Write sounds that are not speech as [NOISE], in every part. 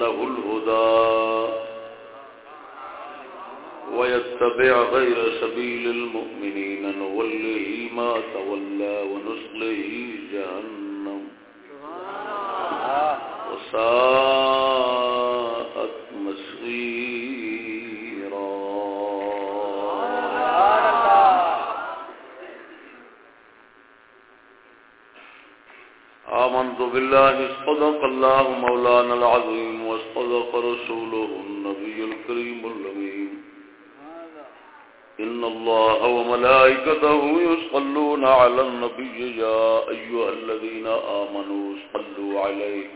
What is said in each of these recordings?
له الهدى ويتبع غير سبيل المؤمنين. نوله ما تولى ونصله جهنم. وساءت مسغيرا آمنت بالله اصدق الله مولانا العظيم. واصدق رسوله النبي الكريم اللمين إن الله وملائكته يصلون على النبي يا أيها الذين آمنوا صلوا عليه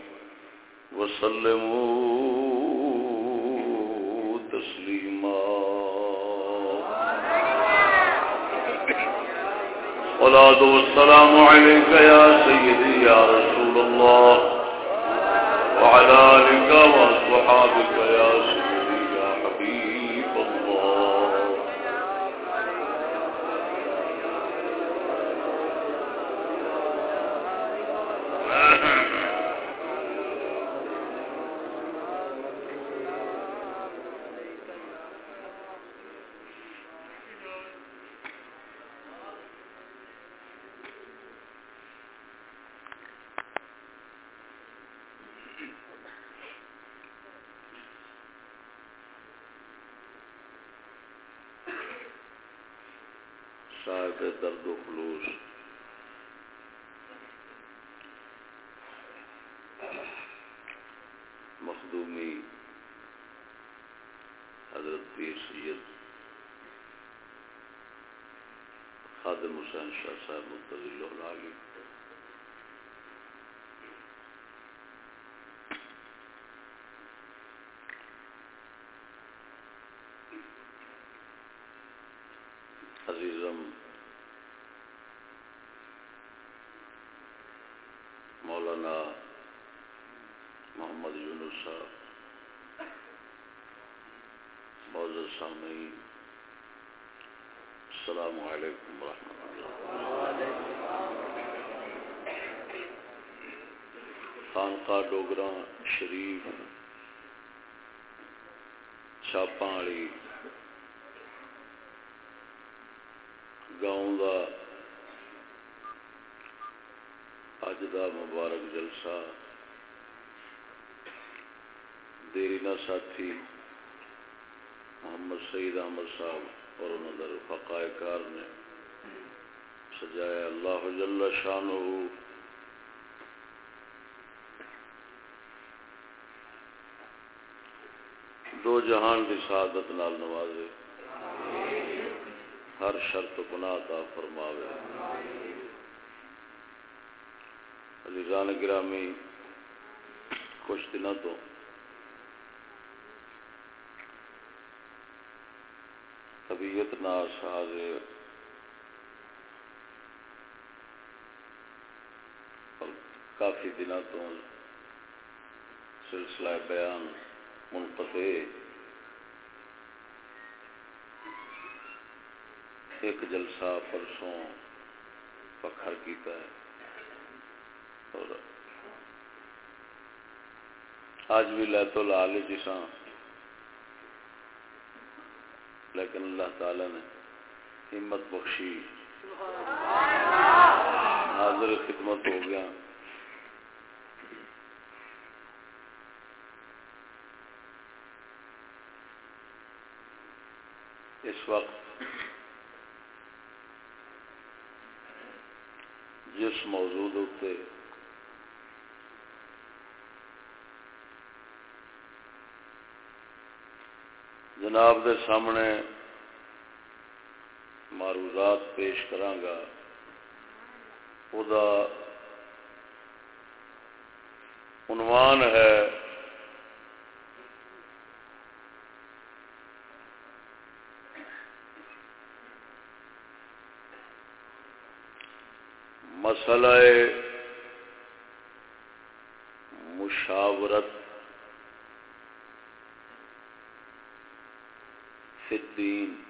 وسلموا تسليما. صلاة والسلام عليك يا سيدي يا رسول الله. وعلى آلك وأصحابك عزیزم مولانا محمد یونس صاحب موزد سامعین السلام علیکم ورحمۃ اللہ خانقاہ ڈوگرا شریف چھاپا والی گاؤں کا اج دا مبارک جلسہ دیرینا ساتھی محمد سعید احمد صاحب اور انہوں نے فقائے کار نے سجایا اللہ جل شان دو جہان کی سعادت نال نوازے۔ ہر شرط گناہ تا فرماوے۔ عزیزان گرامی، کچھ دنوں تو طبیعت نا ساز کافی دنوں تو سلسلہ بیان منقطع ایک جلسہ پرسوں پکھر کیتا ہے۔ اور آج بھی لے تو لال جساں لیکن اللہ تعالی نے ہمت بخشی۔ حاضر خدمت ہو گیا۔ اس وقت جس موضوع ہوتے جناب دے سامنے معروضات پیش کرانگا۔ او دا عنوان ہے۔ مسئلہ مشاورت فی الدین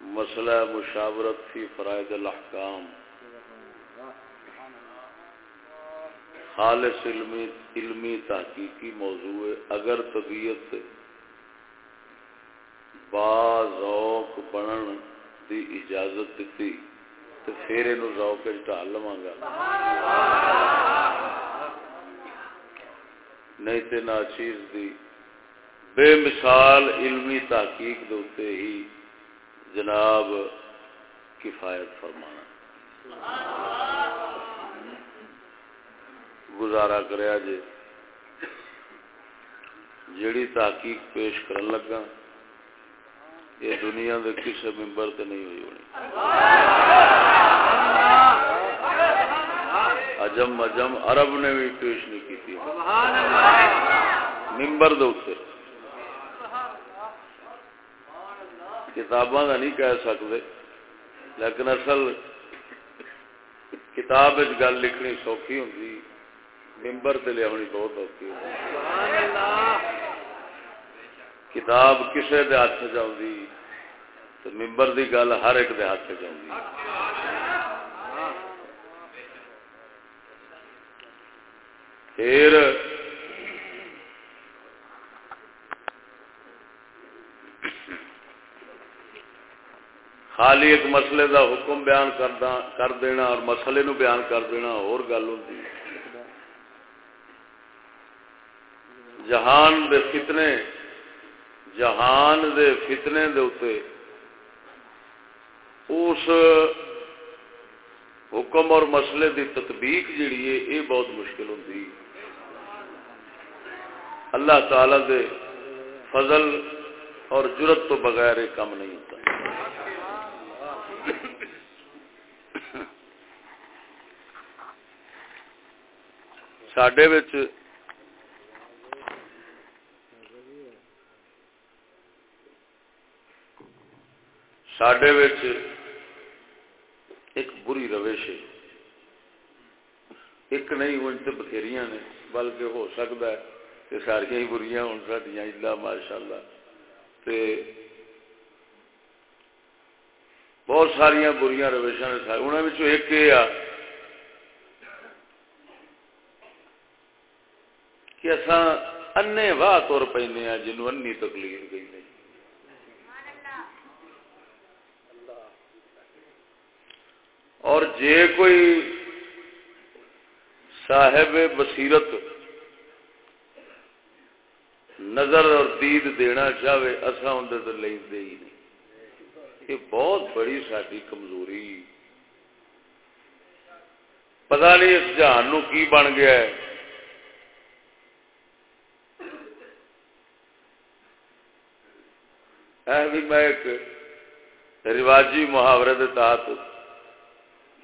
مسئلہ مشاورت فی فرائد الاحکام۔ خالص علمی علمی تحقیقی موضوع اگر طبیعت ذوق بنن دی اجازت دیتی، تو پھر یہ ذوق ڈال لوا گا۔ نہیں تو نہ چیز دی بے مثال علمی تحقیق دے ہی جناب کفایت فرمانا۔ گزارا کریا جے جیڑی تحقیق پیش کرن لگا، یہ دنیا کے کسی ممبر تے نہیں ہوئی ہونی۔ اجم اجم عرب نے بھی پیش نہیں کی تھی ممبر دے کتاباں کا نہیں کہہ سکتے۔ لیکن اصل کتاب گل لکھنی سوکھی ہوں ممبر تے لیا بہت اوکھی ہوتی کتاب کسے دے ہاتھ جاؤں تو ممبر دی گل ہر ایک دے ہاتھ جاؤں پھر خالی ایک مسئلے دا حکم بیان کر دینا اور مسئلے نو بیان کر دینا اور گل ہوتی جہان دے فتنے جہان دے فتنے دے اتے اس حکم اور مسئلے دی تطبیق جیڑی ہے یہ بہت مشکل ہوتی اللہ تعالی دے فضل اور جرت تو بغیر یہ کام نہیں ہوتا۔ سڈے سڈے ایک بری روش ہے ایک نہیں ہوں تو بتھیری نے بلکہ ہو سکتا ہے کہ ساریا ہی بری ہوں سڈیا الا ماشاء اللہ بہت ساریا بری روش نے انہوں ایک یہ آ کہ اصا واہ تر پہ جنوب انی تکلیف گئی نہیں اور جے کوئی صاحب بصیرت نظر اور دید دینا چاہے اصا اندر تو لے دے ہی نہیں۔ یہ بہت بڑی ساری کمزوری۔ پتا نہیں اس جہان نو کی بن گیا ہے۔ بھی میں ایک رواجی محاورے کے تحت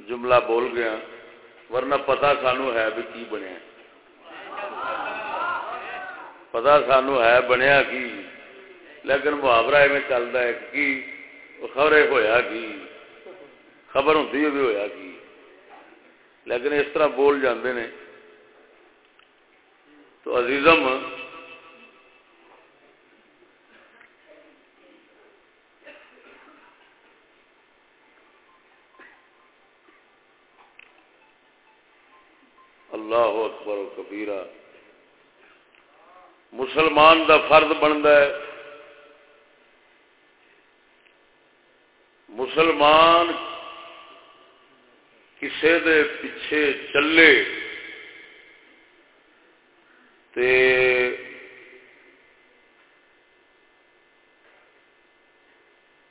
جملہ بول گیا، ورنہ پتا سانو ہے بھی کی بنیا۔ پتا سانو ہے بنیا کی، لیکن محاورہ میں چلتا ہے کی خبر ہویا کی، خبر ہوں بھی ہویا کی۔ لیکن اس طرح بول جاندے نے تو عزیزم اللہ اکبر و کبیرہ۔ مسلمان دا فرد بنتا ہے۔ مسلمان کسے دے پیچھے چلے تے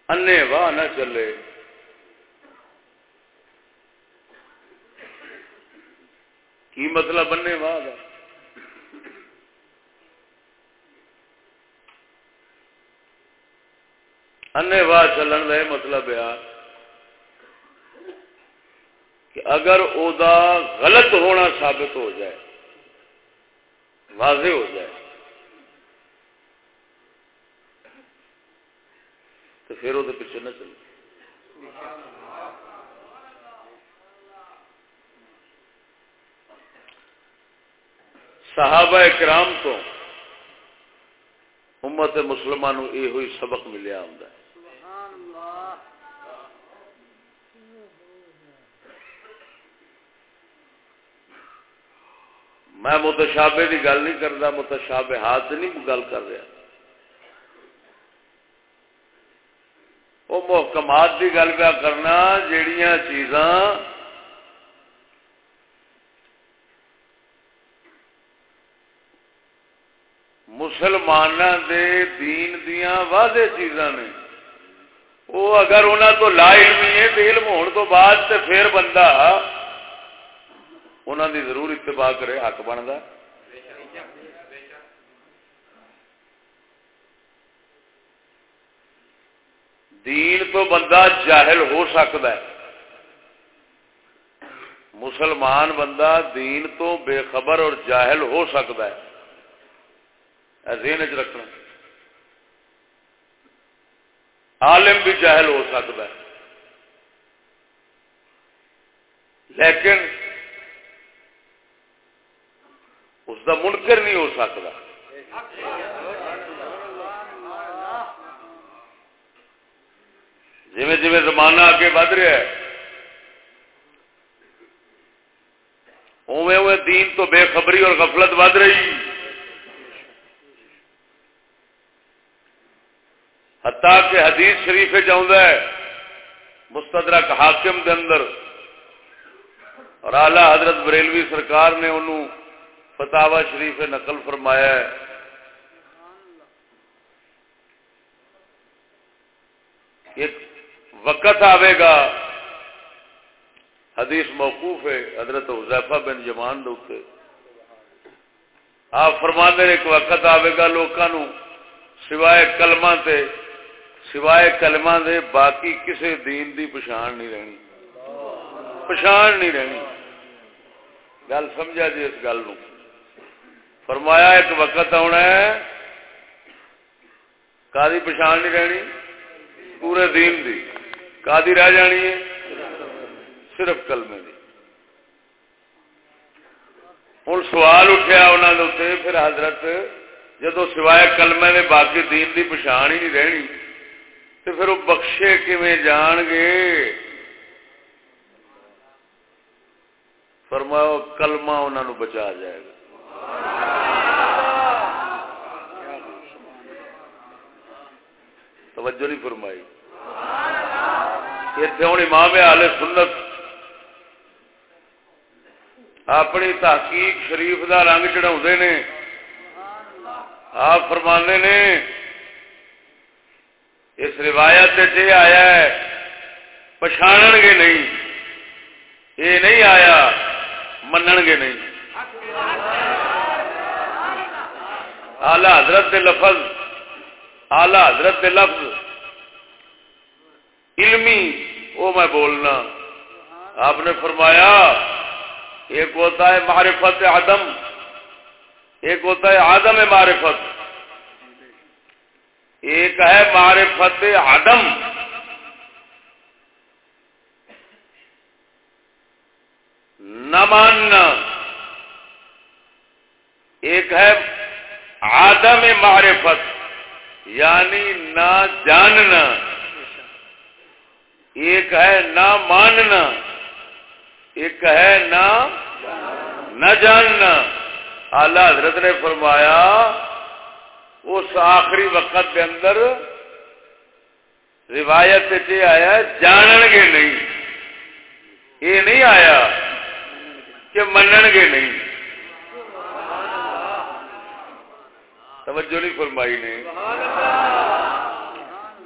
انے واہ نہ چلے۔ کی مطلب انے واہ انے واہ چلن کا یہ مطلب ہے کہ اگر او دا غلط ہونا ثابت ہو جائے، واضح ہو جائے، تو پھر وہ پیچھے نہ چلے۔ صحابہ کرام تو امت مسلمان یہ ہوئی سبق ملیا ہوں میں متشابے کی گل نہیں کرتا متشابے ہاتھ نہیں گل کر رہا۔ وہ محکمات کی گل پیا کرنا جہیا چیزاں مسلمان دے دین دیا واضح چیزاں نے۔ وہ اگر انہوں تو لا علمی ہے تو علم ہونے تو بعد تے پھر بندہ انہوں دی ضرور اتباع کرے، حق بنتا دین تو بندہ جاہل ہو سکتا ہے۔ مسلمان بندہ دین تو بے خبر اور جاہل ہو سکتا ہے۔ ذہن چ رکھنا۔ عالم بھی جاہل ہو سکتا ہے۔ لیکن اس کا منکر نہیں ہو سکتا۔ جی جی زمانہ اگے بد رہا ہے اوے اوے دین تو بے خبری اور غفلت ود رہی۔ حتیٰ کہ حدیث شریف چاہتا ہے، مستدرک حاکم دے اندر۔ اور اعلی حضرت بریلوی سرکار نے انہوں فتوا شریف نقل فرمایا ہے۔ ایک وقت آئے گا، حدیث موقوف ہے حضرت حضیفہ بن جمان دے آپ فرما دے ایک وقت آئے گا لوگوں سوائے کلمہ تے سوائے کلمہ دے، باقی کسے دین دی پچھان نہیں رہنی۔ پچھان نہیں رہنی۔ گل سمجھا جی اس گل فرمایا ایک وقت آنا ہے کا پچھان نہیں رہنی؟ پورے دین دی۔ کا رہ جانی ہے؟ صرف کلمے دی۔ ہوں سوال اٹھیا انہوں نے پھر حضرت جدو سوائے کلمے نے باقی دین دی پچھان ہی نہیں رہنی۔ تو پھر وہ بخشے کیویں جان گے؟ فرماؤ کلمہ انہوں نے بچا جائے گا۔ توجہ نہیں فرمائی۔ اتنے ہوں امام آل سنت اپنی تحقیق شریف دا رنگ چڑھا نے۔ آپ فرما نے اس روایت یہ آیا ہے پچھاڑ گے نہیں۔ یہ نہیں آیا منن گے نہیں۔ آلہ حضرت لفظ آلہ حضرت لفظ۔ علمی وہ میں بولنا۔ آپ نے فرمایا، ایک ہوتا ہے معرفت عدم، ایک ہوتا ہے آدم معرفت۔ ایک ہے معرفت عدم۔ نہ ماننا۔ ایک ہے آدم معرفت یعنی نہ جاننا۔ ایک ہے نہ ماننا۔ ایک ہے نہ نہ جاننا۔ اعلی حضرت نے فرمایا اس آخری وقت کے اندر روایت آیا جان گے نہیں۔ یہ نہیں آیا کہ من گے نہیں۔ توجہ نہیں فرمائی نے۔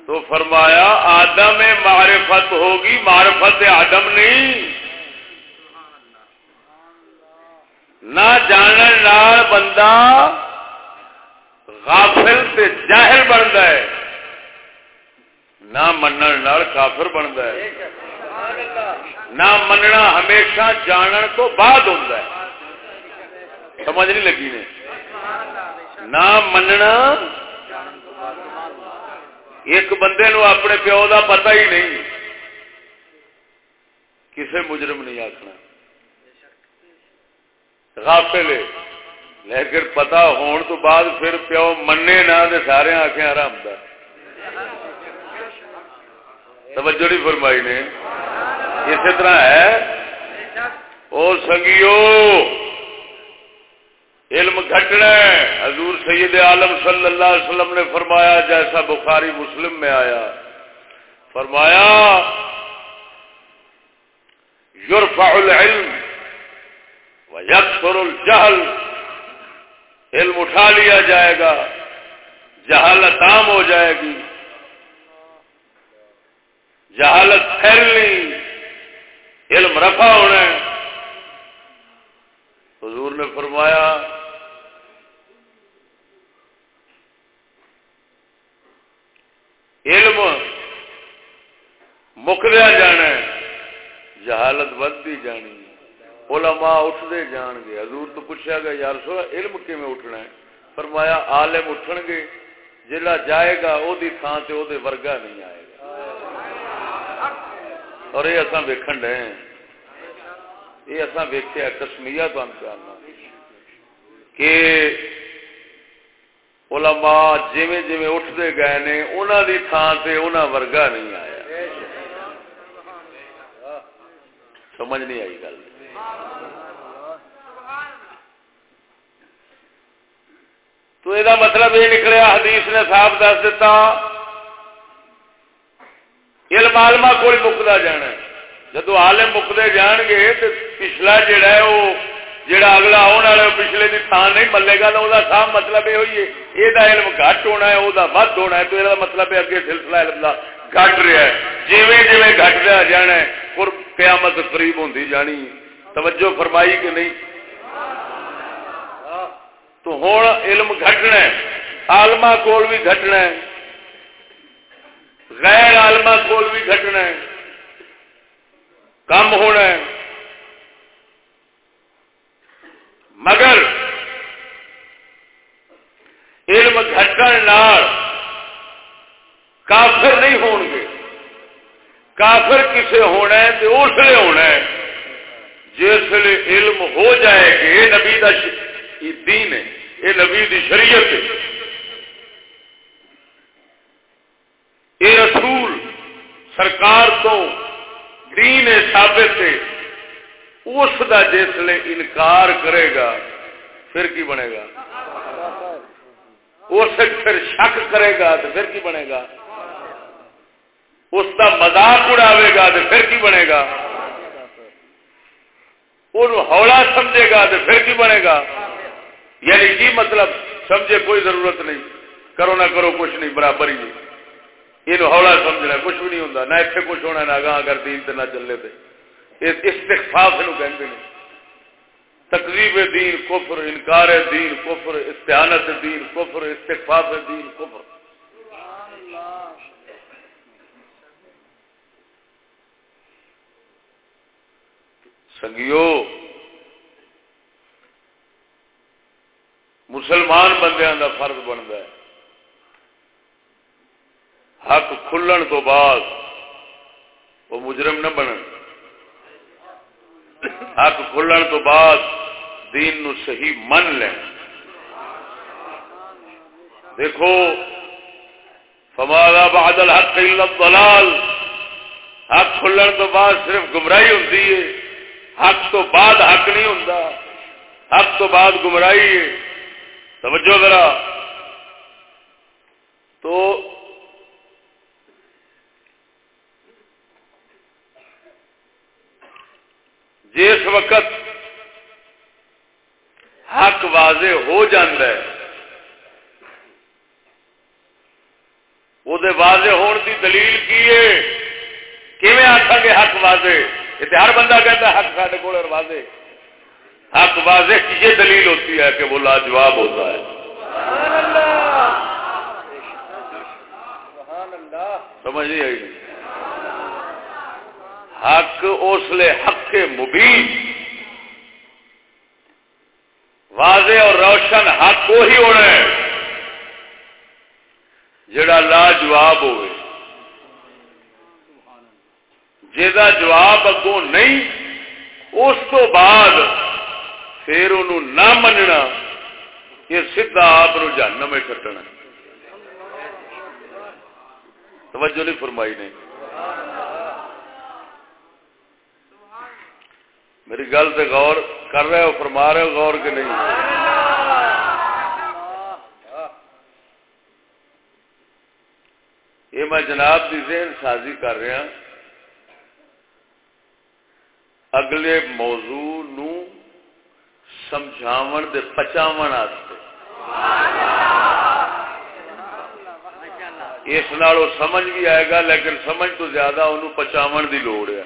تو فرمایا آدم معرفت ہوگی، معرفت آدم نہیں۔ نہ جان بندہ غافل سے جاہل بنتا ہے۔ نہ من کافر بنتا ہے۔ نہ مننا ہمیشہ جانن تو بعد ہوتا ہے۔ سمجھ نہیں لگی نے؟ نہ مننا ایک بندے نو اپنے پیو دا پتہ ہی نہیں۔ کسے مجرم نہیں آخنا غافل ہے۔ لیکن پتا ہون تو بعد پھر پیو منے نہ سارے آخر آرام دہ توجہ نہیں فرمائی نے۔ اسی طرح ہے۔ او سنگیو، علم گھٹنا حضور سید عالم صلی اللہ علیہ وسلم نے فرمایا، جیسا بخاری مسلم میں آیا۔ فرمایا یورفع العلم ویکثر الجہل۔ علم اٹھا لیا جائے گا، جہالت عام ہو جائے گی۔ جہالت پھیلنی، علم رفع ہونا حضور نے فرمایا، علم مکدیا جانا جہالت بدتی جانی علماء اٹھتے جان گے۔ حضور تو پوچھا گیا، یار سو علم کیون اٹھنا ہے؟ فرمایا، عالم اٹھن گے جا جائے گا وہ تھان سے وہ ورگا نہیں آئے گا۔ اور یہ اصا ویکن ڈے یہ اصا ویکیا کسمیا تو پیارنا کہ علماء جویں جویں اٹھتے گئے نے انہوں دی تھان سے انہوں ورگا نہیں آیا۔ سمجھ نہیں آئی گل۔ تو یہ مطلب یہ نکلیا حدیث نے صاحب دس دیتا، علم آلما کو مکتا جانا جدو آلم مکتے جان گے تو پچھلا جڑا ہے وہ، جڑا اگلا آنے والا پچھلے کی تھان نہیں ملے گا تو وہ صاف مطلب یہ ہوئی ہے۔ یہ علم گھٹ ہونا ہے، وہ ود ہونا ہے، تو یہ مطلب ہے اگے سلسلہ علم کا گھٹ رہا ہے۔ جیویں جیویں گھٹ رہا جانا ہے قیامت قریب ہوتی جانی توجہ فرمائی کہ نہیں؟ ہاں، تو ہوں علم گھٹنا ہے آلما کول بھی گھٹنا ہے، غیر عالما کول بھی گھٹنا ہے، کم ہونا ہے۔ مگر علم گھٹن کافر نہیں ہون گے کافر کسے ہونا ہے تو اس لیے ہونا ہے۔ جس علم ہو جائے گا یہ نبی کا دین ہے یہ نبی دی شریعت ہے۔ یہ رسول سرکار تو دین ثابت ہے۔ اس کا جسے انکار کرے گا، پھر کی بنے گا؟ اس پھر شک کرے گا تو پھر کی بنے گا؟ اس کا مزاق اڑاوے گا تو پھر کی بنے گا؟ ان ہولا سمجھے گا تو پھر کی بنے گا؟ یعنی کی مطلب سمجھے کوئی ضرورت نہیں۔ کرو نہ کرو کچھ نہیں، برابر ہی نہیں۔ یہ ہولا سمجھنا کچھ بھی نہیں ہوتا نہ اتنے کچھ ہونا، نہ اگاں اگر دین نہ چلے تو استخفاف کہتے تقریب دین، کفر، انکار دین، کفر، استعانت دین، کفر استخفاف دین، کفر۔ سنگیو، مسلمان بندیاں کا فرض بنتا ہے۔ حق کھلن تو بعد وہ مجرم نہ بن حق کھلن تو بعد دین نو صحیح من لیں دیکھو فمالا بعد الحق الا الضلال؟ حق کھلن تو بعد صرف گمراہی ہوتی ہے۔ حق تو بعد حق نہیں ہوتا حق تو بعد گمراہی ہے۔ توجہ ذرا۔ تو جس وقت حق واضح ہو جاندہ ہے، وہ واضح ہونے کی دلیل کی ہے؟ کیون آخان گے حق واضح؟ یہ ہر بندہ کہتا ہے، حق سارے کو واضح۔ حق واضح کی یہ دلیل ہوتی ہے کہ وہ لاجواب ہوتا ہے۔ سمجھ نہیں آئی۔ حق اس لیے حق مبین۔ واضح اور روشن حق وہی ہونا ہے، جڑا لاجواب ہوئے۔ جا جواب اگوں نہیں، اس تو بعد پھر انہوں نہ مننا، یہ سیدا آپ جاننا میں کٹنا توجہ نہیں فرمائی نہیں میری گل سے غور کر رہے ہو، فرما رہے ہو غور کہ نہیں؟ یہ میں جناب کی ذہن سازی کر رہا اگلے موضوع نو سمجھاون دے پچاو اس نال سمجھ بھی آئے گا، لیکن سمجھ تو زیادہ انہوں پچاو دی لوڑ ہے۔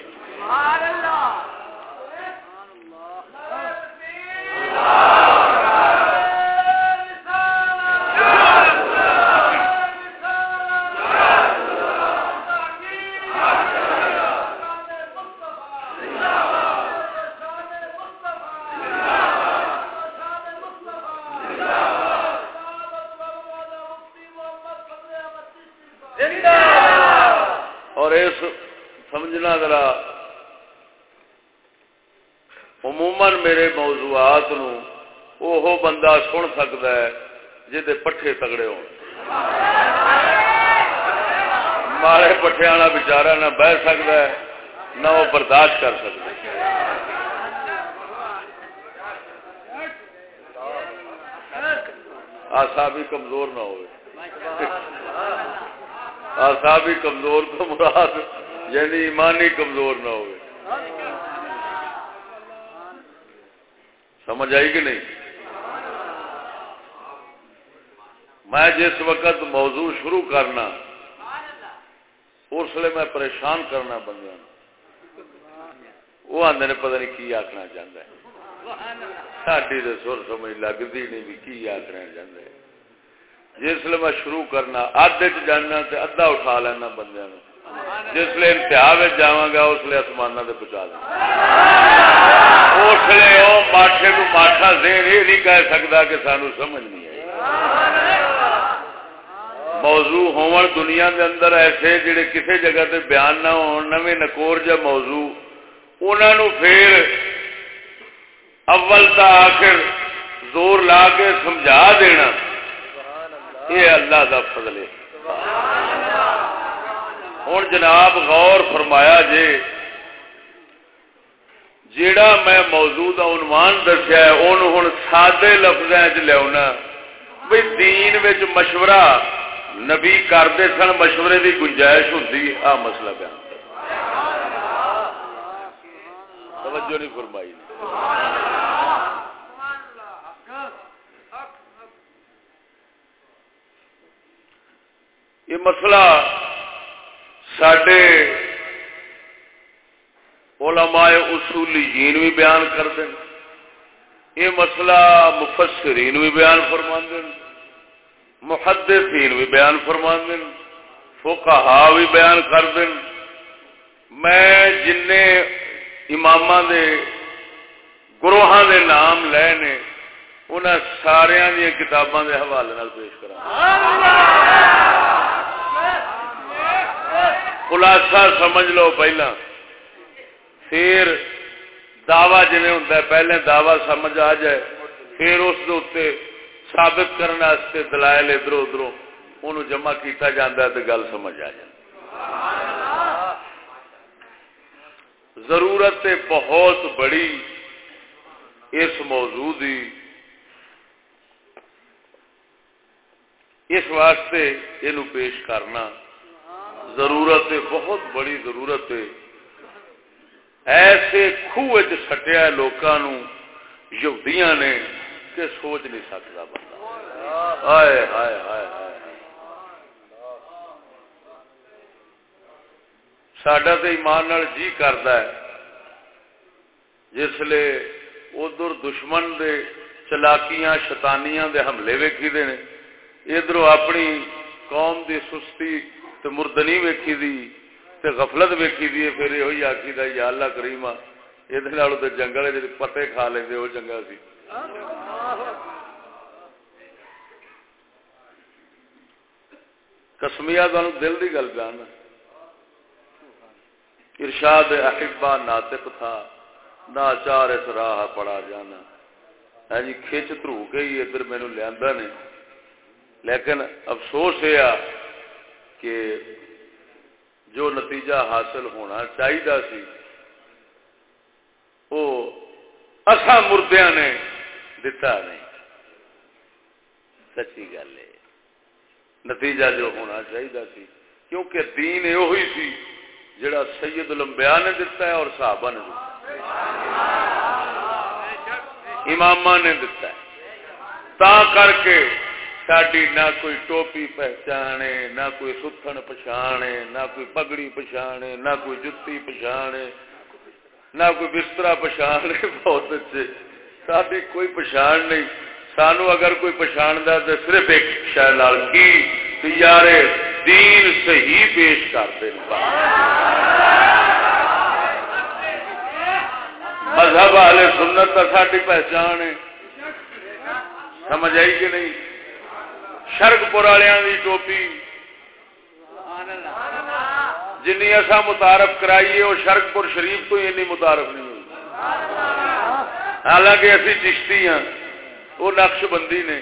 اس سمجھنا ذرا۔ عموماً میرے موضوعات نو اوہو بندہ سن سکتا ہے جہد پٹھے تگڑے ہو مارے پٹھے والا بچارا نہ بہ سکتا ہے، نہ وہ برداشت کر سکتا آسا بھی کمزور نہ ہو آسا بھی کمزور تو مراد یعنی ایمانی کمزور نہ ہو سمجھ آئی کہ نہیں؟ میں جس وقت موضوع شروع کرنا، اس لیے میں پریشان کرنا بندے وہ آدھے نے پتہ نہیں کی آخنا چاہتا ہے۔ ساڈی تو سر سمجھ لگتی نہیں بھی کی آخنا چاہتا ہے۔ جس لیے میں شروع کرنا ادھے چ جانا ادھا اٹھا لینا بندے جس لیے انتہا جا گا، اس لیے آسمان سے پہنچا دیں اس لیے وہ ماٹھے کو ماٹھا دین یہ نہیں کہہ سکتا کہ سانو سمجھ نہیں آئی۔ موضوع ہون دنیا دے اندر ایسے جڑے کسی جگہ تے بیان نہ ہون، نویں نکور جا موضوع۔ انہاں نو پھر اول تا آخر زور لا کے سمجھا دینا۔ یہ اللہ دا فضل ہے۔ ہوں جناب غور فرمایا جے، جیڑا میں موضوع دا عنوان دسیا ہے ان ہوں سادے لفظ لیا بھائی دین وچ مشورہ نبی کرتے سن، مشورے کی گنجائش ہوتی آ مسئلہ بیان۔ توجہ نہیں فرمائی۔ یہ مسئلہ سڈے علماء اصولیین بھی بیان کرتے ہیں یہ مسئلہ مفسرین بھی بیان فرما دیں محدثین بھی بیان فرما دین فقہا بھی بیان کر دین میں جن امام دے گروہ دے نام لے نے ان سارا دیا کتاباں دے حوالے پیش کرا خلاصہ سمجھ لو پہلا۔ پھر دعوی جی ہوں پہلے دعوی سمجھ آ جائے، پھر اس ثابت کرنے دلائل ادھر ادھر جمع کیتا جاتا تو گل سمجھ آ جائے ضرورت بہت بڑی اس موضوع دی۔ اس واسطے یہ پیش کرنا۔ ضرورت ہے، بہت بڑی ضرورت ہے۔ ایسے خوہ چٹیا لوگوں یہودیاں نے، کہ سوچ نہیں سکتا بندہ۔ ہائے ہائے ہائے ہائے۔ سڈا تو ایمان جی کرتا ہے۔ جسے ادھر دشمن دے چلاکیاں شتانیاں دے حملے ویکھی دے نے۔ ادھر اپنی قوم دی سستی تے مردنی ویکھی دی، تے غفلت ویکھی دی، پھر یہ ہوئی آخی دا یا اللہ کریما یہ تے جنگل پتے کھا لیں وہ چنگا سی۔ کسمیا تمہیں دل کی گل جان۔ ارشاد احبا ناطق تھا، ناچار اس راہ پڑا جانا ہاں جی کھچ ترو کے ہی ادھر مینو لیا نے لیکن افسوس یہ کہ جو نتیجہ حاصل ہونا چاہیے سی، وہ اصا مردیا نے دتا نہیں۔ سچی گل ہے۔ نتیجہ جو ہونا چاہیے سی، کیونکہ دین یہ سی جڑا سید لمبیا نے دتا ہے اور صحابہ نے امام نے دتا ہے۔ تا کر کے ساری نہ کوئی ٹوپی پہچانے نہ کوئی ستھن پچھانے نہ کوئی پگڑی پچھانے نہ کوئی جتی پچھانے نہ کوئی بستر پچھانے بہت اچھے ساری کوئی پچھان نہیں سانو اگر کوئی پچھان تو صرف ایک شہر کی یار دین صحیح پیش کرتے مذہب والے سنت کا ساری پہچان ہے سمجھ آئی کہ نہیں شرک پور والوں ٹوپی۔ جن اصا متارف کرائیے وہ شرک پور شریف تو ہی متارف نہیں ہوئی۔ حالانکہ اسی چشتی ہاں وہ نقش بندی نے،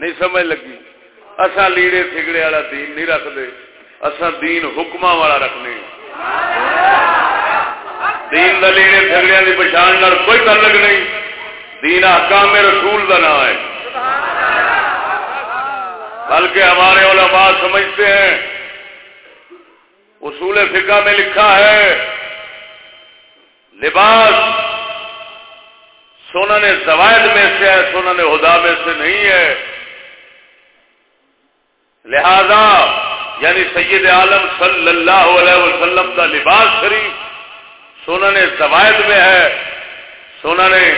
نہیں سمجھ لگی۔ اصا لیڑے تھگڑے والا دین نہیں رکھتے اصا دین حکم والا رکھنے۔ دین دا لیڑے تھگڑے کی پچھان کوئی تعلق نہیں۔ دین حکام رسول کا نام ہے۔ بلکہ ہمارے علماء سمجھتے ہیں۔ اصول فقہ میں لکھا ہے، لباس سونا نے زوائد میں سے ہے سونا نے ہدا میں سے نہیں ہے۔ لہذا یعنی سید عالم صلی اللہ علیہ وسلم کا لباس شریف سونا نے زوائد میں ہے سونا نے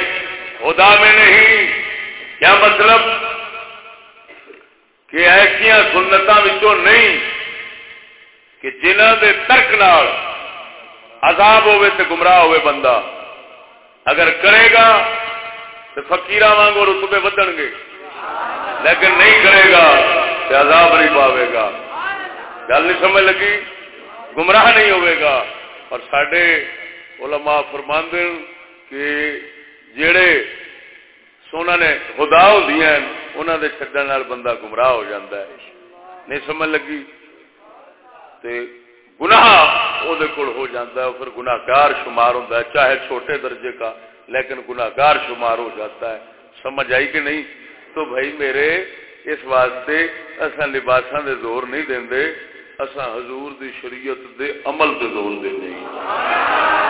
خدا میں نہیں۔ کیا مطلب؟ کہ ایسا سنتوں نہیں کہ جنہ دے ترک نال عذاب ہوئے تو گمراہ ہوئے بندہ اگر کرے گا تو فکیر وانگو رتبے ودن گے۔ لیکن نہیں کرے گا عذاب نہیں پاوے گا۔ گل نہیں سمجھ لگی؟ گمراہ نہیں ہوئے گا۔ اور سڈے علماء فرماند کہ جڑے سونا نے خدا ہوتی ہیں انہوں نے چڈن بندہ گمراہ ہو جاتا ہے۔ نہیں سمجھ لگی؟ تے گناہ وہ ہو جاتا ہے پھر گناہگار شمار ہوتا ہے، چاہے چھوٹے درجے کا، لیکن گناہگار شمار ہو جاتا ہے۔ سمجھ آئی کہ نہیں؟ تو بھائی میرے، اس واسطے اصا لباساں دے زور نہیں دے اصا حضور دی شریعت دے عمل دے زور دے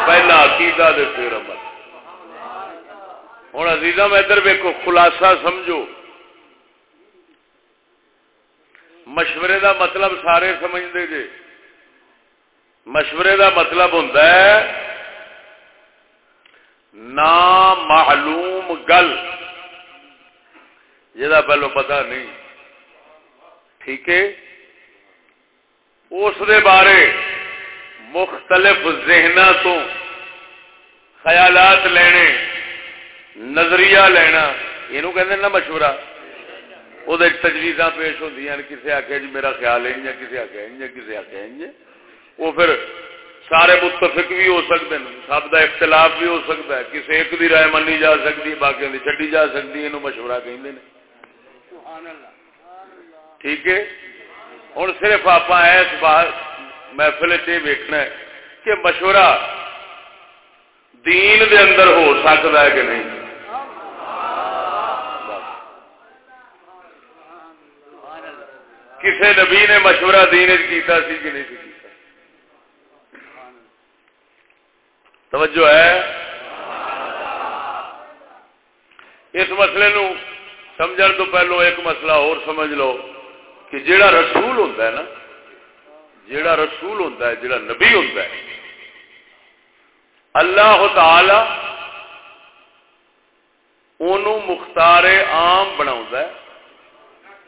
پہلا عقیدہ دے پھر عمل۔ ہوں عزیزم ادھر ویکو خلاصہ سمجھو۔ مشورے دا مطلب سارے سمجھتے جے مشورے دا مطلب ہوں معلوم گل۔ جا پہلو پتا نہیں۔ ٹھیک ہے؟ اس دے بارے مختلف ذہن تو خیالات لینے۔ نظریہ لینا یہ کہ مشورہ۔ وہ تجویز پیش ہوتی ہیں کسی آخیا جی میرا خیال ہے کسی آخیا کسی آخیا وہ پھر سارے متفق بھی ہو سکتے ہیں سب کا اختلاف بھی ہو سکتا ہے۔ کسی ایک کی رائے منی جا سکتی باقی چڈی جا سکتی یہ مشورہ کہ ٹھیک ہے؟ ہوں صرف آپ اس بات محفل چیکنا ہے کہ مشورہ دین دے اندر ہو سکتا ہے کہ نہیں۔ کسی نبی نے مشورہ دین کیتا سی کہ نہیں کیتا؟ توجہ ہے؟ اس مسئلے نو سمجھن تو پہلو ایک مسئلہ اور سمجھ لو کہ جیڑا رسول ہوتا ہے نا، جیڑا رسول ہوتا ہے، جیڑا نبی ہوتا ہے، اللہ تعالی انہوں مختار عام بنا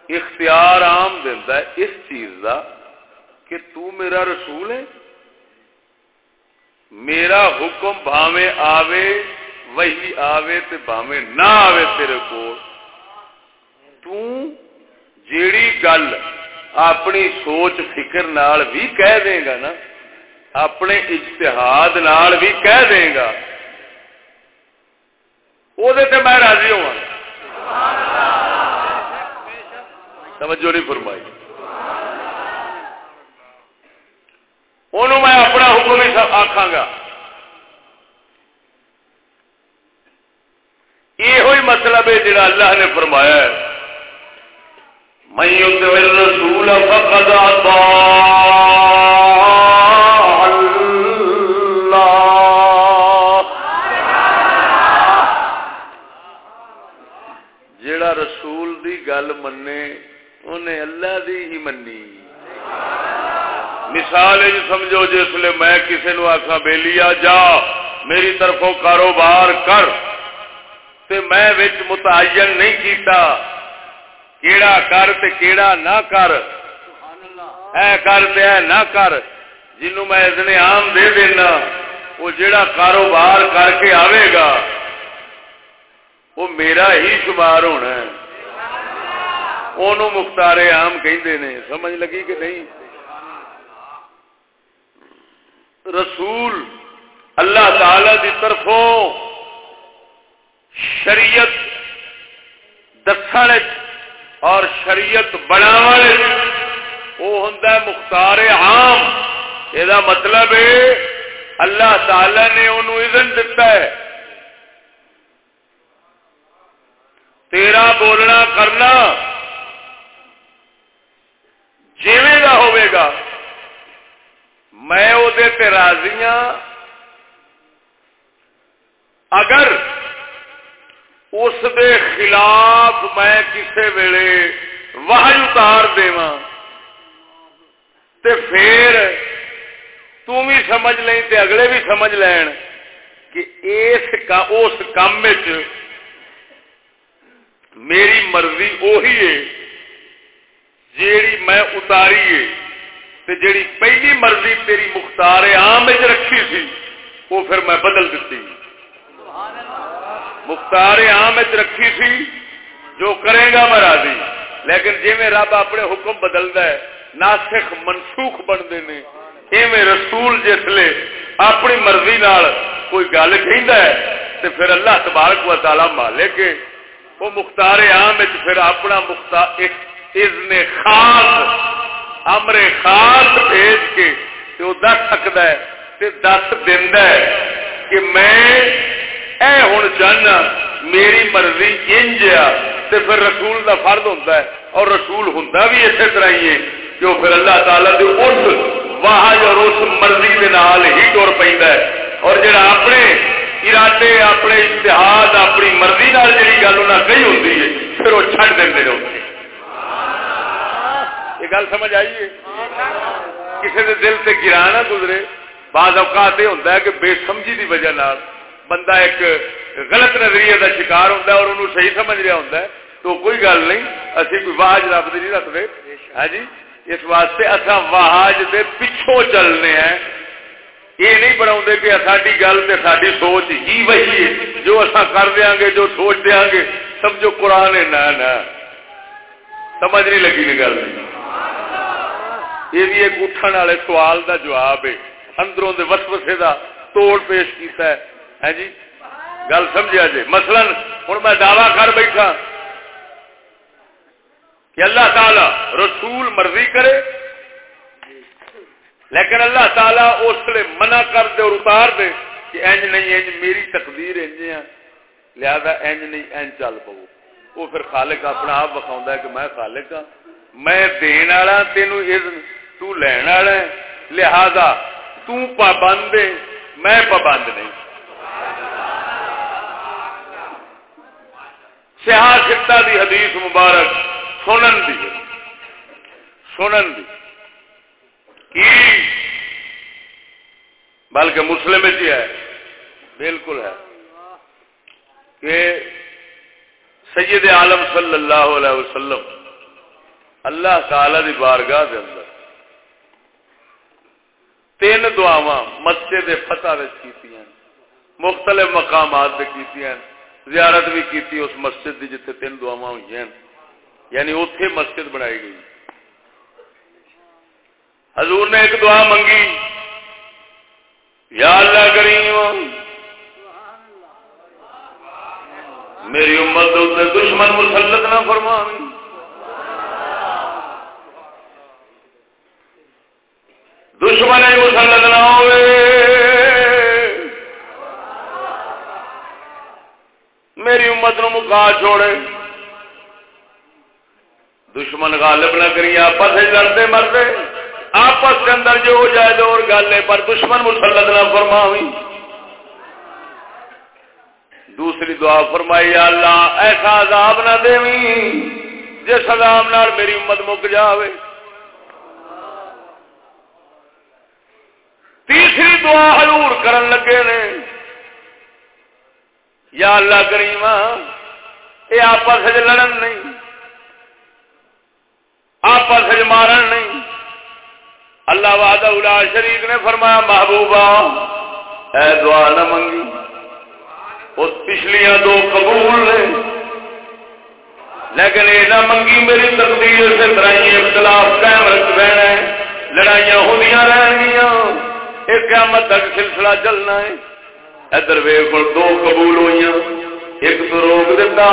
اختیار عام دینا ہے اس چیز دا کہ تو میرا رسول ہے، میرا حکم بھاوے آوے وہی آوے تے بھاوے نہ آوے تیرے کو جیڑی گل اپنی سوچ فکر نال بھی کہہ دے گا نا، اپنے اجتہاد نال بھی کہہ دے گا وہ میں راضی ہوا توجہ نہیں فرمائی۔ انہوں میں اپنا حکم ہی آخا گا۔ یہ مطلب ہے جڑا اللہ نے فرمایا ہے۔ من يطع الرسول فقد اطاع رسول دی گل منے انہیں اللہ دی ہی منی۔ مثال سمجھو جس لیے میں کسی نو آخا بے لیا جا میری طرفوں کاروبار کر۔ تے میں متعین نہیں کیتا۔ کیڑا کر تے کیڑا نہ کر۔ اے کر تے اے نہ کر۔ جنوں میں اذن عام دے دینا وہ جیڑا کاروبار کر کے آوے گا وہ میرا ہی شمار ہونا ہے۔ انہوں مختار عام کہندے نے، سمجھ لگی کہ نہیں؟ رسول اللہ تعالی دی طرفوں شریعت دسن اور شریعت بنا وہ ہوں مختار عام۔ یہ مطلب ہے اللہ تعالی نے انہوں اذن دتا ہے۔ تیرا بولنا کرنا جیویں کا ہوئے گا۔ میں وہ راضی ہوں اگر اس دے خلاف میں کسے ویلے واہ اتار تے پھر تم بھی سمجھ لیں تے اگلے بھی سمجھ لین کہ اس کا، اس کام میری مرضی وہی ہے۔ جیڑی میں اتاری ہے، تے جیڑی پہلی مرضی تیری مختار عام رکھی سی، وہ پھر میں بدل دیتی مختار عام رکھی سی، جو کرے گا میں راضی۔ لیکن جی میں رب اپنے حکم بدلتا ہے ناسک منسوخ بنتے ہیں۔ ایویں رسول جسے اپنی مرضی نال کوئی گل کہ پھر اللہ تبارک و تعالی مالے کے وہ مختار عام پھر اپنا مختار، ایک اذن خاص، امر خاص بھیج کے دس سکتا ہے دس دینا ہے کہ میں اے ہوں چاہنا میری مرضی انج تے پھر رسول دا فرد ہوتا ہے، اور رسول ہوں بھی اسی طرح ہی ہے کہ وہ پھر اللہ تعالی دے اس واہ اور اس مرضی دے نال ہی ٹور پہ اور جڑا اپنے ارادے، اپنے اتحاد، اپنی مرضی نال جی گل انہیں کہی ہوتی ہے، پھر وہ چڑھ دیں ہوتے یہ گل سمجھ آئیے کسی دے دل سے گرا نہ گزرے، بعض اوقات یہ ہوتا ہے کہ بے سمجھی دی وجہ نال بندہ ایک غلط نظریے کا شکار ہوتا ہے اور انہوں صحیح سمجھ رہا ہوتا ہے۔ تو کوئی گل نہیں، اسی کوئی واہج رب نہیں رکھتے۔ ہاں جی؟ اس واسطے اصا واہج کے پچھوں چلنے ہیں۔ یہ نہیں بنا کہ ساری گل تو ساری سوچ ہی وہی ہے۔ جو اصا کر دیا گے، جو سوچ دیا گے، سمجھو قرآن ہے، نہ سمجھ نہیں لگی نا گل۔ یہ بھی ایک اٹھن والے سوال دا جواب ہے۔ اندروں دے وسوسے دا توڑ پیش کیتا ہے۔ ہے جی؟ گل سمجھا جی؟ مثلا ہوں میں دعوی کر بیٹھا کہ اللہ تعالی رسول مرضی کرے، لیکن اللہ تعالی اس لیے منع کر دے اور اتار دے کہ انج نہیں انج میری تقدیر انج ہے۔ لہذا انج نہیں انج چل پو۔ وہ پھر خالق اپنا آپ بکھاؤں ہے کہ میں خالق ہاں۔ میں دین والا تین تین والا لہذا تابند میں پابند نہیں. سیاح سکتا دی حدیث مبارک سنن دی سنن دی. کی؟ بلکہ مسلم ہے. بالکل ہے. کہ سید عالم صلی اللہ علیہ وسلم اللہ تعالی دی بارگاہ دے اندر۔ تین دعوا مسجد فتح کی مختلف مقامات سے کی زیارت بھی کی اس مسجد دی جتنے تین دعا ہوئی ہیں۔ یعنی اتے مسجد بنائی گئی۔ حضور نے ایک دعا منگی، یا اللہ کریم، میری امت دشمن مسلط نہ فرما دشمن مسلط نہ میری امت نو مکا چھوڑے۔ دشمن غالب نہ کری، آپس لڑتے مرتے۔ آپس کے اندر جو ہو جائے تو اور گل ہے، پر دشمن مسلط نہ فرما ہوئی دوسری دعا فرمائی اللہ ایسا عذاب نہ دے جس عذاب نال میری امت مک جاوے۔ تیسری دعا حضور کرن لگے نے۔ یا اللہ کریم یہ آپس لڑن نہیں، آپس مارن نہیں۔ اللہ واد شریف نے فرمایا، محبوبہ، اے دعا نہ منگی۔ اس پچھلیاں دو قبول نے۔ لیکن یہ نہ منگی، میری تقدیر سے ترائی اختلاف قائم رکھ رہنا لڑائیاں ہوندیاں رہن ایک قیامت تک سلسلہ چلنا ہے۔ ادھر ویخ دو قبول ہوئی ایک تو روک دیتا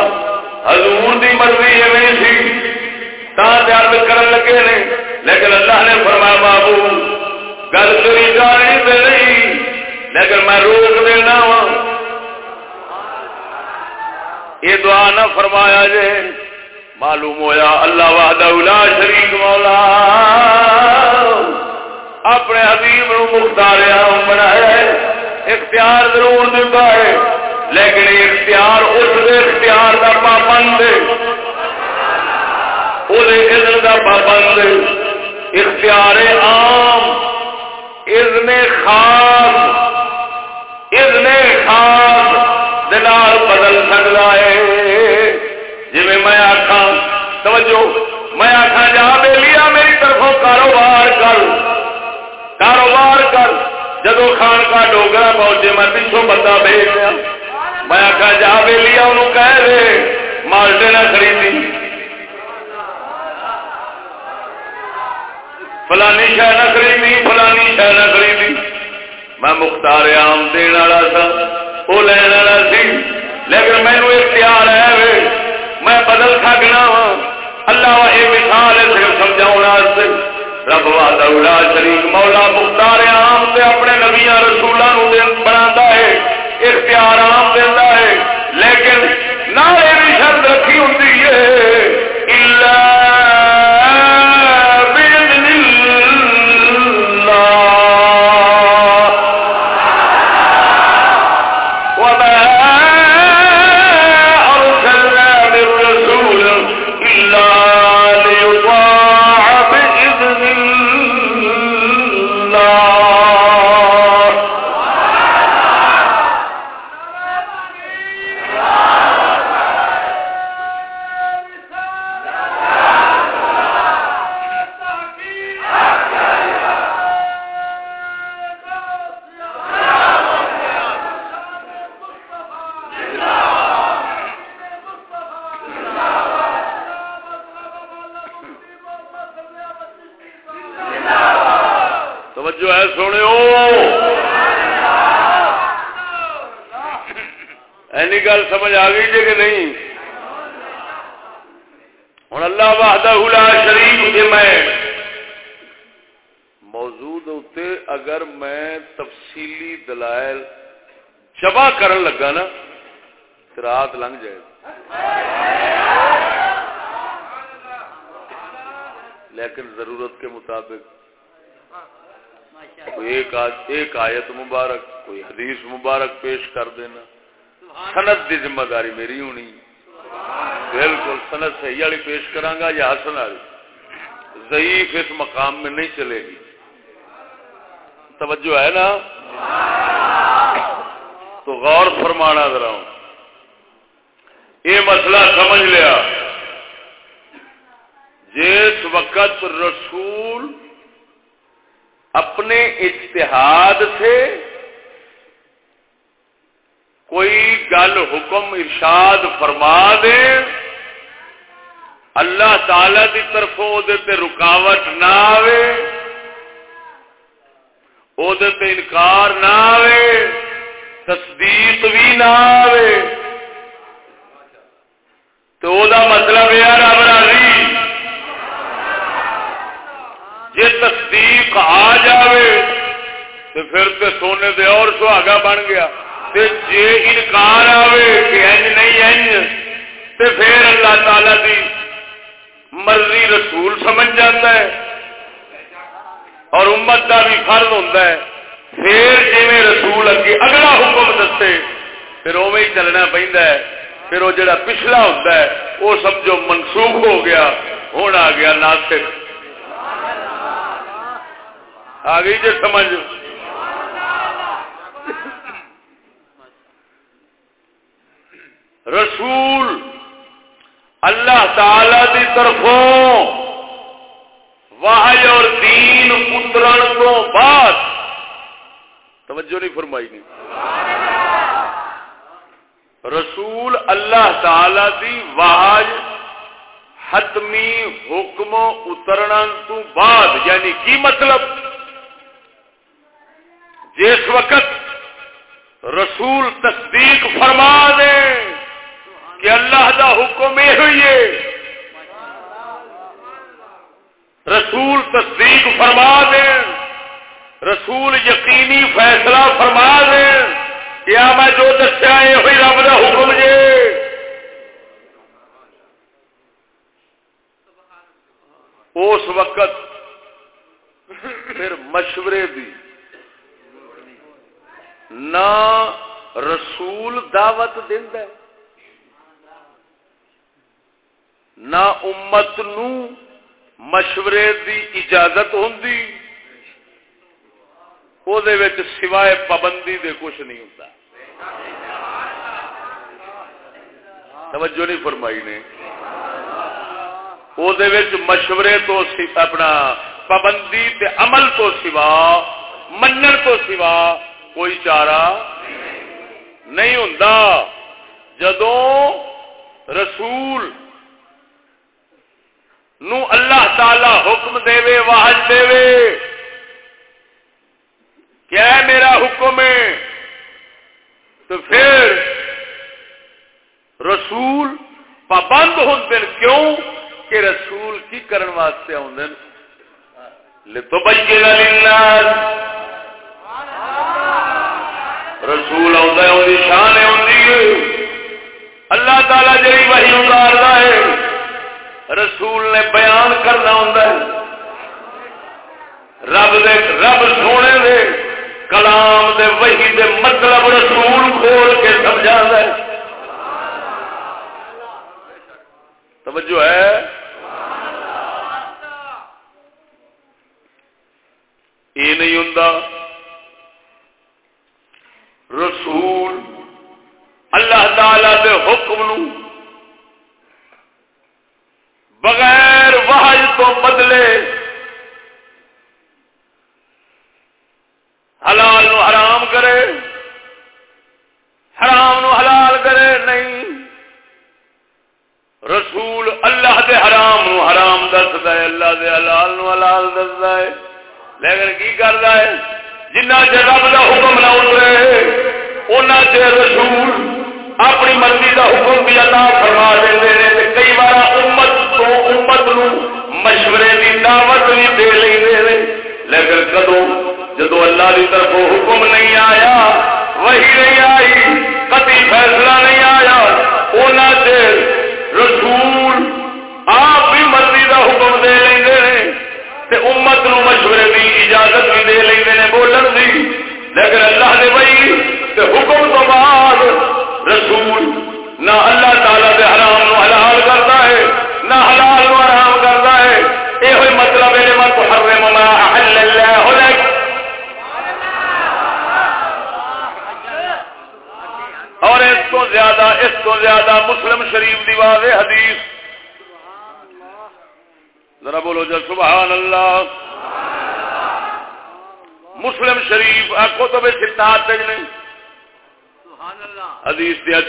حضور دی مرضی ایویں سی۔ تا درد کرن لگے نے۔ لیکن اللہ نے فرمایا، بابو، گل تیری جانی تے نہیں۔ لیکن میں روک دینا وا یہ دعا نہ فرمایا جے معلوم ہویا، اللہ وحدہ لا شریک مولا۔ اپنے حبیب نو مختار بنایا اختیار ضرور دیتا ہے، لیکن اختیار اس اختیار کا پابند وہ کا پابند اختیار عام اذن خاص اذن خاص دلال بدل سکتا ہے۔ جی میں آخا توجہ، میں آخا جا بے لیا میری طرفوں کاروبار کر۔ کاروبار کر، جدو خان کا ڈوگرا پہنچے، میں پچھوں بندہ بھیج دیا۔ میں آخا جا بے لیا انہوں کہہ رہے مالٹے نہ خریدی۔ فلانی شہ نہ خریدی، فلانی شہ نہ خریدی۔ میں مختار آم دن والا تھا وہ لین والا سی۔ لیکن مینو اختیار ہے میں بدل سکنا وا اللہ یہ مثال ہے، صرف سمجھا رب والا شریف مولا مختار آم سے اپنے نبیا رسولوں بنا ہے۔ اختیار آم دن کر دینا۔ سنت کی ذمہ داری میری ہونی۔ بالکل سنت صحیح والی پیش کرا یا حسن والی۔ ضعیف اس مقام میں نہیں چلے گی۔ توجہ ہے نا؟ تو غور فرمانا ذرا۔ یہ مسئلہ سمجھ لیا۔ جس وقت رسول اپنے اجتہاد سے کوئی گل حکم ارشاد فرما دے، اللہ تعالی کی طرف رکاوٹ نہ آئے انکار نہ آئے تصدیق بھی نہ آئے تو مطلب یہ رب راضی جی تصدیق آ جائے تو پھر تو سونے دے اور سہاگا بن گیا۔ جی انکار آئے کہ انج نہیں انج تو پھر اللہ تعالی دی مرضی رسول سمجھ جاتا ہے اور امت کا بھی فرض ہوتا ہے پھر جی رسول اگے اگلا حکم دسے پھر اوے ہی چلنا پہنتا ہے پھر وہ جڑا پچھلا ہوتا ہے وہ سمجھو منسوخ ہو گیا ہوں آ گیا ناسک آ گئی جی سمجھ رسول اللہ تعالی دی طرفوں واہ اور دین اترن تو بعد توجہ نہیں فرمائی نہیں۔ رسول اللہ تعالی دی واج حتمی حکم اترن تو بعد یعنی کی مطلب؟ جس وقت رسول تصدیق فرما دے کہ اللہ دا حکم یہ ہوئی ہے۔ رسول تصدیق فرما دے رسول یقینی فیصلہ فرما دے کیا میں جو دسیا یہ ہوئی رب دا حکم جے اس وقت پھر مشورے دی۔ نہ رسول دعوت دینا نہ امت نو مشورے دی اجازت ہوں سوائے پابندی دے کچھ نہیں ہوتا توجہ نہیں فرمائی نے۔ وہ مشورے تو اپنا پابندی تے عمل تو سوا، منن تو سوا کوئی چارہ نہیں ہوں جدوں رسول نو اللہ تعالی حکم دے واہج دے کیا ہے میرا حکم ہے، تو پھر رسول پابند ہوتے کیوں؟ کہ رسول کی کرن واسطے آدھے تو بچے رسول آدھا شان ہے اللہ تعالی جی وہی اتارتا ہے رسول نے بیان کرنا ہوں رب دے رب سونے دے کلام دے وہی دے مطلب رسول کھول کے سمجھا دے توجہ ہے۔ یہ نہیں ہوں رسول اللہ تعالی دے حکم نو بغیر وحج تو بدلے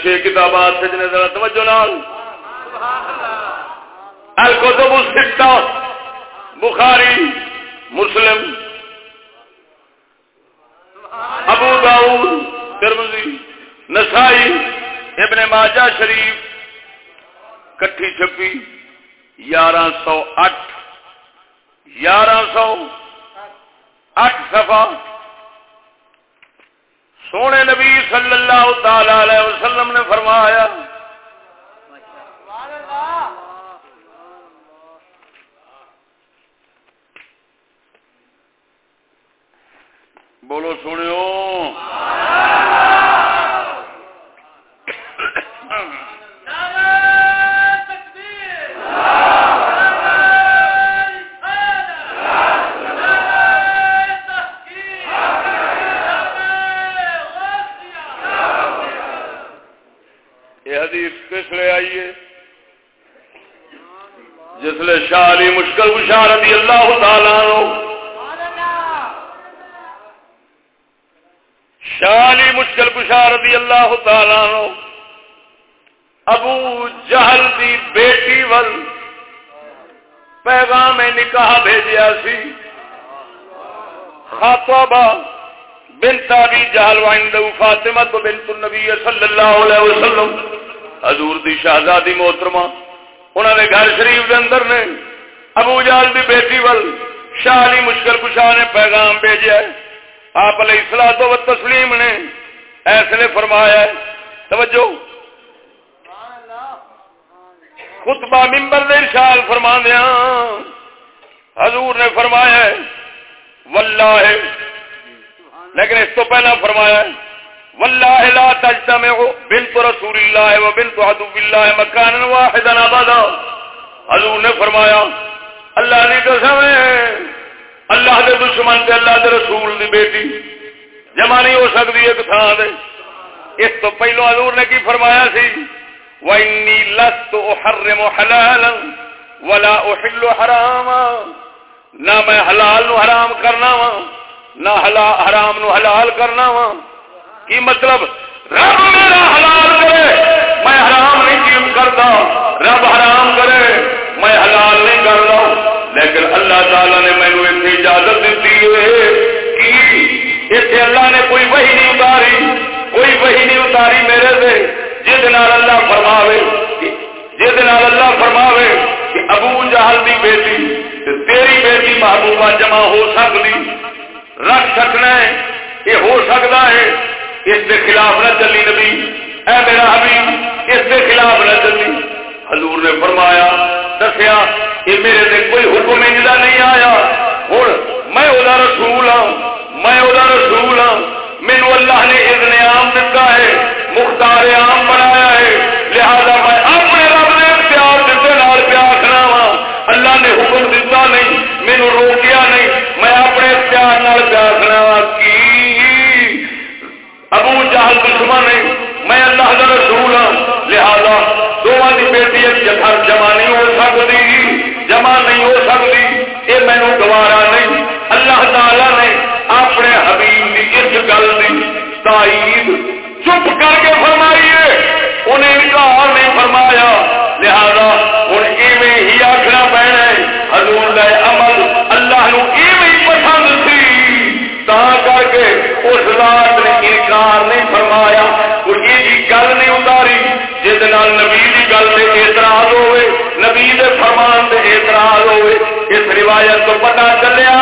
چھ کتابات نے ذرا توجہ نال۔ الکتب الستہ، بخاری، مسلم، ابو داؤد ترمزی نسائی، ابن ماجہ شریف، کٹھی چھپی، یارہ سو اٹھ، یارہ سو اٹھ سفا سونے نبی صلی اللہ تعالی علیہ وسلم نے فرمایا بولو سنو جسل شاہ علی مشکل کشار رضی اللہ تعالی شاہ علی مشکل کشار رضی اللہ تعالی ابو جہل دی بیٹی ول پیغام نکاح بھیجیا سی۔ خاطبہ بنت ابی جہل وعند فاطمہ بنت النبی صلی اللہ علیہ وسلم۔ حضور دی شہزادی محترمہ انہوں نے گھر شریف دے اندر نے ابو جال دی بیٹی ول شاہ علی مشکل کشاہ نے پیغام بھیجا آپ علیہ السلام تو تسلیم نے ایسے فرمایا ہے۔ توجہ۔ خطبہ ممبر دے ارشاد فرما دیا حضور نے فرمایا ہے، واللہ۔ لیکن اس تو پہلا فرمایا ہے واللہ لا تجتمع بنت رسول اللہ و بنت عدو اللہ مکانا واحدا ابدا۔ حضور نے فرمایا، اللہ نے قسم ہے۔ اللہ دے دشمن تے اللہ دے رسول دی بیٹی۔ جمع نہیں ہو سکتی ایک تھان دے۔ اس تو پہلو حضور نے کی فرمایا سی؟ وانی لست احرم حلالا ولا احل حراما۔ نہ میں حلال نو حرام کرنا وا، نہ حلال حرام نو حلال کرنا وا۔ کی مطلب رب میرا حلال کرے، میں حرام نہیں چیز کرتا؟ رب حرام کرے، میں حلال نہیں کرتا لیکن اللہ تعالی نے مینو اتنی اجازت دیتی ہے کہ اتنے اللہ نے کوئی وہی نہیں اتاری، کوئی وہی نہیں اتاری میرے سے، جس اللہ فرماوے جس اللہ فرماوے کہ ابو جہل کی بیٹی تیری بیٹی محبوبہ جمع ہو سکتی، رکھ سکنا ہے، یہ ہو سکتا ہے۔ اس کے خلاف نہ چلی نبی۔ اے میرا حبیب، اس کے خلاف نہ چلی۔ حضور نے فرمایا، دسیا یہ میرے سے کوئی حکم انجلا نہیں آیا۔ ہوں میں وہ رسول ہوں میں وہ رسول ہوں مینو اللہ نے اذن عام دیتا ہے، مختار عام بنایا ہے۔ لہذا میں اپنے رب نے پیار دیتے نال پیار کرنا وا اللہ نے حکم دیتا نہیں مینو روکیا نہیں۔ میں اپنے پیار نال پیار کرنا وا کی ابو جہل دشمن ہے میں اللہ کا رسول ہوں لہذا دونوں کی بیٹی جتھر جمع نہیں ہو سکتی۔ جمع نہیں ہو سکتی۔ یہ مینو گوارا نہیں۔ اللہ تعالی نے اپنے حبیب کی اس گل کی تائید چپ کر کے فرمائی ہے۔ انہیں انکار نہیں فرمایا۔ لہذا ہوں ایویں ہی آخنا پینا ہے۔ حضور عمل اللہ نو ایویں پسند سی تا کر کے اس رات انکار نہیں فرمایا کوئی یہ گل نہیں اتاری جس نبی کی گل سے اعتراض ہوئے، نبی دے فرمان سے اعتراض ہوئے، اس روایت تو پتا چلیا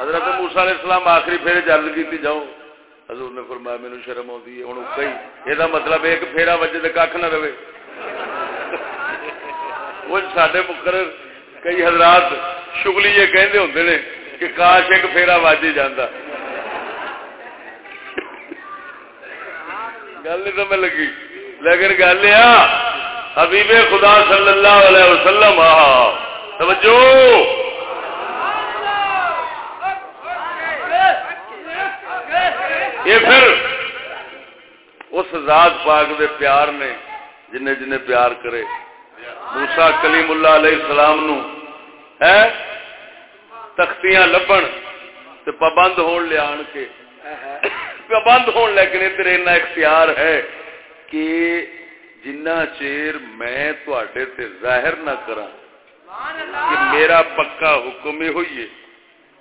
حضرت موسا علیہ السلام آخری پھیرے جی جلد کی جاؤ۔ حضور نے فرمایا میرے شرم آتی ہے ہوں کئی یہ مطلب ایک پھیرا وجے تو کھ نہ رہے۔ وہ جی سارے مقرر کئی حضرات شگلی یہ کہندے ہوں نے کہ کاش ایک پھیرا واج ہی جاندا۔ گل نہیں سمجھ لگی۔ لیکن گل یہ حبیب خدا صلی اللہ علیہ وسلم آ توجہ! یہ پھر اس ذات پاک دے پیار نے جن جن پیار کرے۔ موسا کلیم اللہ علیہ السلام نو، ہے؟ تختیاں لبن تے پابند ہون لے آن کے۔ پابند ہون، لیکن ادھر اینا اختیار ہے کہ جنہ چیر میں تے ظاہر نہ کراں کہ میرا پکا حکم ہی ہوئی ہے۔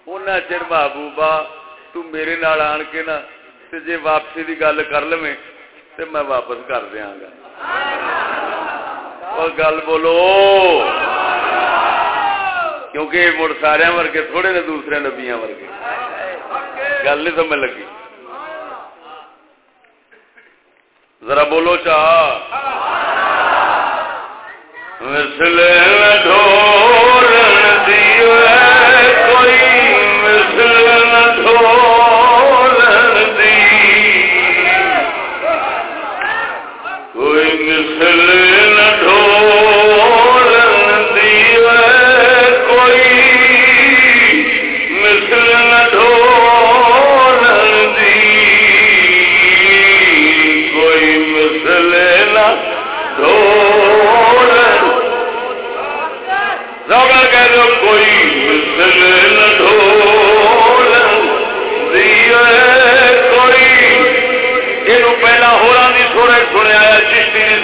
انہ چر محبوبہ، تو میرے نال آن کے نا، تے جے واپسی دی گل کر لویں، تے میں واپس کر دیاں گا۔ اور گل بولو۔ کیونکہ مڑ سارے ورگے، تھوڑے نے دوسرے نبیاں ورگے۔ گل نہیں سمجھ لگی۔ ذرا بولو چاہ۔ مسل ڈھول دیوے۔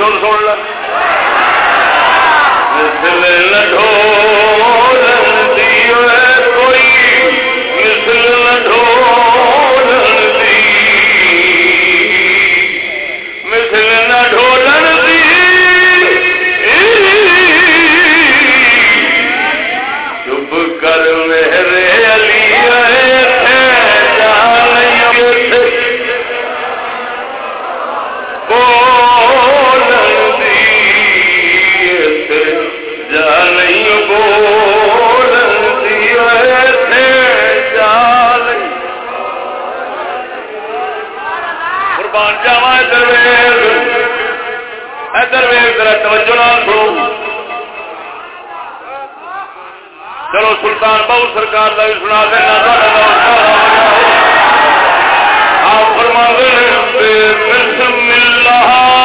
سن سن ل ذرا توجہ نال سنو۔ چلو سلطان بہو سرکار کا بھی سنا دینا آپ فرما بسم اللہ۔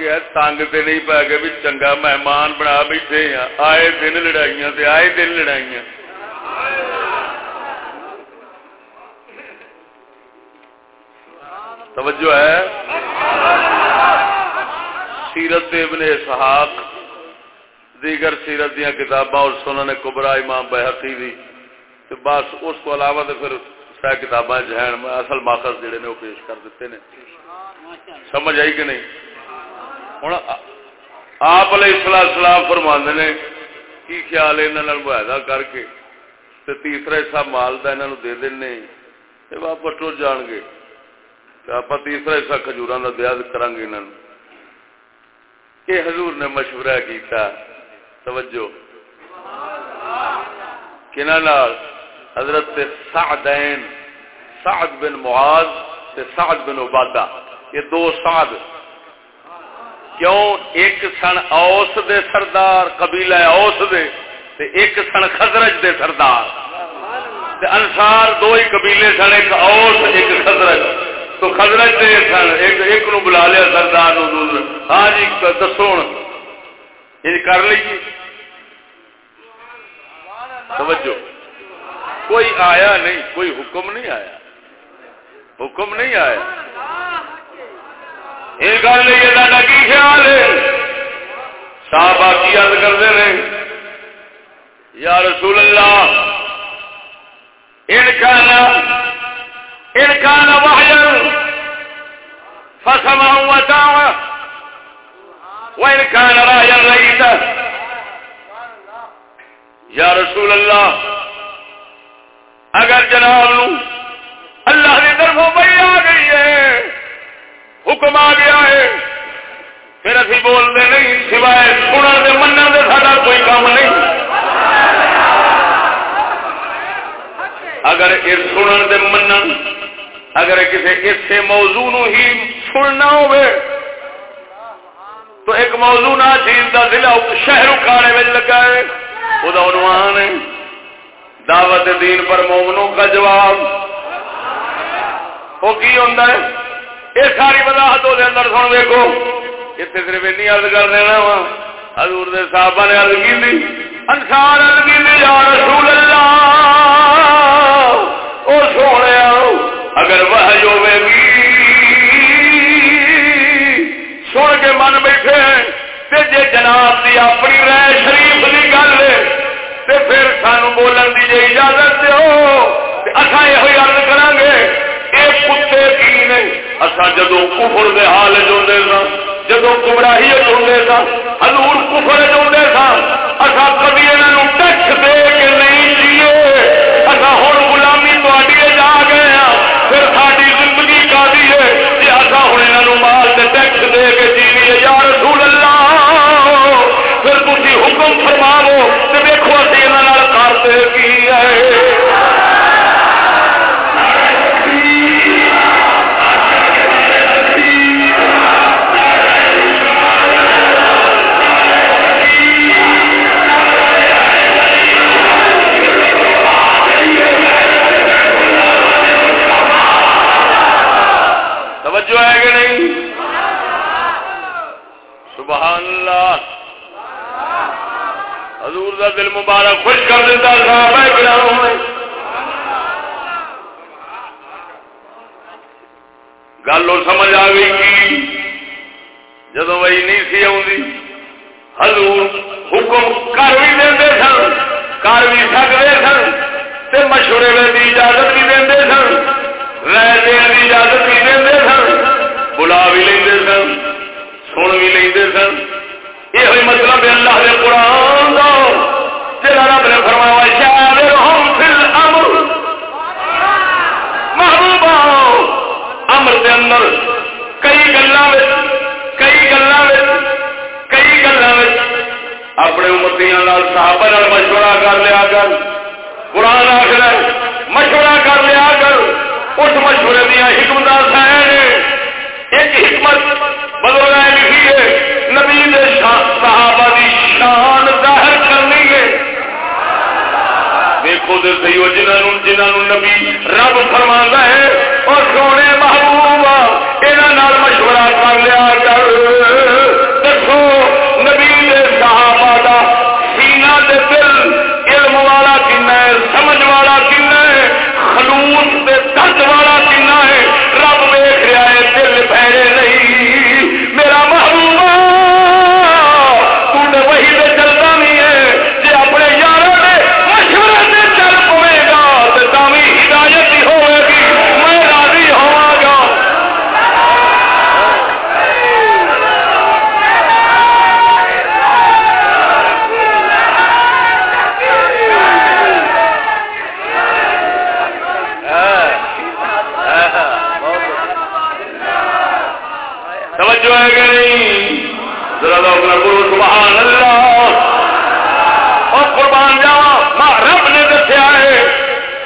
گیا تنگ تے نہیں پی گیا بھی چنگا مہمان بنا بیٹھے ہیں آئے دن لڑائیاں تے آئے دن لڑائیاں توجہ ہے سیرت ابن اسحاق دیگر سیرت دیا کتاباں اور سنن کبرا امام بحقی دی تو بس اس کو علاوہ تو پھر سہ کتاباں جہن اصل ماخذ جڑے نے وہ پیش کر دیتے نے سمجھ آئی کہ نہیں ہوں آپ علیہ السلام سلام فرماندے نے کی خیال ہے معاہدہ کر کے تے تیسرا حصہ مال کا انہوں دے دیں واپس ٹر جان گے آپ تیسرا حصہ کھجور کا دیا کرا گے انہوں کہ حضور نے مشورہ کیتا توجہ کنہ حضرت سعدین سعد بن معاذ تے سعد بن عبادہ یہ دو سعد کیوں ایک سن اوس دے سردار، قبیلہ اوس دے تے ایک سن خزرج دے سردار۔ تے انصار دو ہی قبیلے سن، ایک اوس، ایک خزرج تو خزرت دے سن، ایک ایک نو بلا لیا سردار نو دوسرے ہاں جی دسو یہ کر لیجیے توجہ۔ کوئی آیا نہیں، کوئی حکم نہیں آیا۔ حکم نہیں آیا۔ یہ گل یہ کی خیال ہے؟ صاحب کی یاد کرتے ہیں، یا رسول اللہ، ان کا ان كان وحيا فسمع وطاع وإن كان رايا رئيسا یا رسول اللہ، اگر جناب اللہ کی طرف بڑی آ گئی ہے حکم آ گیا ہے پھر ابھی بولتے نہیں سوائے سننے من دے سارا کوئی کام نہیں اگر یہ سنن دے منن اگر کسی اسے موضوع نو ہی سننا ہوئے تو ایک موضوع نہ چیز کا ضلع شہر اکاڑے میں لگا ہے وہ عنوان ہے دعوت دین پر مومنوں کا جواب وہ کی ہوتا ہے یہ ساری وضاحت وہ اندر سن دیکھو اتنے صرف این ارد کر دینا وا۔ حضور دے صاحب نے ارد کی دی انسان ارد کی دی یا رسول اللہ۔ سونے اگر وہ ہوے گی۔ سن کے من بیٹھے جی جناب کی اپنی رائے شریف کی گل تو پھر سان بولن کی جی اجازت دو اصا یہ گل کر گے اصا جدو کفر دے حال چاہتے سا جدو گمراہی چاہتے سا ہلور کفر چاہتے سا اصا کبھی یہاں ٹیکس دے کے نہیں جیے۔ اصا ہوں جا گئے ہیں پھر ساری زندگی کا دی ہے جی اصا ہوں یہاں مال کے ٹیکس دے کے جی یا رسول اللہ، پھر تھی حکم فرماو تو دیکھو اسی یہاں کرتے کی ہے۔ حضور دا دل مبارک خوش کر دیتا صحابہ کرام نے گل وہ سمجھ آ گئی کی جدو وہی نہیں سی آئی حضور حکم کر بھی دے سن، کر بھی سکتے سن، تے مشورے کی اجازت بھی دے سن رہ دین کی اجازت بھی دے سن، بلا بھی لے سن سن بھی لے سن۔ یہ مطلب اللہ کے قرآن کا جا رب نے فرمایا شاید ہم پھر امر محبوبہ، امر کے اندر کئی گلوں کئی گلوں کئی گلوں اپنے امتیاں صحابہ نال مشورہ کر لیا کر، قرآن آخر مشورہ کر لیا کر، اس مشورے دیا حکمت سہن ایک حکمت بدل لکھی ہے، نبی صحابہ کی شان ظاہر کرنی ہے دیکھو دے سیو وہ جنہوں جنہوں نبی رب فرما ہے، اور سونے محبوبہ یہاں مشورہ کر لیا کر۔ دسو، نبی صحابہ دا سینہ سینا دل، علم والا کن ہے، سمجھ والا کن ہے، خلوص درد والا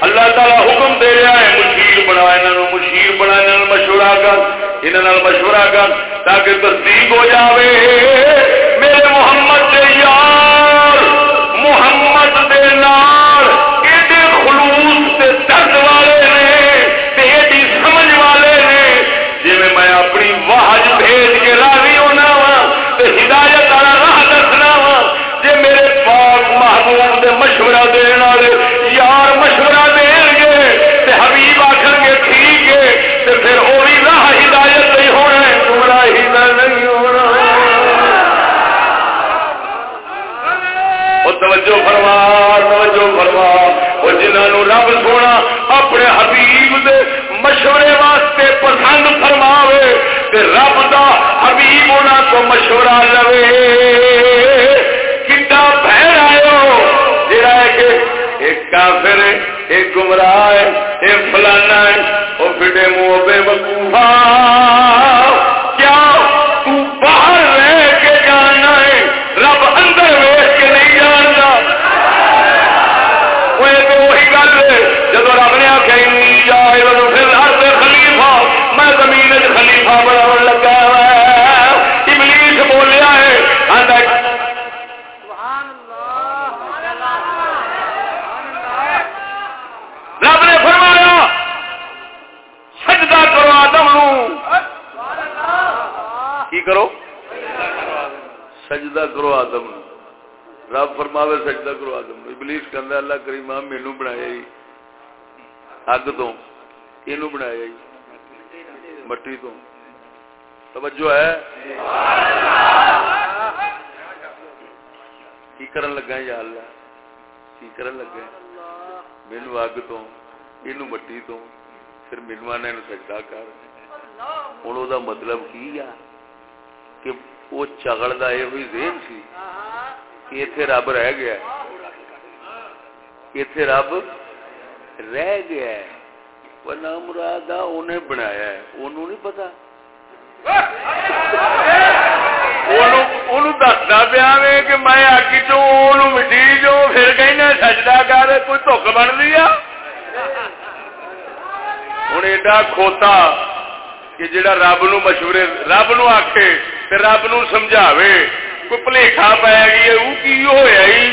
اللہ تعالیٰ حکم دے رہا ہے، مشیر بنا یہاں مشیر بنا یہاں مشورہ کر یہاں مشورہ کر تاکہ تصدیق ہو جاوے۔ میرے محمد ہے پھر وہ بھی راہ ہدایت نہیں ہونا ہے گمراہی کا نہیں ہونا وہ توجہ فرما توجہ فرما۔ وہ جنہوں رب سونا اپنے حبیب دے مشورے واسطے پسند فرماوے، تے رب دا حبیب ہونا تو مشورہ لوے۔ کتا بہر آئے جڑا ہے کہ ایک کافر ہے ایک گمراہ ہے ایک فلانا ہے وہ فٹے منہ بے وقوفا رب نے فرمایا، سجدہ کرو آدم نو۔ کی کرو؟ سجدہ کرو آدم نو۔ رب فرماوے سجدہ کرو آدم نو۔ ابلیس کہ اللہ کریم مینو بنایا جی۔ اگ تو۔ یہ بنایا جی؟ مٹی تو۔ توجہ ہے؟ کی کرن لگا یا اللہ؟ کی کرن لگا مینو اگ تو یہ مٹی تو پھر مینو آنے سجدہ کر ہوں وہ مطلب کی آ کہ وہ چگڑ کا یہ ذہن سی کہ اتے رب رہ گیا اتے رب رہ گیا ورنہ مراد انہیں بنایا ہے انہوں نہیں پتا دستا پیا کہ میں اگ چو مٹی جو پھر کہیں سجدہ کر کوئی دک بن لیا ہوں ایڈا کھوتا کہ جڑا رب نو مشورے رب نو آکھے تے رب نو سمجھاوے کوئی بھلیکھا پی گئی وہ کی ہوا ہی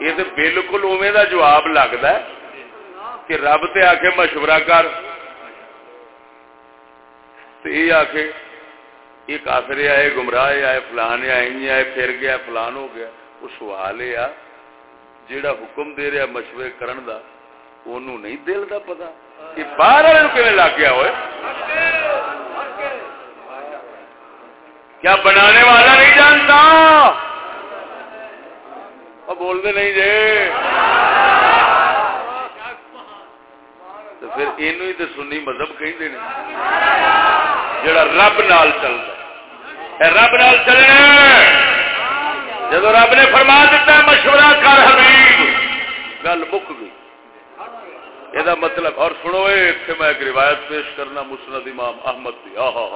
یہ تو بالکل اوے دا جواب لگتا ہے کہ رب تے آ کے مشورہ کر تو یہ آ کے یہ کافر آئے گمراہ آئے فلان آئے آئے پھر گیا فلان ہو گیا وہ سوال یہ آ جیڑا حکم دے رہا مشورے کرن دا انہوں نہیں، دل دا پتا کہ باہر والے کیون لگ گیا ہوئے؟ کیا بنانے والا نہیں جانتا؟ بولتے نہیں جی تو پھر یہ تو سنی مذہب کہیں جڑا رب نال چلتا رب نال چلنا جب رب نے فرما دیتا ہے مشورہ کر حبیب گل مک گئی یہ مطلب اور سنو اتنے میں ایک روایت پیش کرنا مسند امام احمد دی آہا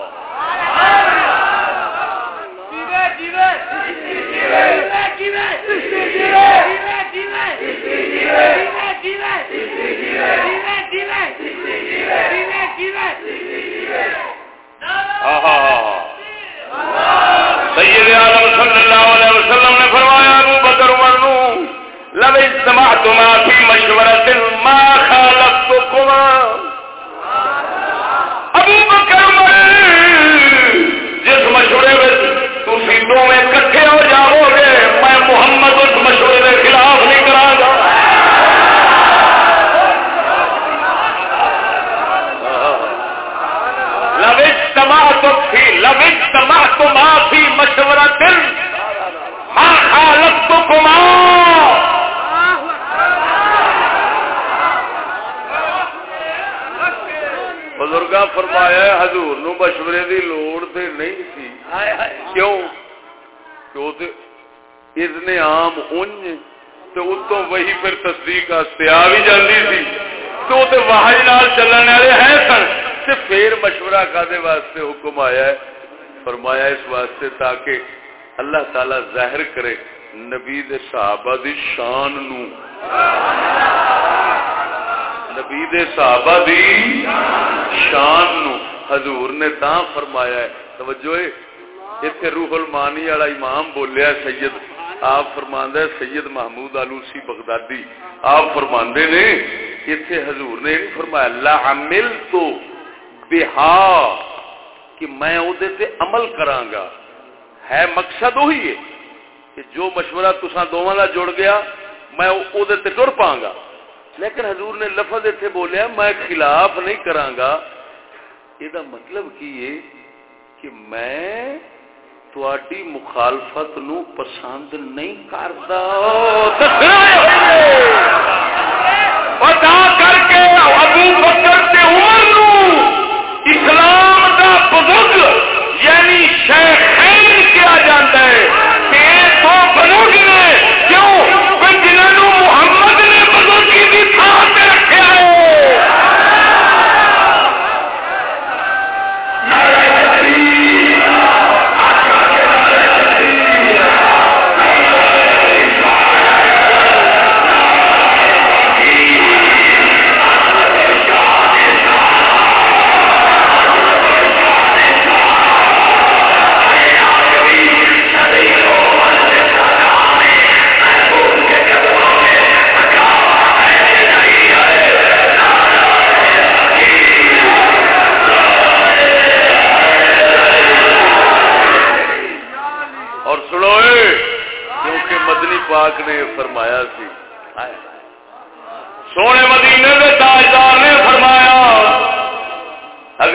سید عالم صلی اللہ علیہ وسلم نے فرمایا، ابو بکر عمر نو لو اجتماعت ما فی مشورت ما خالفتکما تھی لوج تما معافی مشورہ دل۔ ماں حالت تو کما بزرگا فرمایا حضور نو مشورے دی لوڑ تے نہیں سی۔ کیوں؟ کیوں تے اذن عام اونج تے اتوں وہی پھر تصدیق واسطے آ بھی جاندی سی۔ تو تے وحی نال چلن والے ہیں سن۔ تے پھر مشورہ کادے واسطے حکم آیا ہے، فرمایا اس واسطے تاکہ اللہ تعالی ظاہر کرے نبی دے صحابہ دی شان نو۔ نبی دے صحابہ دی شان نو۔ حضور نے تا فرمایا ہے، توجہ ایتھے روح المانی والا امام بولیا سید۔ آپ فرماندہ ہے سید محمود آلوسی بغدادی۔ آپ فرماندے نے ایتھے حضور نے فرمایا اللہ عمل تو بہا کہ میں تے عمل کرانگا ہے مقصد وہی ہے کہ جو مشورہ تسا دونوں کا جڑ گیا، میں تے ٹر پاں گا۔ لیکن حضور نے لفظ اتنے بولیا، میں خلاف نہیں کرانگا یہ مطلب کی ہے کہ میں تھی مخالفت نو پسند نہیں کرتا کر کے ابو بکر تے عمر اسلام دا بزرگ یعنی شیخین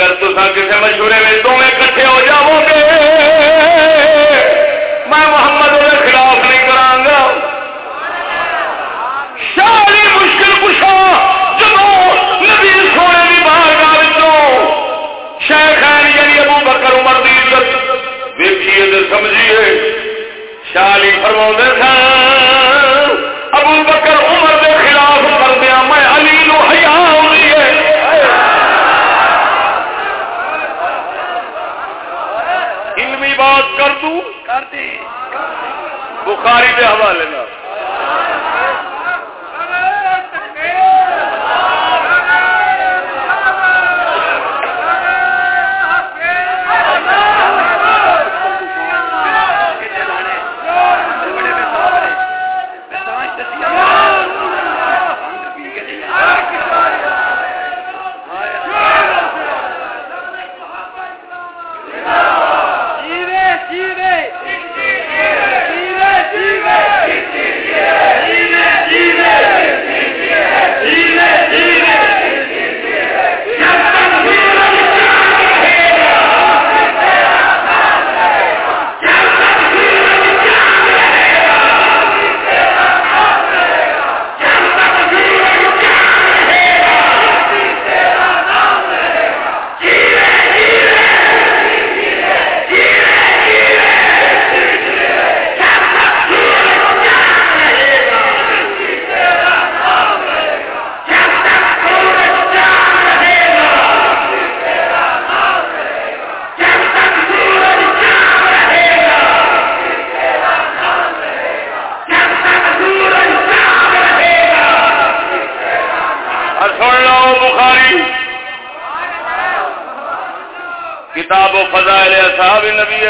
اگر تصا کسی مشورے میں دونوں کٹھے ہو جاؤ گے، میں محمد کے خلاف نہیں کرا گا۔ ساری مشکل پوچھا جب نبی سونے کی باہر گاہ شیخ یعنی ابو بکر عمر دی عزت۔ دیکھیے سمجھیے شالی فرما سن، ابو بکر دوں بخاری کے حوالے نہ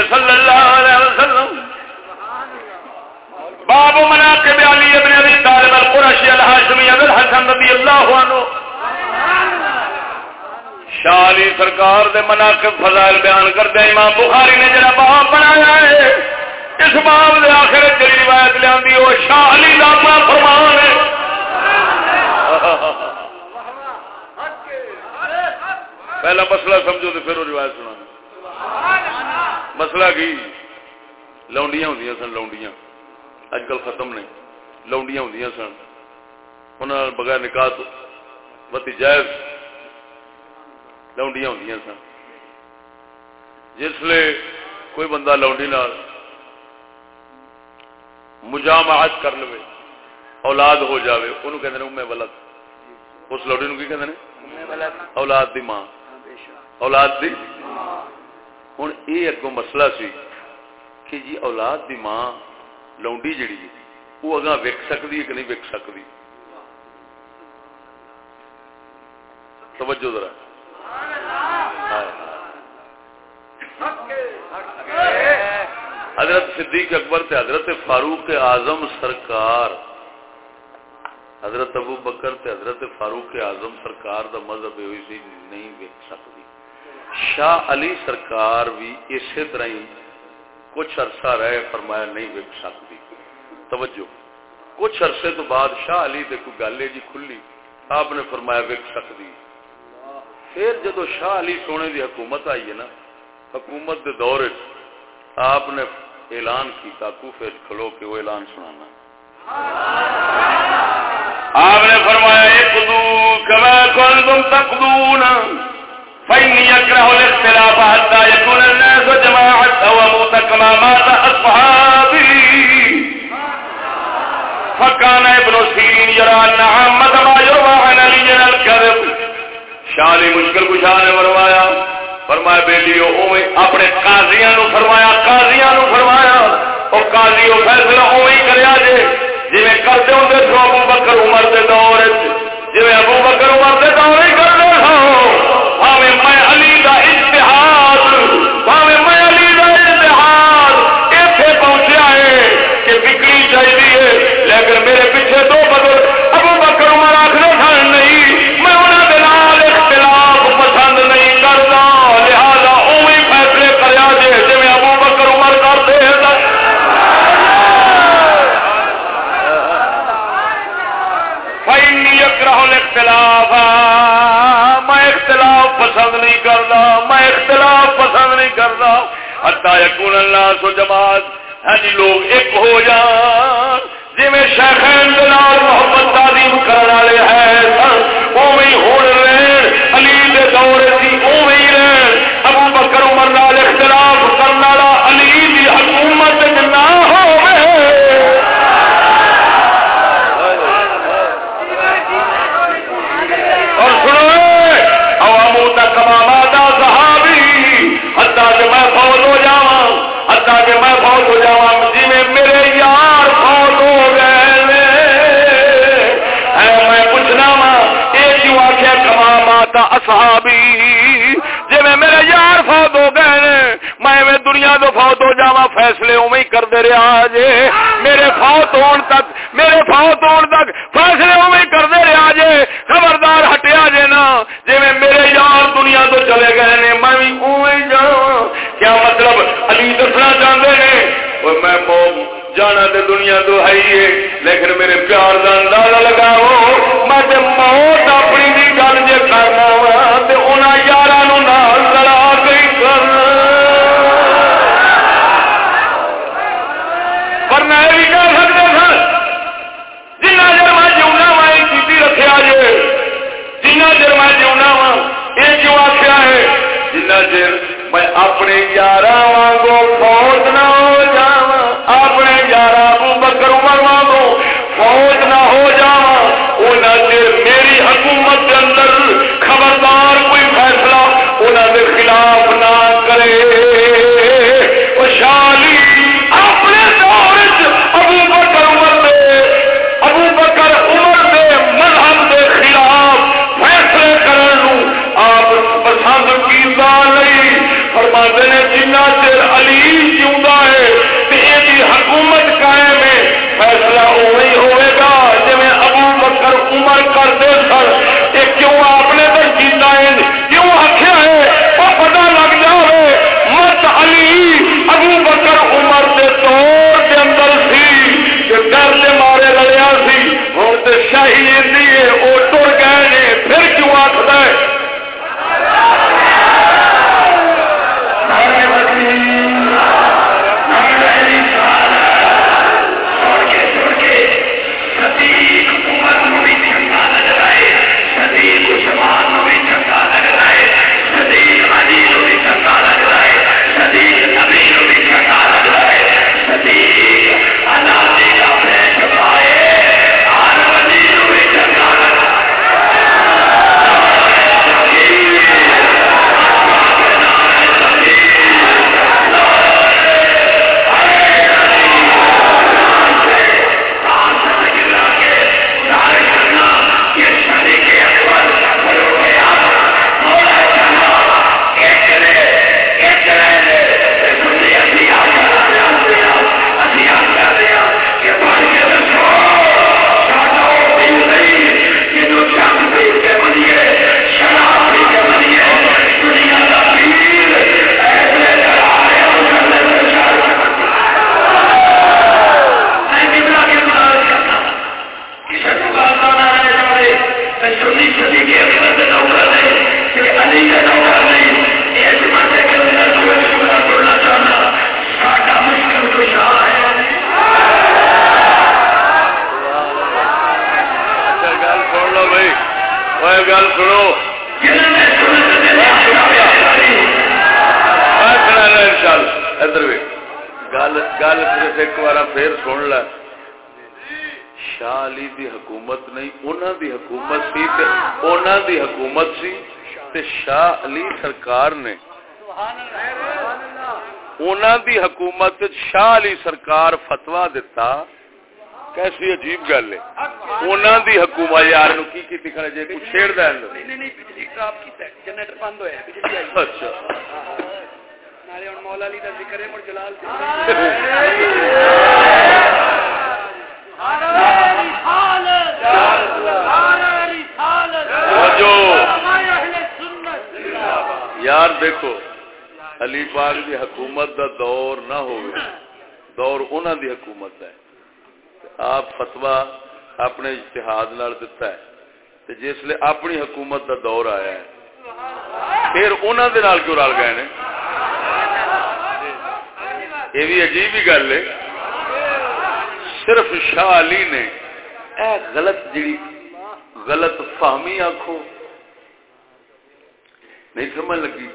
صلی اللہ علیہ وسلم۔ باب مناقب علی ابن ابی طالب القرشی الحاشمی ابن حسن رضی اللہ عنہ۔ شالی سرکار دے مناقب فضائل بیان کرتے امام بخاری نے جڑا باب بنایا ہے، اس باب دے آخر جی روایت لیا وہ شالی لاما فرمان ہے۔ پہلا مسئلہ سمجھو تو پھر وہ روایت سنا مسئلہ کی؟ لونڈیاں ہوں سن لونڈیاں۔ اج کل ختم نے۔ لونڈیاں ہوں سن۔ انہوں بغیر نکاح بتی جائز لونڈیاں ہوں سن۔ جس کوئی بندہ لونڈی نال مجامعت کر لو اولاد ہو جاوے انہوں کہتے ہیں امے ولد۔ اس لوڈی نو کی کہتے ہیں اولاد دی ماں۔ اولاد دی ہوں یہ اگوں مسئلہ سی کہ جی اولاد دی ماں لونڈی جڑی وہ اگاں وک سکتی ہے کہ نہیں وک سکتی توجہ ذرا حضرت صدیق اکبر تے حضرت فاروق اعظم سرکار حضرت ابو بکر تے حضرت فاروق اعظم سرکار دا مذہب ہوئی سی نہیں ویک سکتی شاہ علی سرکار بھی اسی طرح ہی کچھ عرصہ رہے، فرمایا نہیں ویک سکتی۔ توجہ۔ کچھ عرصے تو بعد شاہ علی دے کوئی گل جی کھلی، آپ نے فرمایا ویک سکتی۔ پھر جدو شاہ علی سونے دی حکومت آئی ہے نا، حکومت دے دور آپ نے اعلان کیا کوفے کھلو کے وہ اعلان سنانا۔ آپ نے فرمایا، ایک دو کما کن تم تک دون فإني أكره الاختلاف حتى يكون الناس جماعة وموت كما مات أصحابي فكان ابن سيرين يرى أن عامة ما يروى عن علي الكذب. شالی مشکل کشاہ نے فرمایا فرمایا بیلی اپنے قاضیاں نو فرمایا، قاضیاں نو فرمایا وہ قاضی وہ فیصلہ اوی کریا جے جی کرتے ہوں سو ابو بکر عمر دے دور جی ابو بکر عمر دے اختلاف میں اختلاف پسند نہیں کرتا، میں اختلاف پسند نہیں کرتا۔ اتا یقون اللہ سو جماعت ہاں جی لوگ ایک ہو جان۔ جی میں شیخین محمد تعلیم کرنے والے ہیں اوی ہوں اصحابی جی میں میرے یار فوت ہو گئے میں دنیا تو فوت ہو جا فیصلے اوی کرتے رہا جے۔ میرے فوت ہون تک، میرے فوت ہون تک فیصلے اوی کرتے رہا جے۔ خبردار ہٹیا جے نا۔ جی میں میرے یار دنیا تو چلے گئے نے، میں بھی اوی جا کیا مطلب؟ علی دسنا چاہتے ہیں میں جانا تو دنیا تو ہے لیکن میرے پیار کا اندازہ لگاؤ۔ میں موت اپنی میں بھی کہہ سکتے سن جنہ چر میں جیونا وا یہ چیتی رکھا جی جنہ چر میں جیونا وا یہ کیوں آخیا ہے جنہ چر میں اپنے یار واگو فوت نہ ہو جا اپنے علی سرکار نے انہاں دی حکومت شاہ علی سرکار فتوا دیتا کیسی عجیب گل ہے۔ انہاں دی حکومت یار نو کی کیتی کھڑے جے کچھ چھیڑ دے نہیں نہیں بجلی خراب کیتا ہے جنریٹر بند ہویا ہے بجلی آئی۔ اچھا۔ نالے ہن مولا علی دا ذکر ہے جلال یار دیکھو علی پاک دی حکومت دا دور نہ ہو دور انہوں دی حکومت ہے۔ آپ فتوا اپنے اشتہاد نال دیتا ہے۔ تے جس لیے اپنی حکومت دا دور آیا ہے، پھر انہوں دے نال کیوں رل گئے نے؟ یہ بھی عجیب ہی گل ہے۔ صرف شاہ علی نے اے غلط جڑی غلط فہمی آخو نہیں سمجھ لگی۔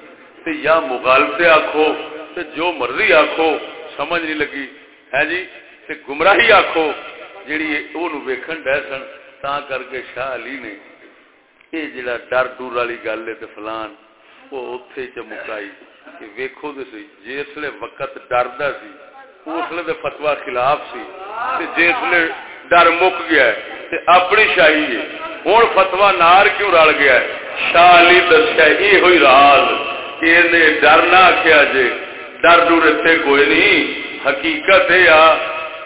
تے یا مغالطے آخو تے جو مرضی آخو سمجھ نہیں لگی۔ ہے جی؟ تے گمراہی آخو جیڑی وہ ویکھن ڈے سن، تا کر کے شاہ علی نے یہ جڑا ڈر ڈر والی گل ہے تے فلان وہ اتے چمکائی کہ ویکھو تو سی جسے وقت ڈردا سی اسلے فتوا خلاف سی، تے جسے ڈر مک گیا ہے۔ تے اپنی شاہی ہے۔ ہوں فتوا نار کیوں رل گیا ہے؟ شاہ علی دسیا یہ ہوئی راز کہ ڈر نہ آخیا جے۔ ڈر ڈر اتنے کوئی نہیں۔ حقیقت یہ آ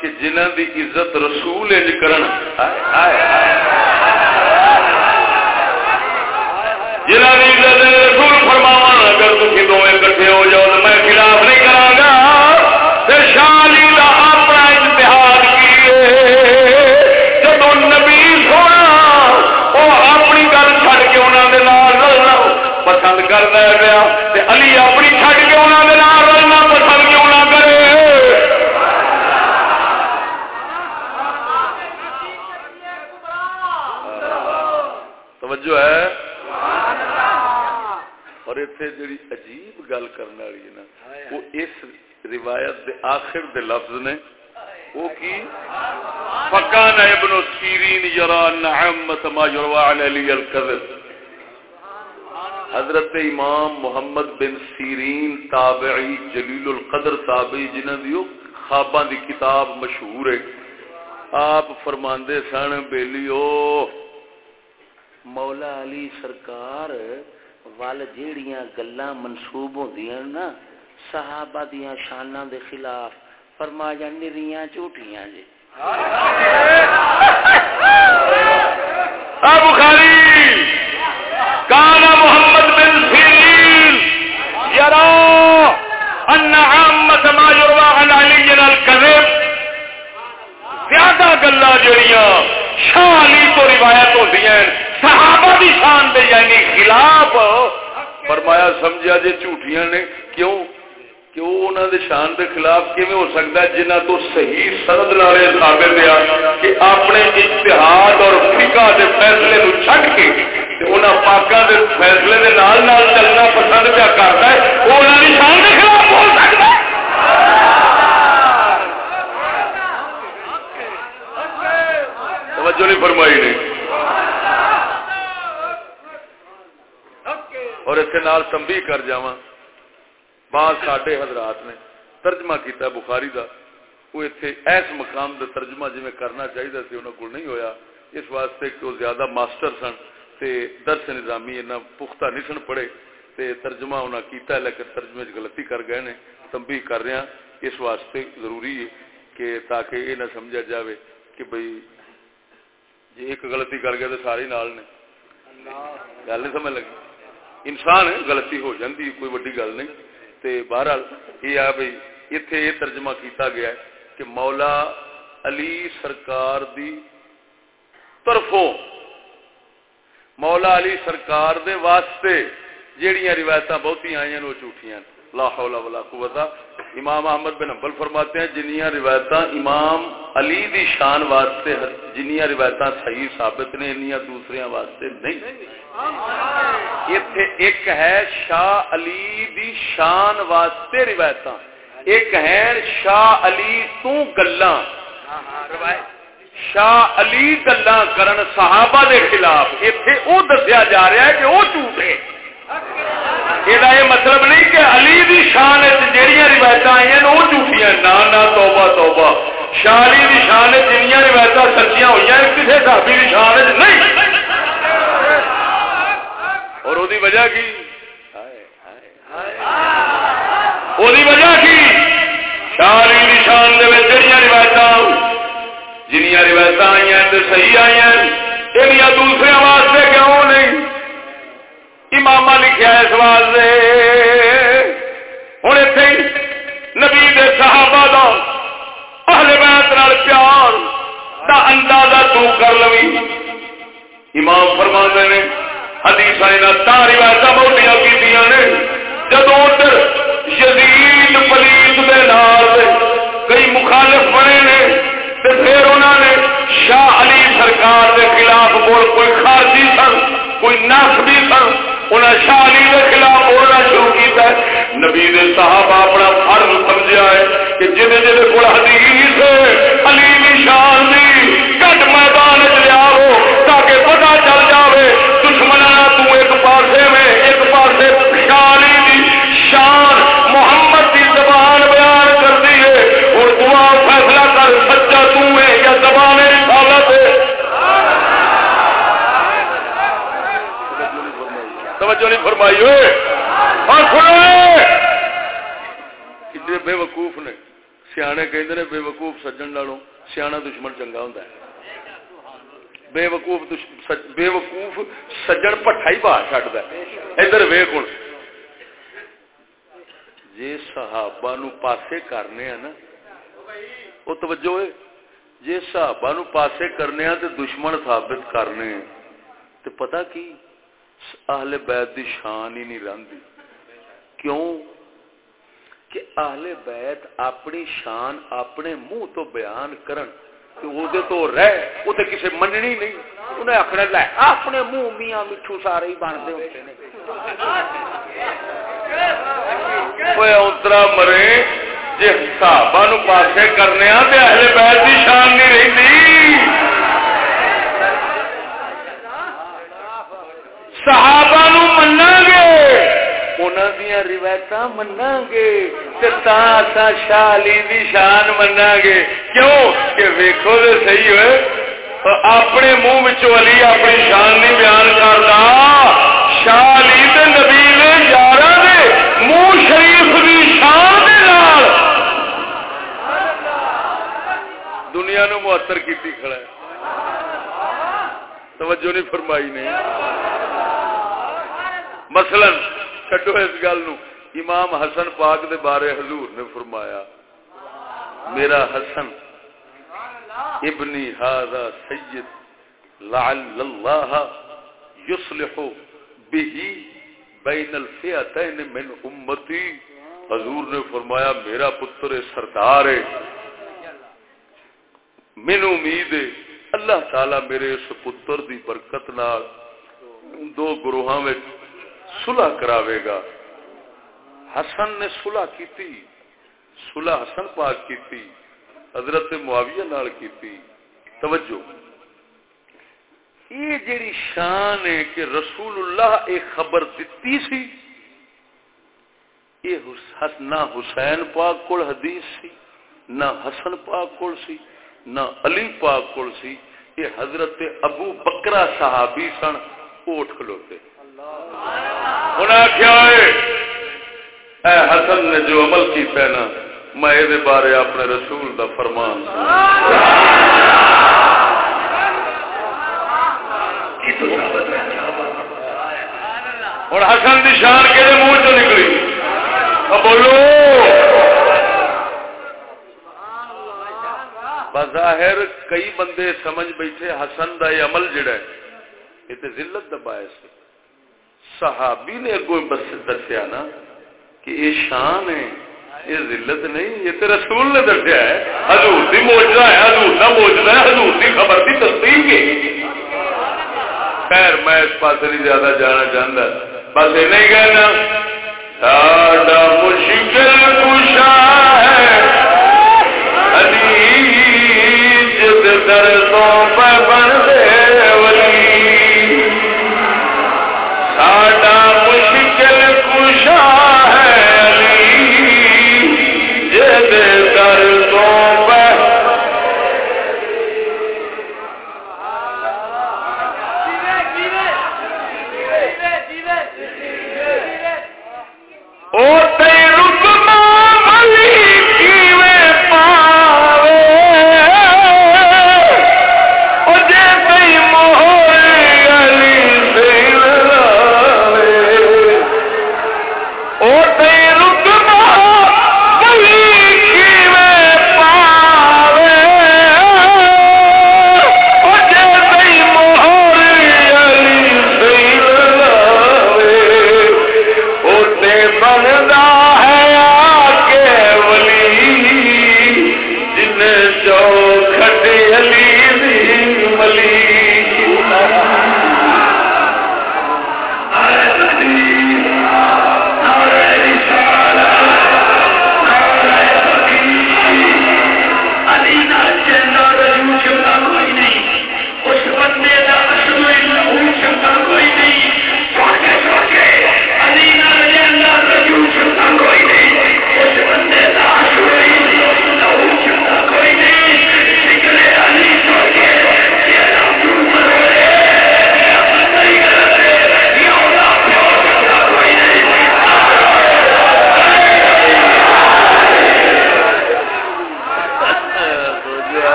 کہ جنہ دی عزت رسول انج کرن۔ جنہ دی عزت رسول فرماوا اگر تھی دونوں کٹھے ہو جاؤ تو میں خلاف نہیں کرا گا۔ شاہ علی کا اپنا امتحان اتحاد جب نبی سونا وہ اپنی گل چڑ کے انہوں نے رلنا پسند کر دیا علی اپنی توجہ ہے. اور اتنے جی عجیب گل کرنے والی ہے نا وہ اس روایت دے آخر دے لفظ نے وہ کی؟ فکان ابن سیرین یرا نعمت ما یروا علی الکذب حضرت امام محمد بن سیرین تابعی جلیل القدر تابعی جنہاں دی خواباں دی کتاب مشہور ہے۔ آپ فرماندے سن بیلیو مولا علی سرکار وال جیڑیاں گلاں منسوب ہوندیاں نا صحابہ دیاں شاناں دے خلاف فرما جانی ریاں جھوٹیاں جی۔ ابو بخاری کانا محمد بن سیرین، یرا، ان عامت ما یروا عن علی الکذب زیادہ گلا جڑیاں شاہ علی تو روایت ہوتی ہیں۔ صحابہ دی شان دے یعنی خلاف۔ فرمایا سمجھا جی جھوٹیاں نے کیوں؟ کہ وہ انہوں دے شان دے خلاف کیویں ہو سکتا ہے جنہ تو صحیح سند نالے ثابت دیا کہ اپنے اجتہاد اور فقہ دے فیصلے نو چھڈ کے انہاں پاکاں دے فیصلے دے نال نال چلنا پسند پیا کرتا ہے وہ انہاں دی شان دے خلاف ہو سکتا ہے۔ توجہ نہیں فرمائی نے۔ اور اتنے نال تنبیہ کر جاواں۔ بعض ساڈے حضرات نے ترجمہ کیتا بخاری دا۔ وہ اتنے ایس مقام دا ترجمہ جی کرنا چاہیے سی انہوں کو نہیں ہویا۔ اس واسطے کہ وہ زیادہ ماسٹر سن تے درس نظامی انہیں پختہ نہیں سن پڑے تے ترجمہ انہیں کیتا ہے، لیکن ترجمے غلطی کر گئے نے، تنبیہ کر رہے ہیں۔ اس واسطے ضروری ہے کہ تاکہ یہ نہ سمجھا جاوے کہ بھئی جی ایک غلطی کر گیا تو سارے نال نے۔ گل نہیں سمجھ لگی؟ انسان غلطی ہو جاندی، کوئی وڈی گل نہیں۔ تے بہرحال یہ ہے بھائی اتنے یہ ترجمہ کیتا گیا ہے کہ مولا علی سرکار دی طرفوں، مولا علی سرکار دے واسطے جیڑیاں روایت بہتی آئی ہیں وہ جھوٹیاں لا حول ولا قوت امام احمد بن حنبل فرماتے ہیں جنیاں روایت امام علی دی شان واسطے جنیاں روایت صحیح ثابت نے، انیاں دوسرے واسطے نہیں. ایتھے ایک ہے شاہ علی دی شان واسطے روایت ایک ہے شاہ علی تو گلا شاہ علی گلا کرن صحابہ دے خلاف اتنے وہ دسیا جا رہا ہے کہ وہ جھوٹے یہ مطلب نہیں کہ علی دی شان جہیا روایت آئی ہیں وہ جھوٹیاں نہ نہ توبہ توبہ شاہ علی دی شان جنیاں روایت سچیاں ہوئی ہیں کسی صحابی دی شان نہیں اور وہ وجہ کی وجہ کی شاہ علی دی شان جہیا روایت جنیا روایت آئی ہیں صحیح آئی ہیں یہ دوسرے واسطے کیوں نہیں امام لکھا اس واسطے ہوں اتنے نبی دے صحابہ دا اہل بیت نال پیار دا اندازہ تو کر لوی۔ امام فرما نے حدیث تا روایت موٹیاں کی نے۔ جدو ادھر یزید پلیت دے نال کئی مخالف بنے نے تے پھر انہوں نے شاہ علی سرکار کے خلاف بول کوئی خارجی سن، کوئی نس بھی سن انہیں شاہ علی کے خلاف بولنا شروع کیا نبی نے صاحب اپنا فرض سمجھا ہے کہ جن جن کو حدیث علی نشان دی کٹ میدان توجہ نہیں فرمائی ہوئے بے وقوف نے۔ سیانے کہ بے وقوف سجن نالوں سیاح دشمن چنگا ہوں بے وقوف بے وقوف سجن پٹھا ہی باہر چڈ ادھر ویخ ہوں جی صحابہ نو پاسے کرنے ہیں نا وہ توجہ ہے۔ جی صحابہ نو پاسے کرنے تے دشمن ثابت کرنے تے پتہ کی؟ اہل بیت دی شان ہی نہیں رہندی۔ کیوں؟ کہ اہل بیت اپنی شان اپنے منہ تو بیان کرن کہ او دے تو رہ او تے کسے مننی نہیں۔ انہیں آخر لے، اپنے منہ میاں مٹھو سارے ہی بن دے ہوتے ہیں۔ کوئی اترا مرے جی صحابہ نو پاسے کرنے تے اہل بیت دی شان نہیں رہندی۔ صحابہ نو منا گے انہاں دیاں روایتاں منا گے تے تا شالی دی شان منا گے کیوں؟ کہ ویکھو تے صحیح ہوئے۔ اپنے منہ وچوں علی اپنی شان نہیں بیان کردا۔ شالی تے نبی نے یاراں دے منہ شریف دی شان دے نال۔ دنیا نو معطر کیتی کھڑا ہے۔ توجہ نہیں فرمائی نے۔ مثلا کٹو اس گل نو۔ امام حسن پاک دے بارے حضور نے فرمایا، میرا حسن، ابنی هذا سید لعل اللہ یصلح به بین الفئتین من امتی۔ حضور نے فرمایا، میرا پتر سردار ہے۔ مینو امید ہے، اللہ تعالی میرے اس پتر دی برکت نال دو گروہاں میں صلح کراوے گا۔ حسن نے صلح کیتی۔ صلح حسن پاک کیتی۔ حضرت معاویہ نال کیتی۔ توجہ۔ یہ جیڑی شان ہے کہ رسول اللہ ایک خبر دیتی سی یہ نہ حسین پاک کول حدیث سی، نہ حسن پاک کول سی، نہ علی پاک کول سی۔ یہ حضرت ابو بکرا صحابی سن اوٹ کھلوتے۔ انہیں کیا اے حسن نے جو عمل کی نا، میں یہ بارے اپنے رسول دا فرمان ہوں حسن کی شان کے منہ چ نکلی؟ بولو۔ بظاہر کئی بندے سمجھ بیٹھے حسن دا یہ عمل جڑا ہے، یہ تو ذلت دا باعث ہے۔ صحابی نے اگو بس دسیا نا کہ یہ شان ہے، یہ ذلت نہیں، یہ تو رسول نے دسیا ہے۔ حضور کی موجنا ہے، حضور کا موجنا ہے، حضور کی خبر کی تصدیق ہے۔ خیر، میں اس پاس نہیں زیادہ جانا چاہتا بس یہ نہیں کہنا، ساڈا مشکل کشا ہے۔ علی جد سو پر بڑھ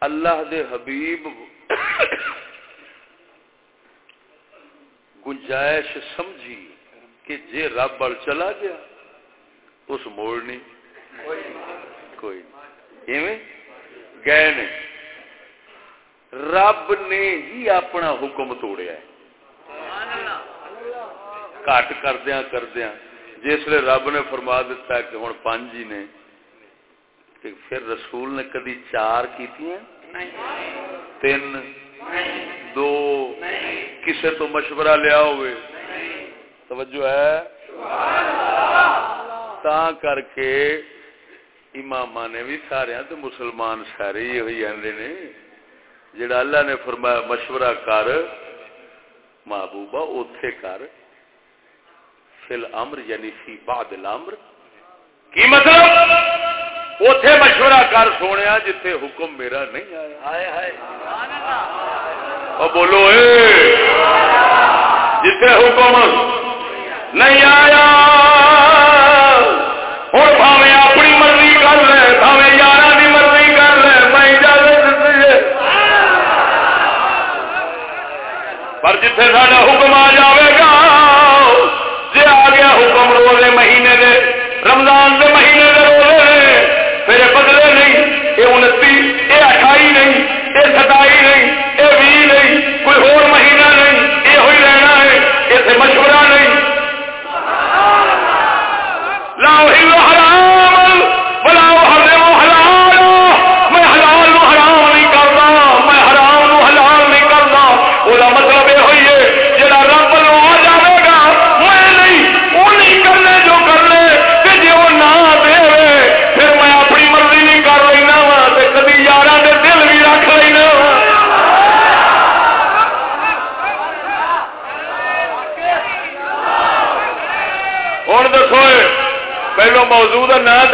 اللہ دے حبیب گنجائش سمجھی کہ جے رب بڑ چلا گیا اس موڑ نہیں۔ کوئی گئے نہیں۔ رب نے ہی اپنا حکم توڑیا ہے۔ کٹ کردیا کردیا جسے رب نے فرما دیتا ہے کہ ہوں پانچ ہی نے کہ پھر رسول نے کدی چار کی تین، دو، کسے تو مشورہ لیا ہوئے۔ توجہ ہے؟ تا کر کے امام نے بھی سارے تو مسلمان سارے ہی ہوئی آدھے نے۔ جڑا اللہ نے فرمایا مشورہ کر، محبوبہ اتے کر۔ فل امر یعنی فی بعد الامر۔ کی مطلب؟ اتے مشورہ کر سونے جتھے حکم میرا نہیں آیا۔ بولو جتھے حکم نہیں آیا ہوں بھاوے اپنی مرضی کر لے بھاوے یار کی مرضی کر لے میں پر جتھے ساڈا حکم آ جائے گا جی آ گیا حکم روزے مہینے دے رمضان دے مہینے دے میرے بدلے نہیں یہ انتی یہ اٹھائی نہیں یہ ستا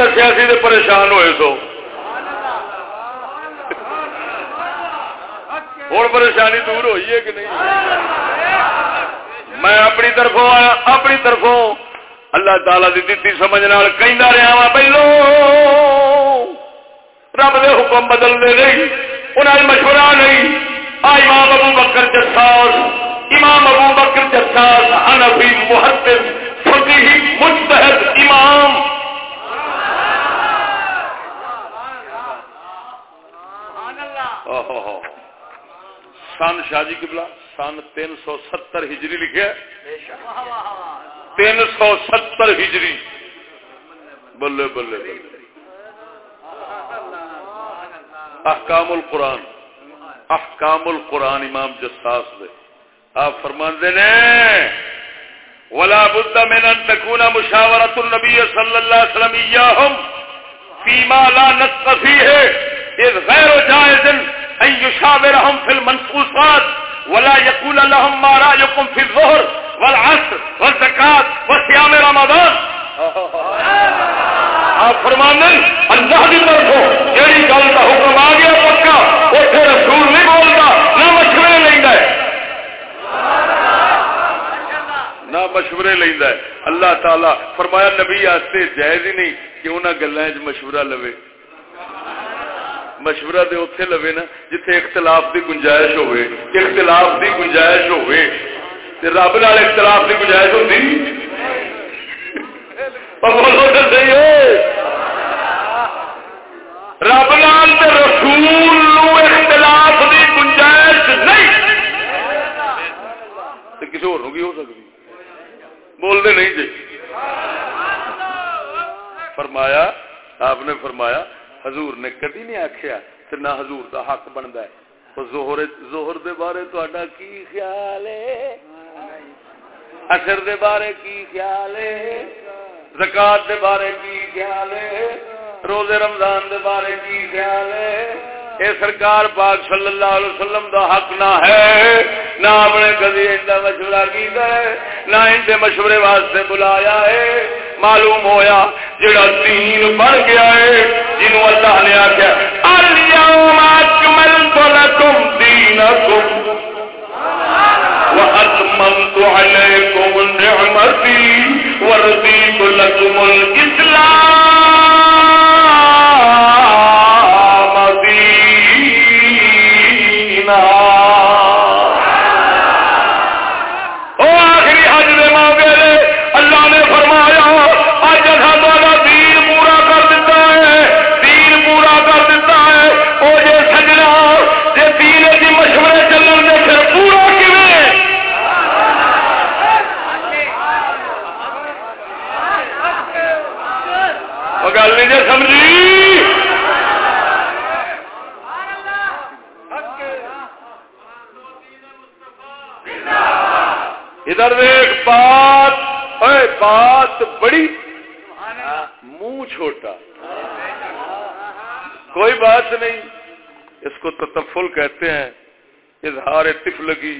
دسیا سی پریشان ہوئے سو ہوں پریشانی دور ہوئی ہے کہ نہیں میں اپنی طرفوں آیا اپنی طرفوں اللہ تعالی کی دیتی سمجھ کہیں رہا وا پہلو رب دے حکم بدلنے نہیں انہیں مشورہ نہیں آ امام ابو بکر جساس امام ابو بکر جساس انفی محتم فقی مستحد امام سن شاہ جی کبلا سن تین سو ستر ہجری لکھے۔ تین سو ستر ہجری۔ بلے بلے بلے۔ احکام القرآن۔ احکام القرآن امام جساس دے۔ آپ فرماندے نے ولا بد من ان تكون مشاورة النبي صلى الله عليه وسلم اياهم فيما لا نطق فيه اذ غير جائز يشاورهم في المنصوصات ولا يقول لهم ما رايكم في الظهر والعصر والزكاه وصيام رمضان. آپ فرمانے اللہ کی طرف ہو، جیڑی گل کا حکم آ گیا پکا اتنے رسول نہیں بولتا، نہ مشورے لینا ہے۔ نہ مشورے لینا ہے۔ اللہ تعالی فرمایا، نبی آستے جائز ہی نہیں کہ انہوں گلوں مشورہ لوے۔ مشورہ دے اتنے لوے نا، جتھے اختلاف دی گنجائش ہوئے، اختلاف دی گنجائش ہوئے۔ رب نال اختلاف دی گنجائش ہوتی بولو صحیح ہو رب لال رسول اختلاف کی گنجائش نہیں۔ کسی ہو سکتی بولتے نہیں جی فرمایا، آپ نے فرمایا حضور نے کدی نہیں آخیا نہ حضور کا حق بنتا ہے۔ زہر زہر دے بارے تا کی خیال ہے؟ اثر دے بارے کی خیال ہے؟ زکات دے بارے کی خیال ہے؟ روزے رمضان دے بارے کی خیال ہے؟ اے سرکار پاک صلی اللہ علیہ وسلم دا حق نہ ہے، نہ اپنے کدی اندا مشورہ کیتا ہے، نہ اندے مشورے واسطے بلایا ہے۔ معلوم ہویا جڑا دین بن گیا ہے جنوں اللہ نے آکھیا، الیوم اکملت لکم دینکم واتممت علیکم نعمتی ورضیت لکم الاسلام. جی، ادھر ایک بات اے بات بڑی، منہ چھوٹا۔ کوئی بات نہیں، اس کو تطفل کہتے ہیں، اظہار طفل کی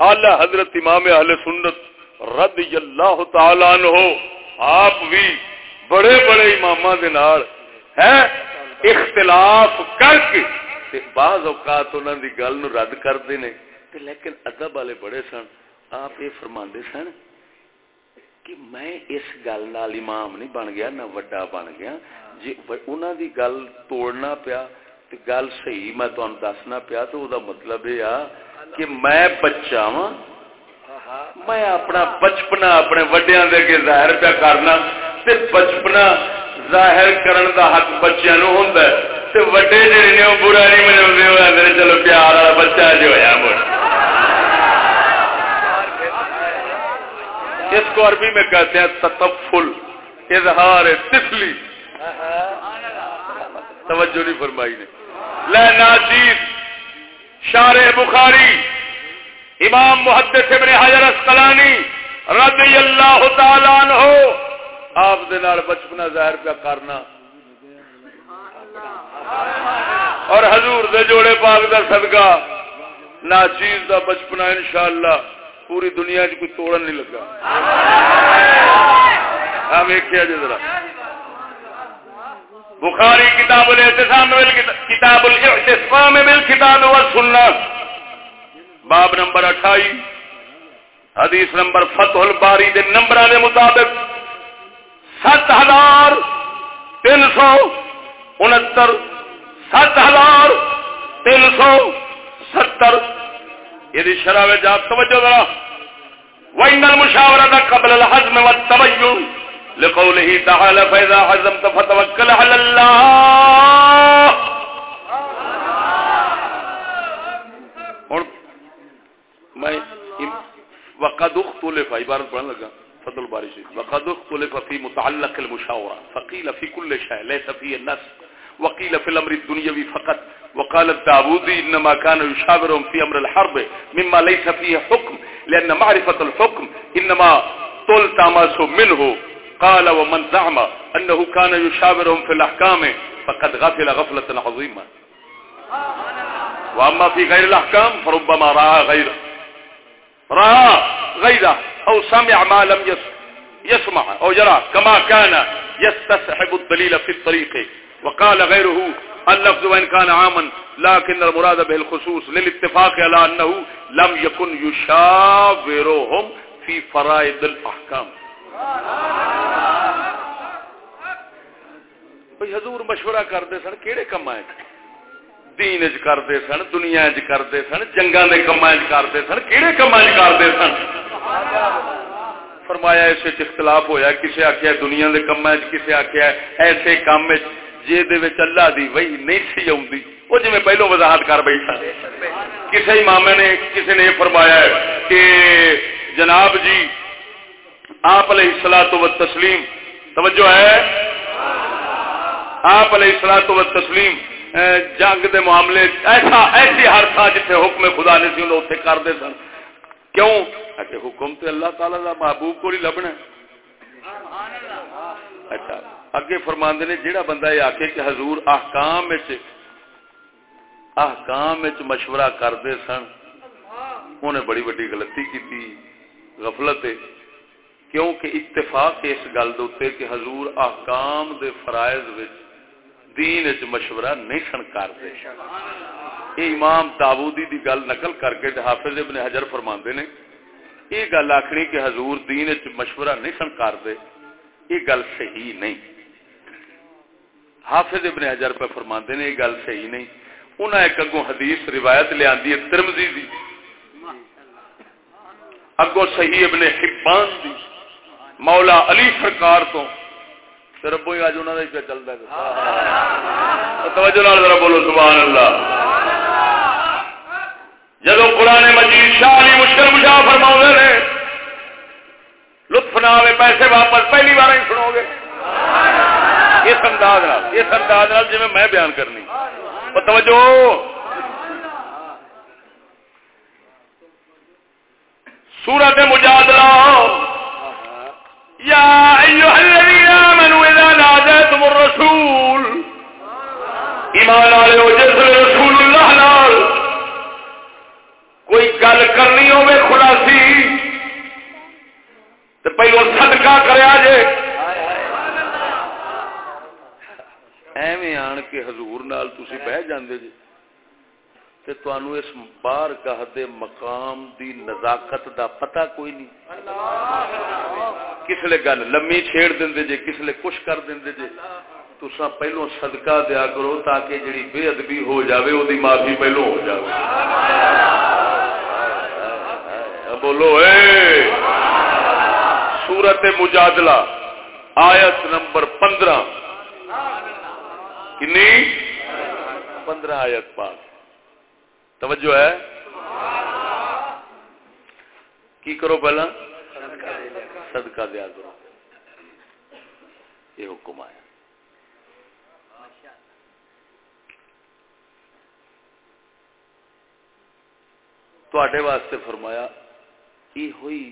اعلی حضرت امام اہل سنت رضی اللہ تعالیٰ عنہ، آپ بھی بڑے بڑے امام ہے اختلاف کر کے۔ بعض اوقات انہوں کی گل نو رد کرتے ہیں لیکن ادب والے بڑے سن، آپ یہ فرما سن کہ میں اس گل نال امام نہیں بن گیا، نہ وڈا بن گیا۔ جی انہوں دی گل توڑنا پیا تو گل صحیح میں تمہیں دسنا پیا تو وہ مطلب یہ آ کہ میں بچہ وا میں اپنا بچپنا اپنے وڈیا کے ظاہر پیا کرنا تے بچپنا ظاہر کرن دا حق بچیاں نو ہوندا ہے تے وڈے جڑے نے او برا نہیں مناوندے او چلو پیار والا بچہ جو ہویا مڑ۔ اس کو عربی میں کہتے ہیں تطفل، اظہار تفلی توجہ نہیں فرمائی نے۔ لہناجیز شار بخاری۔ امام محدث ابن حجر اسقلانی رضی اللہ تعالیٰ عنہ۔ آپ دے نال بچپنا ظاہر پہ کرنا۔ اور حضور دے جوڑے پاک دا صدقہ۔ ناچیز دا بچپنا انشاءاللہ پوری دنیا چ کوئی توڑن نہیں لگا۔ ہاں ویکیا جی ذرا۔ بخاری کتاب الاعتصام کتاب الاعتصام بالکتاب والسنت باب نمبر اٹھائی، حدیث نمبر فتح الباری دے نمبر دے مطابق سات ہزار تین سو انہتر، سات ہزار تین سو ستر۔ یہ شرح آپ توجہ ذرا۔ وإن المشاورة قبل الحزم والتبين لقوله تعالى، فإذا حزمت فتوكل على الله میں وقد اختلف عبارت پڑھنے لگا فضل الباری سے وقد اختلف في متعلق المشاورة. فقيل في كل شيء ليس فيه النسخ وقيل في الأمر الدنيوي فقط. وقال الداودي إنما كان يشاورهم في أمر الحرب مما ليس فيه حكم. لأن معرفة الحكم إنما تلتمس منه قال ومن زعم أنه كان يشاورهم في الأحكام فقد غفل غفلة عظيمة. وأما في غير الأحكام فربما رأى غيره راى غيره او سمع ما لم يسمع او يرى كما كان يستصحب الدليل في الطريق وقال غيره اللفظ وان كان عاما لكن المراد به الخصوص للاتفاق على انه لم يكن يشاورهم في فرائض الاحکام. بھئی حضور مشورہ کرتے سن کہڑے کما دین چ کرتے سن، دنیا چ کرتے سن جنگا کے کما کرتے سن کہڑے کما کرتے سن؟ فرمایا اس اختلاف ہویا، کسے آخیا دنیا کے کما کسے آخیا ایسے کام جی اللہ دی وہی نہیں سی آئی وہ جی پہلو وضاحت کر بیٹھا۔ کسی مامے نے کسی نے فرمایا کہ جناب جی آپ علیہ السلام تو تسلیم توجہ ہے؟ آپ علیہ السلام تو تسلیم جنگ دے معاملے، ایسا، ایسی ہر تھا جتنے حکم خدا نے سی اتنے کرتے سن۔ کیوں؟ کہ حکم تو اللہ تعالی کا محبوب کو نہیں لبنا اچھا اگے فرماندے نے، جیڑا بندہ یہ آکھے کہ حضور احکام وچ احکام وچ مشورہ کردے سن انہیں بڑی بڑی غلطی کیتی، غفلت ہے۔ کیونکہ اتفاق اس گل دے کہ حضور احکام دے فرائض وچ دین وچ مشورہ نہیں سن کرتے یہ امام داودی دی گل نقل کر کے حافظ ابن حجر فرماندے نے۔ یہ گل آخری کہ حضور دین وچ مشورہ نہیں سن کرتے یہ گل صحیح نہیں۔ حافظ ابن حجر پہ فرماندے نے، یہ گل صحیح نہیں۔ انہاں ایک اگوں حدیث روایت لے آندی ہے ترمذی دی۔ اگوں صحیح ابن حبان دی۔ مولا علی سرکار تو ربو ہی اج انہاں دا ہی چلدا ہے توجہ نال ذرا بولو سبحان اللہ جدو قرآن مجید شاہ علی مشکل مشاہ فرماؤں نے لطف نہ آئے پیسے واپس پہلی بار ہی سنو گے اس انداز اس انداز جی میں بیان کرنی توجہ سورت مجادلہ یا ایمان آلے ہو، جس رسول اللہ نال کوئی گل کرنی ہوئے خلاصی تو پہلو صدقہ کریا جے۔ ایویں آن کے حضور نال تسی بہ جاندے جی تے تانوں اس بار گاہ دے مقام دی نزاکت دا پتہ کوئی نہیں۔ کس لے گل لمی چھیڑ دیندے جے، کس لے کچھ کر دیندے جے۔ تساں پہلو صدقہ دیا کرو تاکہ جڑی بے ادبی ہو جاوے، او دی معافی پہلو ہو جاوے۔ بولو، اے۔ سورت مجادلہ، آیت نمبر پندرہ۔ کنی؟ پندرہ آیت پاس توجہ ہے؟ کی کرو پہلا؟ صدقہ دیا کرو۔ یہ حکم آیا۔ تے واسطے فرمایا، یہ ہوئی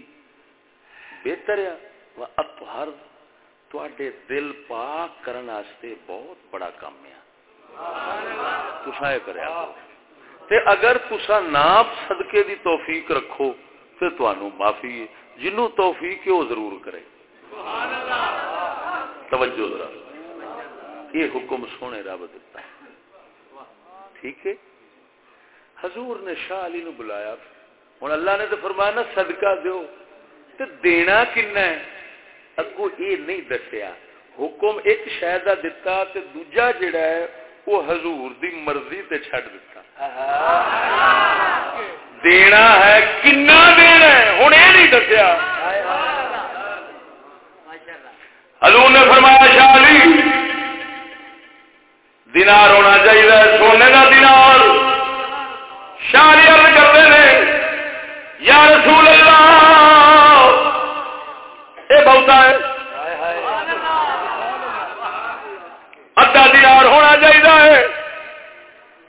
بہتر ہے اطہر تے دل پاک کرن بہت بڑا کام ہے۔ تسا یہ کریا تے اگر تسا ناپ صدقے دی توفیق رکھو تے تانوں معافی ہے۔ جنوں توفیق ہے، وہ ضرور کرے۔ توجہ ذرا۔ یہ حکم سونے رب دیتا ٹھیک ہے؟ حضور نے شاہ علی نو بلایا ہوں اللہ نے تو فرمایا نا، صدقہ دیو۔ تے دینا کنا ہے؟ اگو یہ نہیں دسیا۔ حکم ایک شاید دتا تے دوجا جڑا ہے وہ حضور دی مرضی تے چھڑ دیتا دینا ہے، کنا دینا ہے؟ ہوں یہ نہیں دسیا۔ حضور نے فرمایا شالی دینار ہونا چاہیے سونے کا دینار شالی ارد کرتے ہیں۔ یا رسول اللہ یہ بہتا ہے ادھا دینار ہونا چاہیے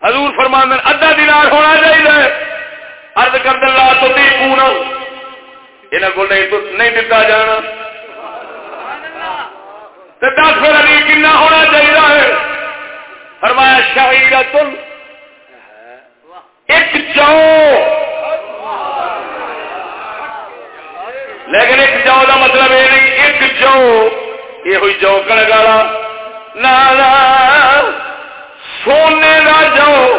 حضور فرماند ادھا دینار ہونا چاہیے ارد کر دلا تو تی پورا یہاں کو نہیں دتا جانا۔ دس پھر ابھی کنا ہونا چاہیے فرمایا شاہی تل ایک جو لیکن ایک جو کا مطلب یہ نہیں، ایک جو یہ ہوئی جو کنک والا۔ سونے کا جو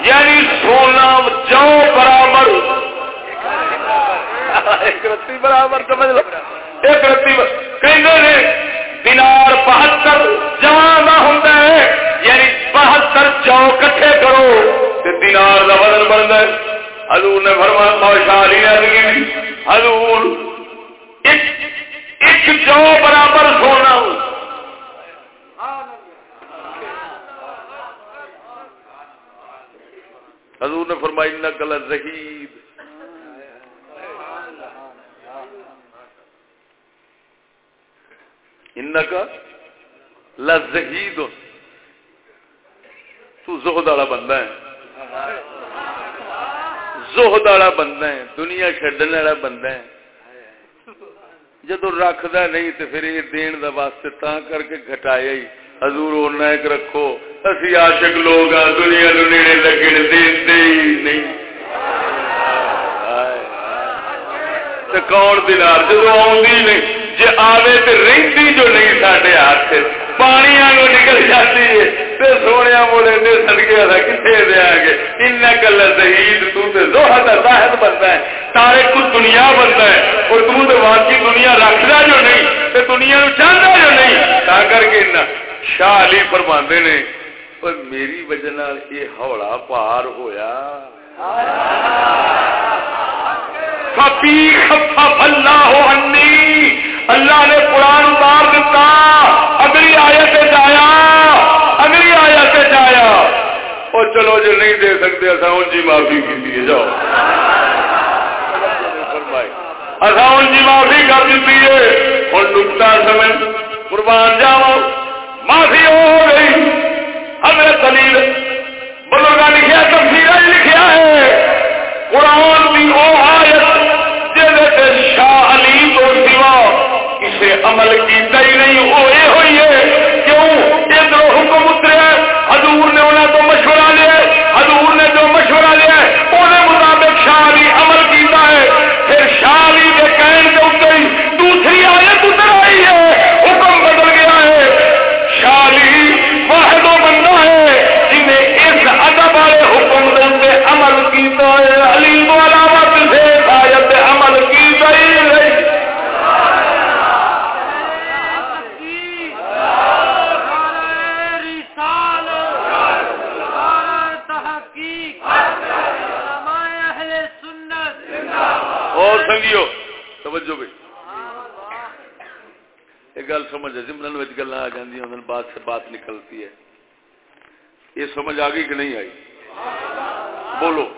یعنی سونا جو برابر۔ ایک رتی برابر، سمجھ لو۔ ایک رتی کہ دینار بہتر جوان کا ہوں یعنی بہتر جو کٹھے کرو۔ تو دینار کا بدل بنتا ہے۔ حضور نے فرمایا خوشحالی لگی حضور، ایک جو برابر سونا حضور نے فرمائی نقل زہید ان کا لزہید تو زہد والا بندہ ہے۔ زہد والا بندہ ہے، دنیا چڈن والا بندہ ہے۔ جدو رکھدا نہیں تو پھر یہ دین دا واسطے تا کر کے گھٹایا ہی۔ حضور ہونا ایک رکھو، اسی عاشق لوگ آ، دنیا نو نیڑے لگن دین دے ہی نہیں۔ کون دینار جب آدھی نہیں جی آوے تو رہتی جو نہیں سارے ہاتھ پانی آگوں نکل جاتی ہے تو سونے مولے نے سڑکے والا کتنے دیا گے ان گل شہید تحت زاہد بنتا ہے سارے کچھ دنیا بنتا ہے اور تو واقعی دنیا رکھتا جو نہیں تو دنیا نو چاہتا جو نہیں تا کر کے شاہ علی فرما نے پر میری وجہ یہ ہولا پار ہویا اللہ اللہ نے قرآن اتار دیتا اگلی آیت آیا اگلی آیت آیا اور چلو جو نہیں دے سکتے اصا ان جی معافی کی جاؤ۔ اصا ان جی معافی کر دیتی ہے۔ اور نکتا سمے قربان جاؤ۔ معافی ہو گئی۔ حضرت دلیل بزرگ لکھا تفصیل لکھا ہے۔ قرآن you oh, اور توجہ بھائی۔ یہ گل سمجھ جملن گلا آ جاتی بات سے بات نکلتی ہے۔ یہ سمجھ آ گئی کہ نہیں آئی؟ بولو۔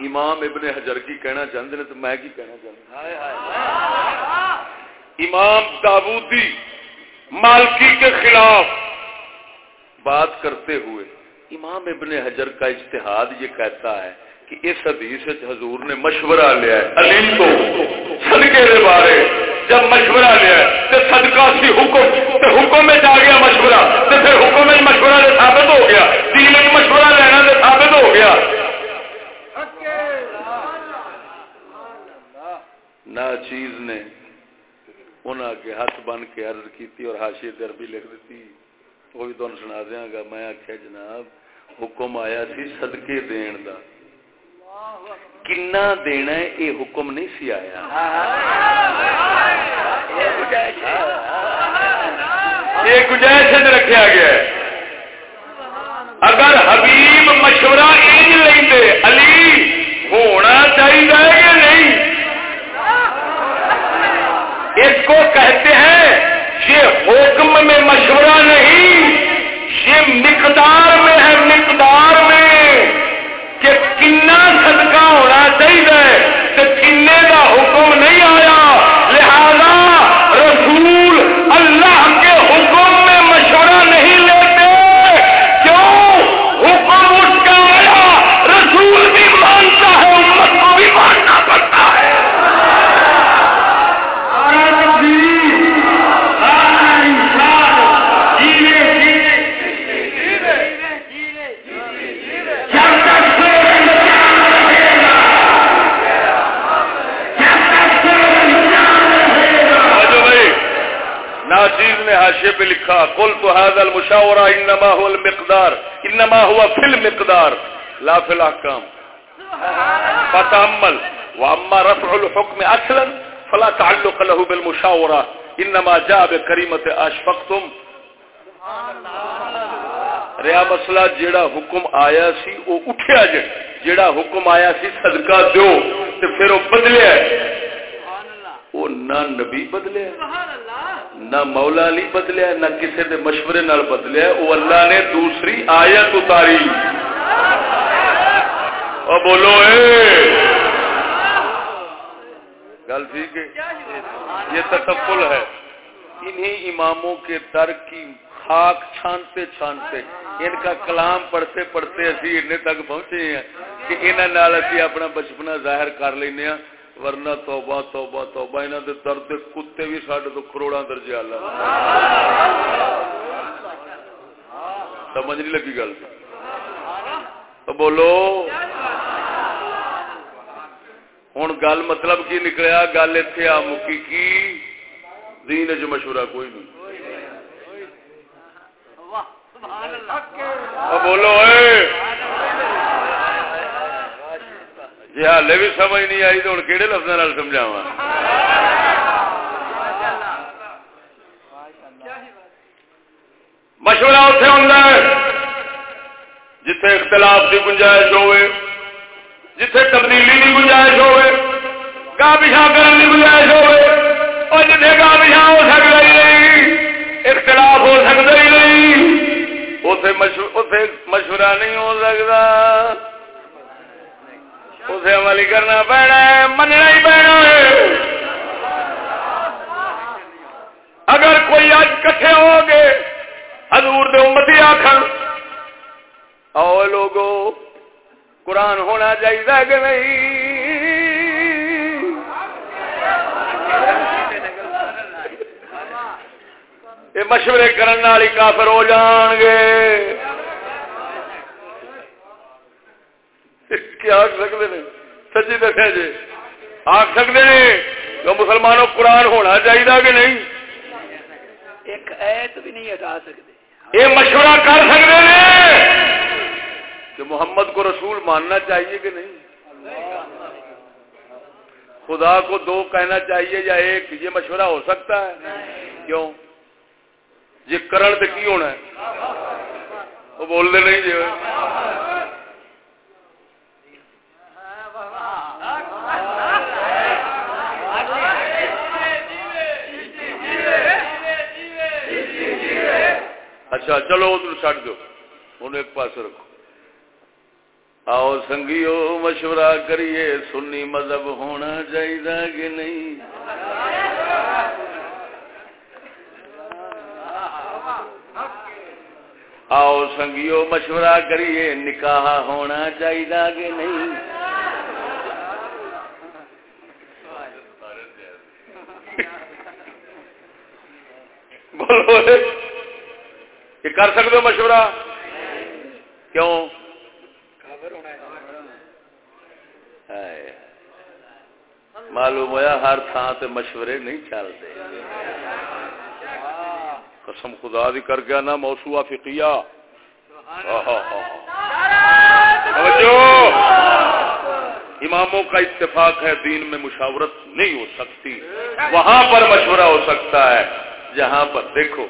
امام ابن حجر کی کہنا چاہتے ہیں تو میں کی کہنا چاہتا امام دابودی مالکی کے خلاف بات کرتے ہوئے امام ابن حجر کا اجتہاد یہ کہتا ہے کہ اس حدیث حضور نے مشورہ لیا ہے، علی تو صدقے کے بارے، جب مشورہ لیا ہے تو صدقہ سی حکم تو حکم میں آ گیا مشورہ تو پھر حکم میں مشورہ سے ثابت ہو گیا، دین میں مشورہ لینا سے ثابت ہو گیا۔ نہ چیز نے انہوں کے ہاتھ بن کے عرض کی اور ہاشی عربی لکھ دیتی۔ وہ بھی تمہیں سنا دیا گا، میں آخیا جناب، حکم آیا سی صدقے دین کا کنا دینا یہ حکم نہیں سی آیا یہ گنجائش رکھا گیا اگر حبیب مشورہ ان لے علی ہونا چاہیے کہ نہیں اس کو کہتے ہیں یہ حکم میں مشورہ نہیں یہ مقدار میں ہے مقدار میں کنا صدقہ ہونا چاہیے تو کنے کا حکم نہیں آیا حاشے پہ لکھا کل تو حاض المشاورہ انما هو المقدار، انما هو فی المقدار، لا فی الاحکام. فتعمل واما رفع الحكم اصلا فلا تعلق له بالمشاورہ، انما جاء بکریمت اشفقتم. ریا مسئلہ جیڑا حکم آیا سی، او اٹھیا جے، جیڑا حکم آیا سی، صدقہ دیو، تے پھر او بدلیا وہ نہ نبی بدلیا نہ مولا علی بدلیا نہ کسی دے مشورے نال بدلیا وہ اللہ نے دوسری آیت اتاری۔ اور بولو اے۔ گل ٹھیک ہے؟ یہ تکفل ہے۔ انہی اماموں کے در کی خاک چھانتے چھانتے ان کا کلام پڑھتے پڑھتے اسی ان تک پہنچے ہیں کہ انہوں نے اپنا بچپنا ظاہر کر لینا ورنہ توبہ توبہ توبہ انہوں دے درد کتے بھی سڈے تو کروڑا درجے والا سمجھ نہیں لگی گل۔ بولو۔ ہوں گل مطلب کی نکلیا؟ گل اتنے آ مکی کی؟ دین چ مشورہ کوئی نہیں۔ بولو اے! جی ہالے بھی سمجھ نہیں آئی تو ہوں کہڑے لفظ سمجھاوا مشورہ اتنے ہوں جتھے اختلاف کی گنجائش ہوئے، جتھے تبدیلی کی گنجائش ہوئے گاہ پچھا کرنے کی گنجائش ہوئے، اور جتنے گاہ پچھا ہو سکتا ہی نہیں، اختلاف ہو سکتا ہی نہیں اتے مشورہ نہیں ہو سکتا اسے عمل کرنا پینا ہے، مننا ہی پینا ہے۔ اگر کوئی اج کٹھے ہو گے حضور دے امتی آخر او لوگو، قرآن ہونا چاہیے کہ نہیں؟ یہ مشورے کرنے والی کافر ہو جان گے۔ آخ سکتے ہیں سچی جی۔ آخ سکتے ہیں مسلمانوں قرآن ہونا چاہیے کہ نہیں؟ ایک ایت بھی نہیں ہٹا سکتے۔ یہ مشورہ کر سکتے ہیں کہ محمد کو رسول ماننا چاہیے کہ نہیں؟ خدا کو دو کہنا چاہیے یا ایک یہ مشورہ ہو سکتا ہے؟ کیوں؟ یہ کرن تو کی ہونا ہے؟ وہ بولتے نہیں جی۔ اچھا چلو ادھر چڈ دو ہوں ایک پاس رکھو آؤ سنگیو مشورہ کریے سنی مذہب ہونا چاہیے کہ نہیں آؤ سنگیو مشورہ کریے نکاح ہونا چاہیے کہ نہیں بولو کہ کر سکتے ہو مشورہ؟ کیوں؟ معلوم ہوا ہر تھان سے مشورے نہیں چلتے۔ قسم خدا دی کر گیا نا موسوا فکیا اماموں کا اتفاق ہے دین میں مشاورت نہیں ہو سکتی۔ وہاں پر مشورہ ہو سکتا ہے۔ جہاں پر دیکھو۔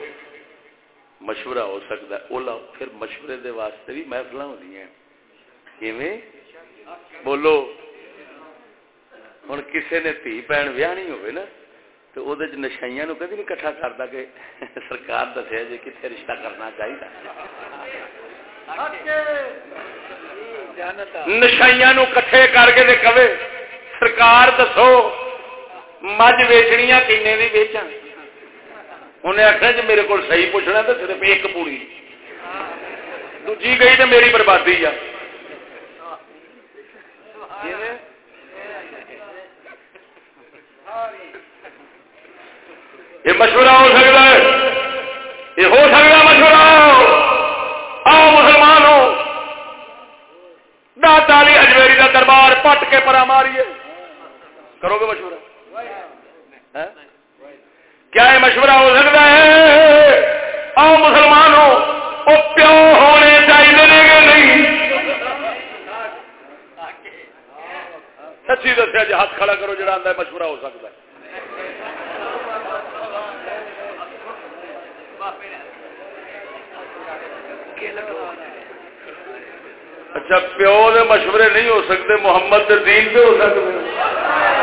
مشورہ ہو سکتا ہے۔ اولا پھر مشورے دے واسطے بھی محفل ہوئی بولو۔ ہوں کسی نے تھی بھن ویانی ہوئے نا تو وہ نشائیاں نو کدی نہیں کٹھا کرتا کہ سرکار دسیا جی کتنے رشتہ کرنا چاہیے نشائیاں نو کٹھے کر کے کہے سرکار دسو مجھ ویچنیاں کنے بھی ویچا انہیں آخر جی میرے کو صحیح پوچھنا تو صرف ایک پوری دوجی گئی تو میری بربادی آ۔ یہ مشورہ ہو سکتا ہے۔ یہ ہو سکتا مشورہ۔ آؤ مسلمان ہو۔ داتا علی اجمیری کا دربار پٹ کے پرا ماریے۔ کرو گے مشورہ؟ ہاں؟ کیا یہ مشورہ ہو سکتا ہے؟ آؤ مسلمانوں، وہ پیو ہونے چاہیے گے نہیں۔ سچی دسیا جی ہاتھ کھڑا کرو، جڑا آتا ہے، مشورہ ہو سکتا ہے۔ اچھا پیو دے مشورے نہیں ہو سکتے، محمد دین سے ہو سکتے۔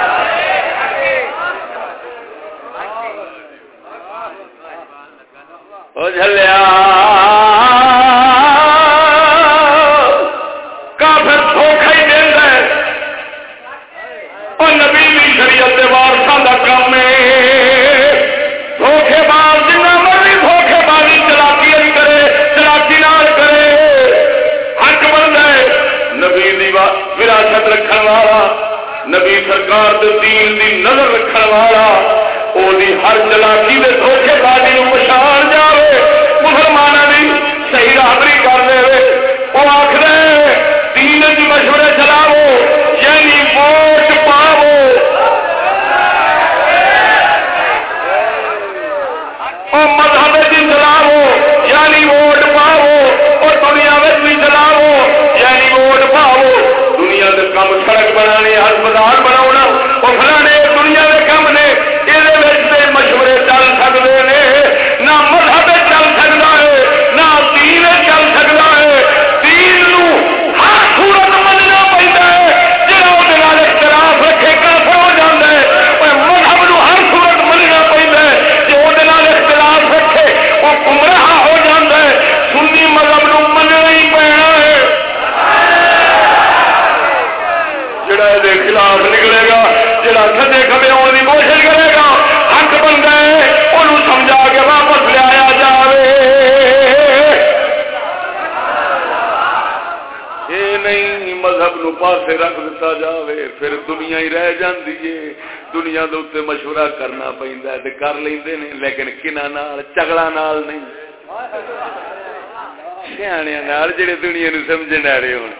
نال دنیا نو سمجھنے والے ہوں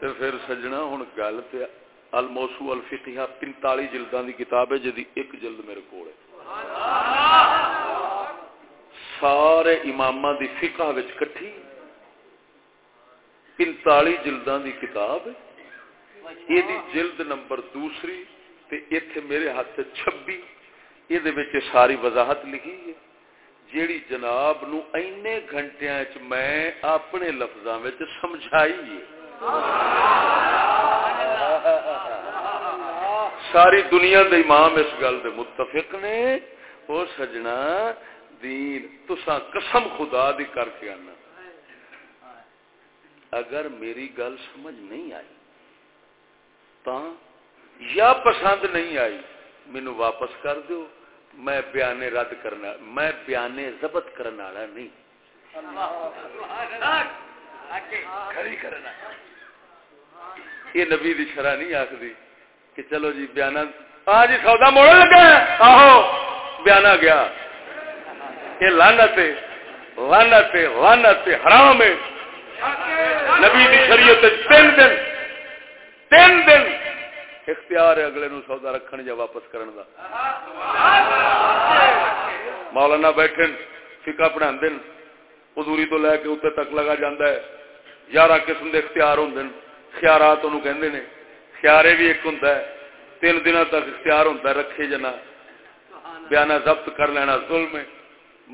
تو پھر سجنا ہوں گل تو الموسو الفقہ پنتالی جلدان دی کتاب ہے، جدی ایک جلد میرے کو سارے امام دی فقہ وچ کٹھی۔ پنتالی جلدان دی کتاب یہ جلد نمبر دوسری، تے ایتھے میرے ہاتھ چھبی یہ ساری وضاحت لکھی ہے۔ جیڑی جناب نو اینے گھنٹیاں میں اپنے لفظاں وچ سمجھائی ساری دنیا دے امام اس گل دے متفق نے۔ وہ سجنا دین تسا قسم خدا دی کر کے آنا۔ اگر میری گل سمجھ نہیں آئی تا یا پسند نہیں آئی مینو واپس کر دو میں بیانے رد کرنا میں بیانے ضبط کرنے والا نہیں. یہ نبی دی شرح نہیں آخری کہ چلو جی بیانا آ جی سودا موڑ لگا آہو، بیانا گیا۔ یہ لانت لانت لانت حرام ہے۔ نبی دی شریعت تین دن تین دن اختیار ہے اگلے نو سودا رکھن یا واپس کرن دا۔ مولانا بیٹھن فکا پڑھا دن ادوری تو لے کے اتنے تک لگا جاندہ ہے۔ یارہ قسم دے اختیار ہوں خیارات انہوں کہندے نے۔ خیارے بھی ایک ہوں تین دن تک اختیار ہوں رکھے جنا بیانہ ضبط کر لینا ظلم ہے۔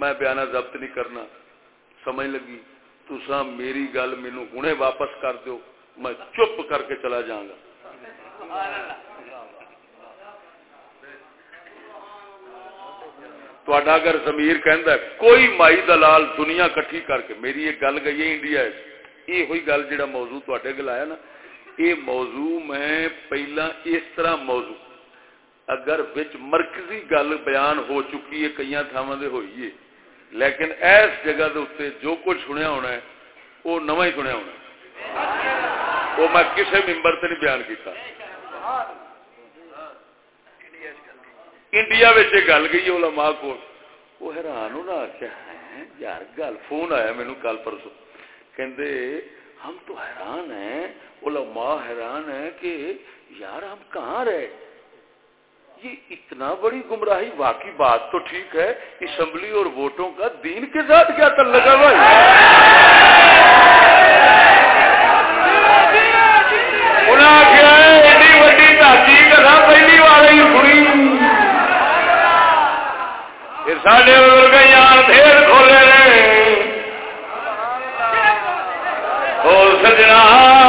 میں بیانہ ضبط نہیں کرنا۔ سمجھ لگی؟ تو میری گل مینو ہوں واپس کر دو میں چپ کر کے چلا جاؤں گا۔ تا اگر زمیر کہندا ہے، کوئی مائی دلال دنیا کٹھی کر کے، میری یہ گل گئی ہے انڈیا یہ ہوئی گل جڑا موضوع تے گل آیا نا، یہ موضوع میں پہلا اس طرح موضوع، اگر وچ مرکزی گل بیان ہو چکی ہے کئی تھاواں دے ہوئی ہے، لیکن اس جگہ دے اتنے جو کچھ سنیا ہونا ہے، وہ نواں ہی سنیا ہونا ہے۔ وہ میں کسے ممبر سے نہیں بیان کیتا۔ انڈیا گل گئی علماء کو وہ حیران ہونا آخیا ہے یار گل فون آیا مینو کل پرسوں۔ کہ ہم تو حیران ہیں، علماء حیران ہیں کہ یار ہم کہاں رہے؟ یہ اتنا بڑی گمراہی، واقعی بات تو ٹھیک ہے، اسمبلی اور ووٹوں کا دین کے ساتھ کیا تعلق ہے بھائی پہلی بار ہی سنی ساڈے بزرگ یار پھر کھولے ہو سجنا۔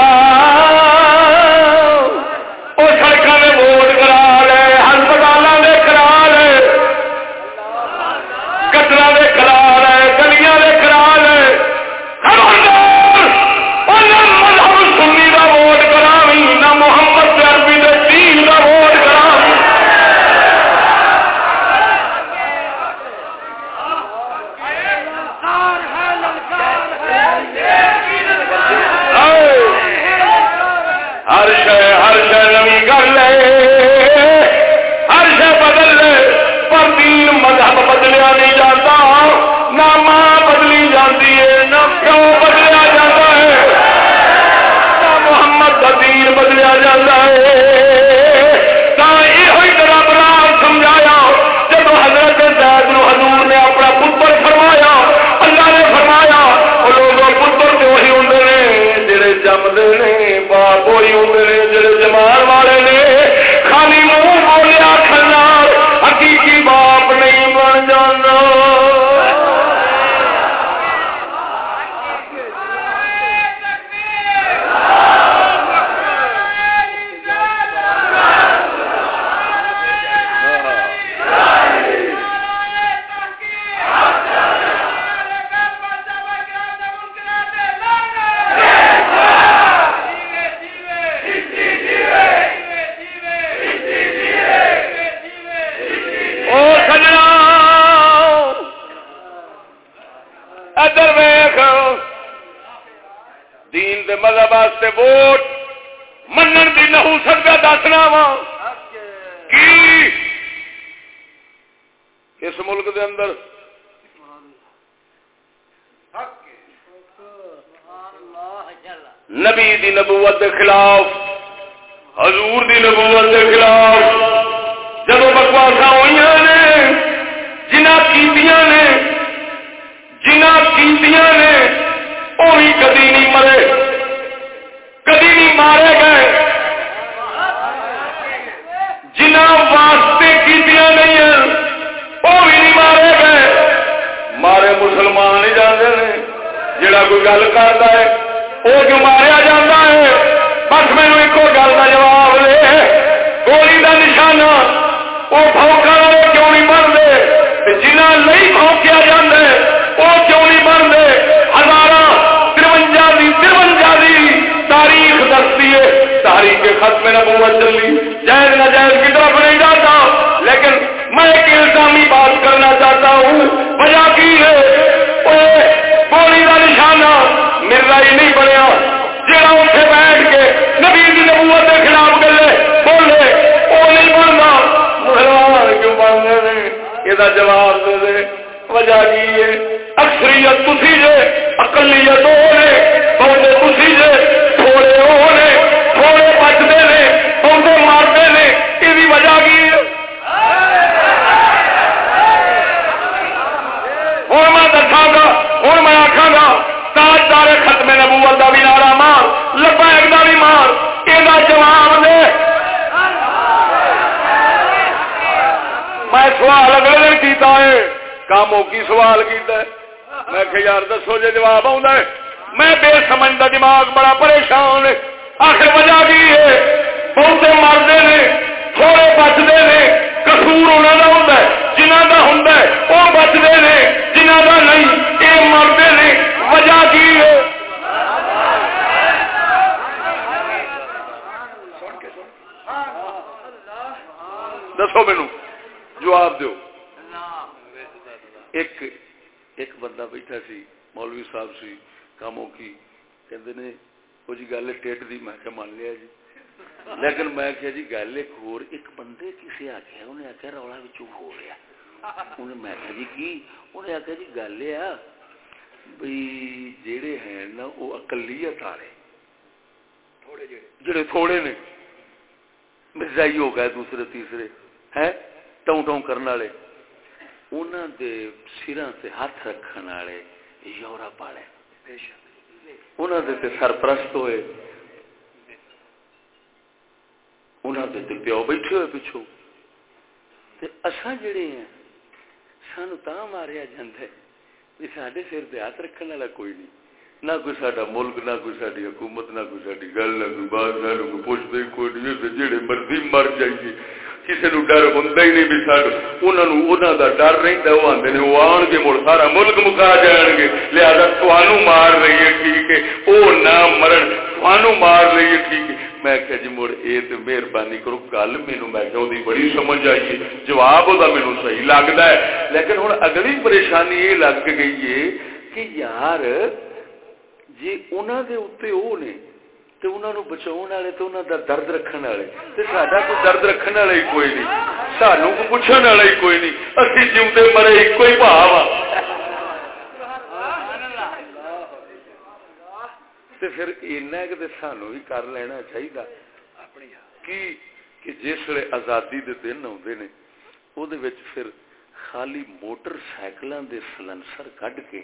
جائیے کسی نو ڈر ہوں ہی نہیں بھی سڈ انہوں کا ڈر رہتا وہ آتے ہیں وہ آن گے مڑ سارا ملک مکا جان گے لہٰذا تمہوں مار رہی ہے ٹھیک ہے وہ نہ مرن تمہوں مار رہی ہے ٹھیک ہے میں کہ جی مڑ یہ تو مہربانی کرو گل مینو میں کہ وہی بڑی سمجھ آئی ہے جواب وہ مینو صحیح لگتا ہے لیکن ہوں اگلی پریشانی یہ لگ گئی ہے کہ یار جی انہوں دے اتنے وہ نے تو انہوں نے بچاؤ والے تو انہوں دا درد رکھنے والے تو ساڈا کوئی درد رکھنے والا ہی کوئی نہیں سانو کو پوچھنے والا ہی کوئی نہیں اسی جیوتے مرے ایک ہی بھاو آ پھر اینا کہ سانو بھی کر لینا چاہیے کہ جس ویلے آزادی دے دن آتے نے وہ پھر خالی موٹر سائیکلوں دے سلنسر کڈ کے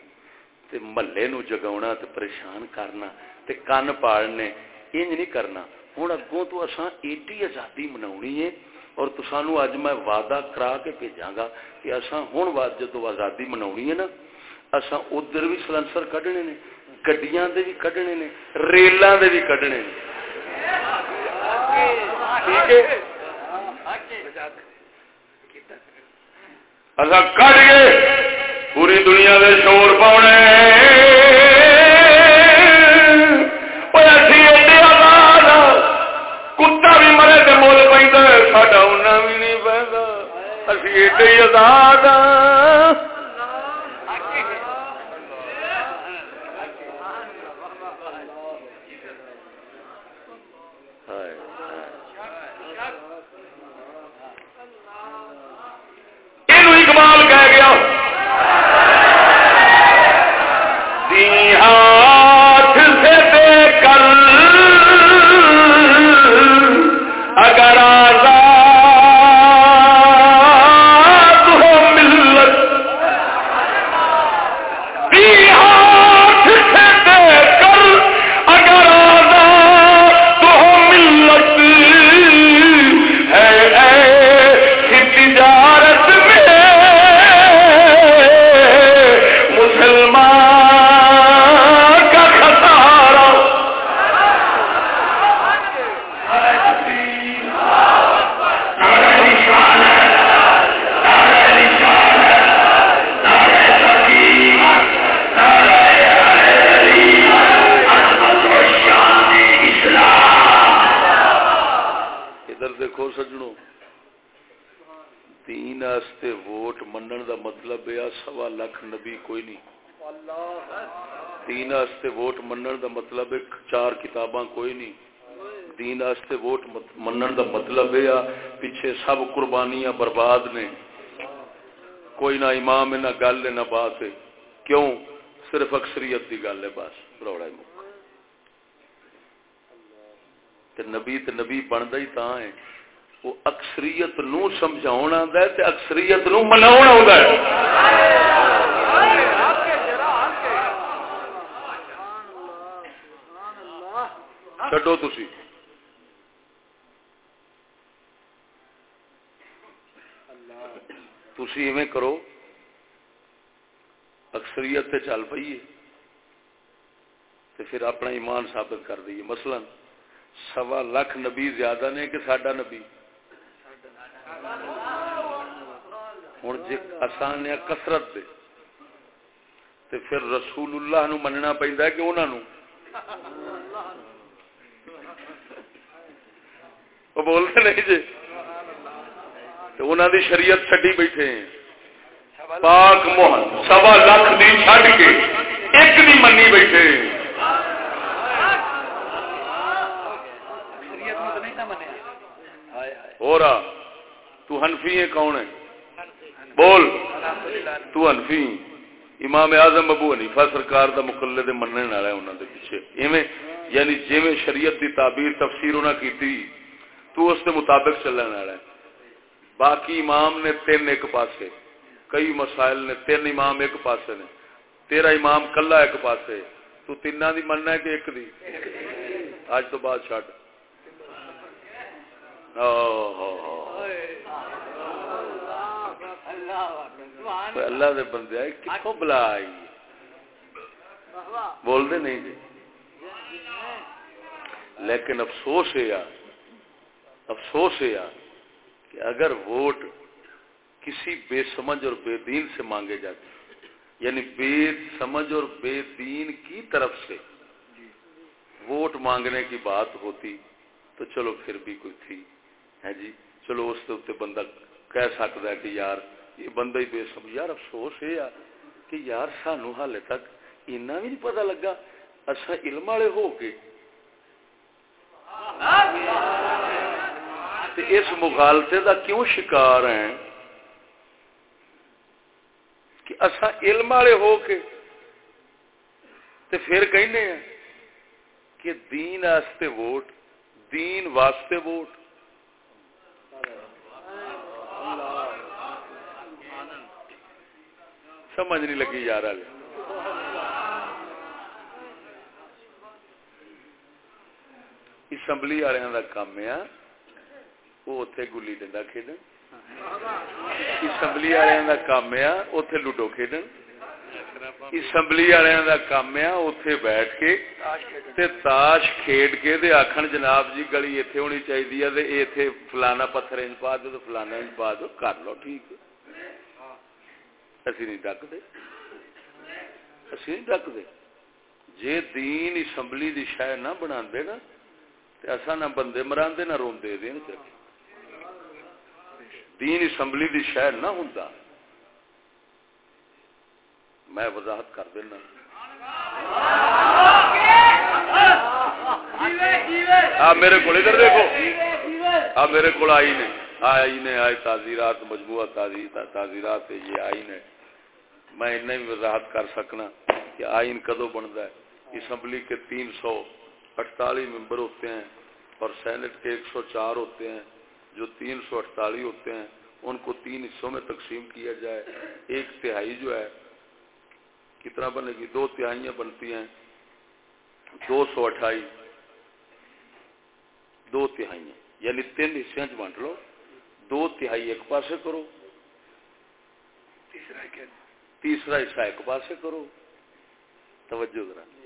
تے محلے نو جگاونا تے پریشان کرنا تے کان پاڑنے انج نہیں کرنا۔ ہوں اگوں تو اساں ایڈی آزادی مناونی ہے اور تسانو اج میں وعدہ کرا کے بھیجاں گا کہ اساں ہن بعد جدو آزادی مناونی ہے نا، اساں ادھر بھی سلنسر کڈنے نے، گڈیاں دے بھی کڈنے نے، ریلاں دے بھی کڈنے نے۔ ٹھیک ہے؟ اساں کڈ گئے، پوری دنیا دے شور پاؤنے۔ اسی ایڈے آزاد مطلب یہ پیچھے سب قربانیاں برباد نے۔ کوئی نہ امام، نہ گل، نہ بات۔ ہے کیوں؟ صرف اکثریت کی گل ہے بس روڑا نبی، تے نبی بنتا ہی تا ہے۔ وہ اکثریت نو سمجھا آتا ہے اکثریت نو منا چڈو تھی تھی ایویں کرو، اکثریت تے چل پئیے۔ تے پھر اپنا ایمان ثابت کر دیے مثلا سوا لاکھ نبی زیادہ نے کہ ساڈا نبی؟ ہوں جی آسان ہے کسرت دے۔ تے پھر رسول اللہ نو مننا پہنتا کہ انہوں وہ بولتے نہیں جی؟ انہوں دی شریعت چڈی بیٹھے ہیں پاک موہن سوا لاکھ دی چھڈ کے ایک دی منی بیٹھے ہو رہا تو ہنفی ہے کون ہے بول تو ہنفی امام اعظم ابو حنیفہ سرکار دا مقلد مننے والا ہے انہاں دے پیچھے ایویں یعنی جویں شریعت دی تعبیر تفسیر انہاں کیتی تو اس دے مطابق چلن والا ہے باقی امام نے تین ایک پاسے، کئی مسائل نے تین امام ایک پاسے نے، تیرا امام کلا ایک پاسے، تو تین دی مننا ہے کہ ایک دی؟ اج تو بعد چڈ اللہ دے بندے کتوں بلا آئی بول دے نہیں جی۔ لیکن افسوس ہے یار، افسوس ہے یار۔ کہ اگر ووٹ کسی بے سمجھ اور بے دین سے مانگے جاتے یعنی بے سمجھ اور بے دین کی طرف سے ووٹ مانگنے کی بات ہوتی تو چلو پھر بھی کوئی تھی۔ ہے جی؟ چلو اس کے بندہ کہہ سکتا ہے کہ یار یہ بندہ ہی بے سمجھ۔ یار افسوس ہے کہ یار سانو حال تک اینا بھی نہیں پتا لگا۔ اچھا علم والے ہو کے اس مغالطے کا کیوں شکار ہیں؟ کہ اصا علم والے ہو کے تے پھر کہنے ہیں کہ دین واسطے ووٹ، دین واسطے ووٹ۔ سمجھ نہیں لگی یار اسمبلی والوں کا کام ہے۔ وہ اتے گلی ڈنڈا کھیل اسمبلی والوں کا کام ہے اتے لوڈو کھیڈن اسمبلی والوں کا کام ہے اتے بیٹھ کے تے تاش کھیڈ کے دے آخر جناب جی گلی اتنے ہونی چاہیے اتنے فلانا پتھر انج پا دو تو فلانا انج پا دو کر لو ٹھیک اسی نہیں ڈکتے اسی نہیں ڈکتے جی دین اسمبلی کی شہ نہ بنا نا اصا نہ بندے مرا نہ روندے دین چاہیے دین اسمبلی دی شہر نہ ہوں میں وضاحت کر دینا۔ آپ میرے کو ادھر دیکھو۔ آپ میرے کو آئی نے۔ آئی نے آئی تعزیرات، مجموعہ تعزیرات یہ آئی نے۔ میں انہیں بھی وضاحت کر سکنا کہ آئین کدو بنتا ہے۔ اسمبلی کے تین سو اٹتالیس ممبر ہوتے ہیں اور سینٹ کے ایک سو چار ہوتے ہیں۔ جو تین سو اٹھتالیس ہوتے ہیں ان کو تین حصوں میں تقسیم کیا جائے۔ ایک تہائی جو ہے کتنا بنے گی؟ دو تہائیاں بنتی ہیں۔ دو سو اٹھائی۔ دو تہائیاں۔ یعنی تین حصے بانٹ لو۔ دو تہائی ایک پاسے کرو۔ تیسرا حصہ ایک پاسے کرو۔ توجہ ذرا۔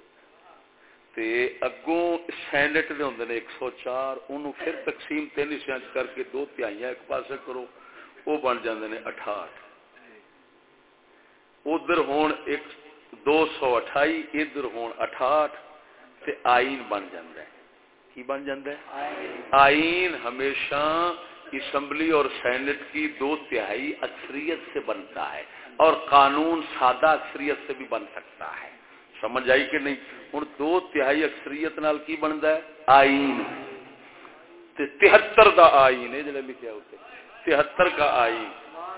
تے اگوں سینٹ دے ہوندے نے 104 اونوں پھر تقسیم تین حصے کر کے دو تہائیاں ایک پاسے کرو وہ بن جاندے نے 68 ادھر ہون ایک دو سو اٹھائی، ادھر ہون 68 تے آئین بن جاندا ہے کی بن جاندا ہے آئین ہمیشہ اسمبلی اور سینٹ کی دو تہائی اکثریت سے بنتا ہے اور قانون سادہ اکثریت سے بھی بن سکتا ہے۔ سمجھ آئی کہ نہیں؟ ہوں دو تہائی اکثریت نال کی بنتا ہے؟ آئین۔ تہتر دا آئین ہے جڑا لکھا ہوتے تہتر کا آئین۔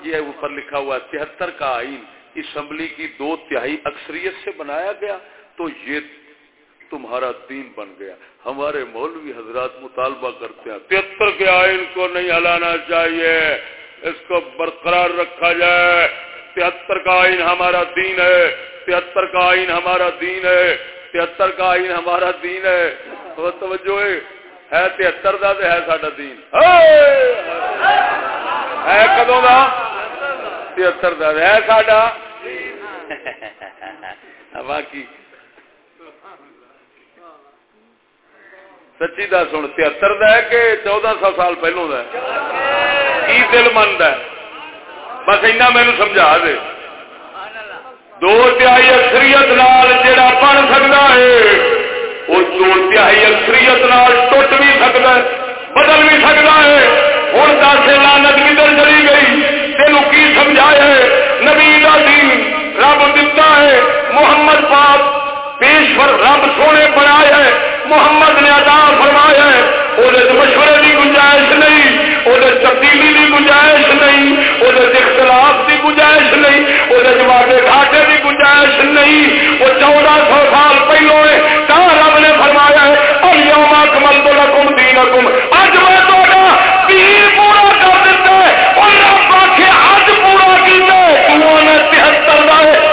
یہ اوپر لکھا ہوا ہے، تہتر کا آئین۔ اسمبلی کی دو تہائی اکثریت سے بنایا گیا تو یہ تمہارا دین بن گیا۔ ہمارے مولوی حضرات مطالبہ کرتے ہیں، تہتر کے آئین کو نہیں ہلانا چاہیے، اس کو برقرار رکھا جائے۔ تہتر کا آئین ہمارا دین ہے۔ تہتر کا آئین ہمارا دین ہے، تہتر کا آئین ہمارا دین ہے۔ توجہ ہے تہتر کا ہے ساڈا دین۔ ہے کدوں کا تہتر کا ہے ساڈا۔ باقی سچی دس ہوں تہتر ہے کہ چودہ سو سال پہلو کی دل مند ہے؟ بس اینا مینو سمجھا دے۔ دو تہائی اکثریت نال جڑا بن سکتا ہے، وہ دو تہائی اکثریت نال ٹوٹ بھی سکتا ہے، بدل بھی سکتا ہے۔ ہوں دس لانت کدھر چلی گئی۔ تینوں کی سمجھایا نبی کا دین رب دتا ہے۔ محمد پاک پیشور رب سونے بنایا ہے۔ محمد نے ادا فرمایا ہے۔ وہ مشورے کی گنجائش نہیں وہ تبدیلی کی گنجائش نہیں وہ انصاف کی گنجائش نہیں، وہ جذباتے گھاٹے کی گنجائش نہیں، وہ چودہ سو سال پہلو ہے کہاں رب نے فرمایا ہے اور یوما کمل تو رقم دی رقم اج میں تو پورا کر دیتا ہے، اور رب آخے اج پورا کیتا ہے انہوں نے تہتر کا ہے۔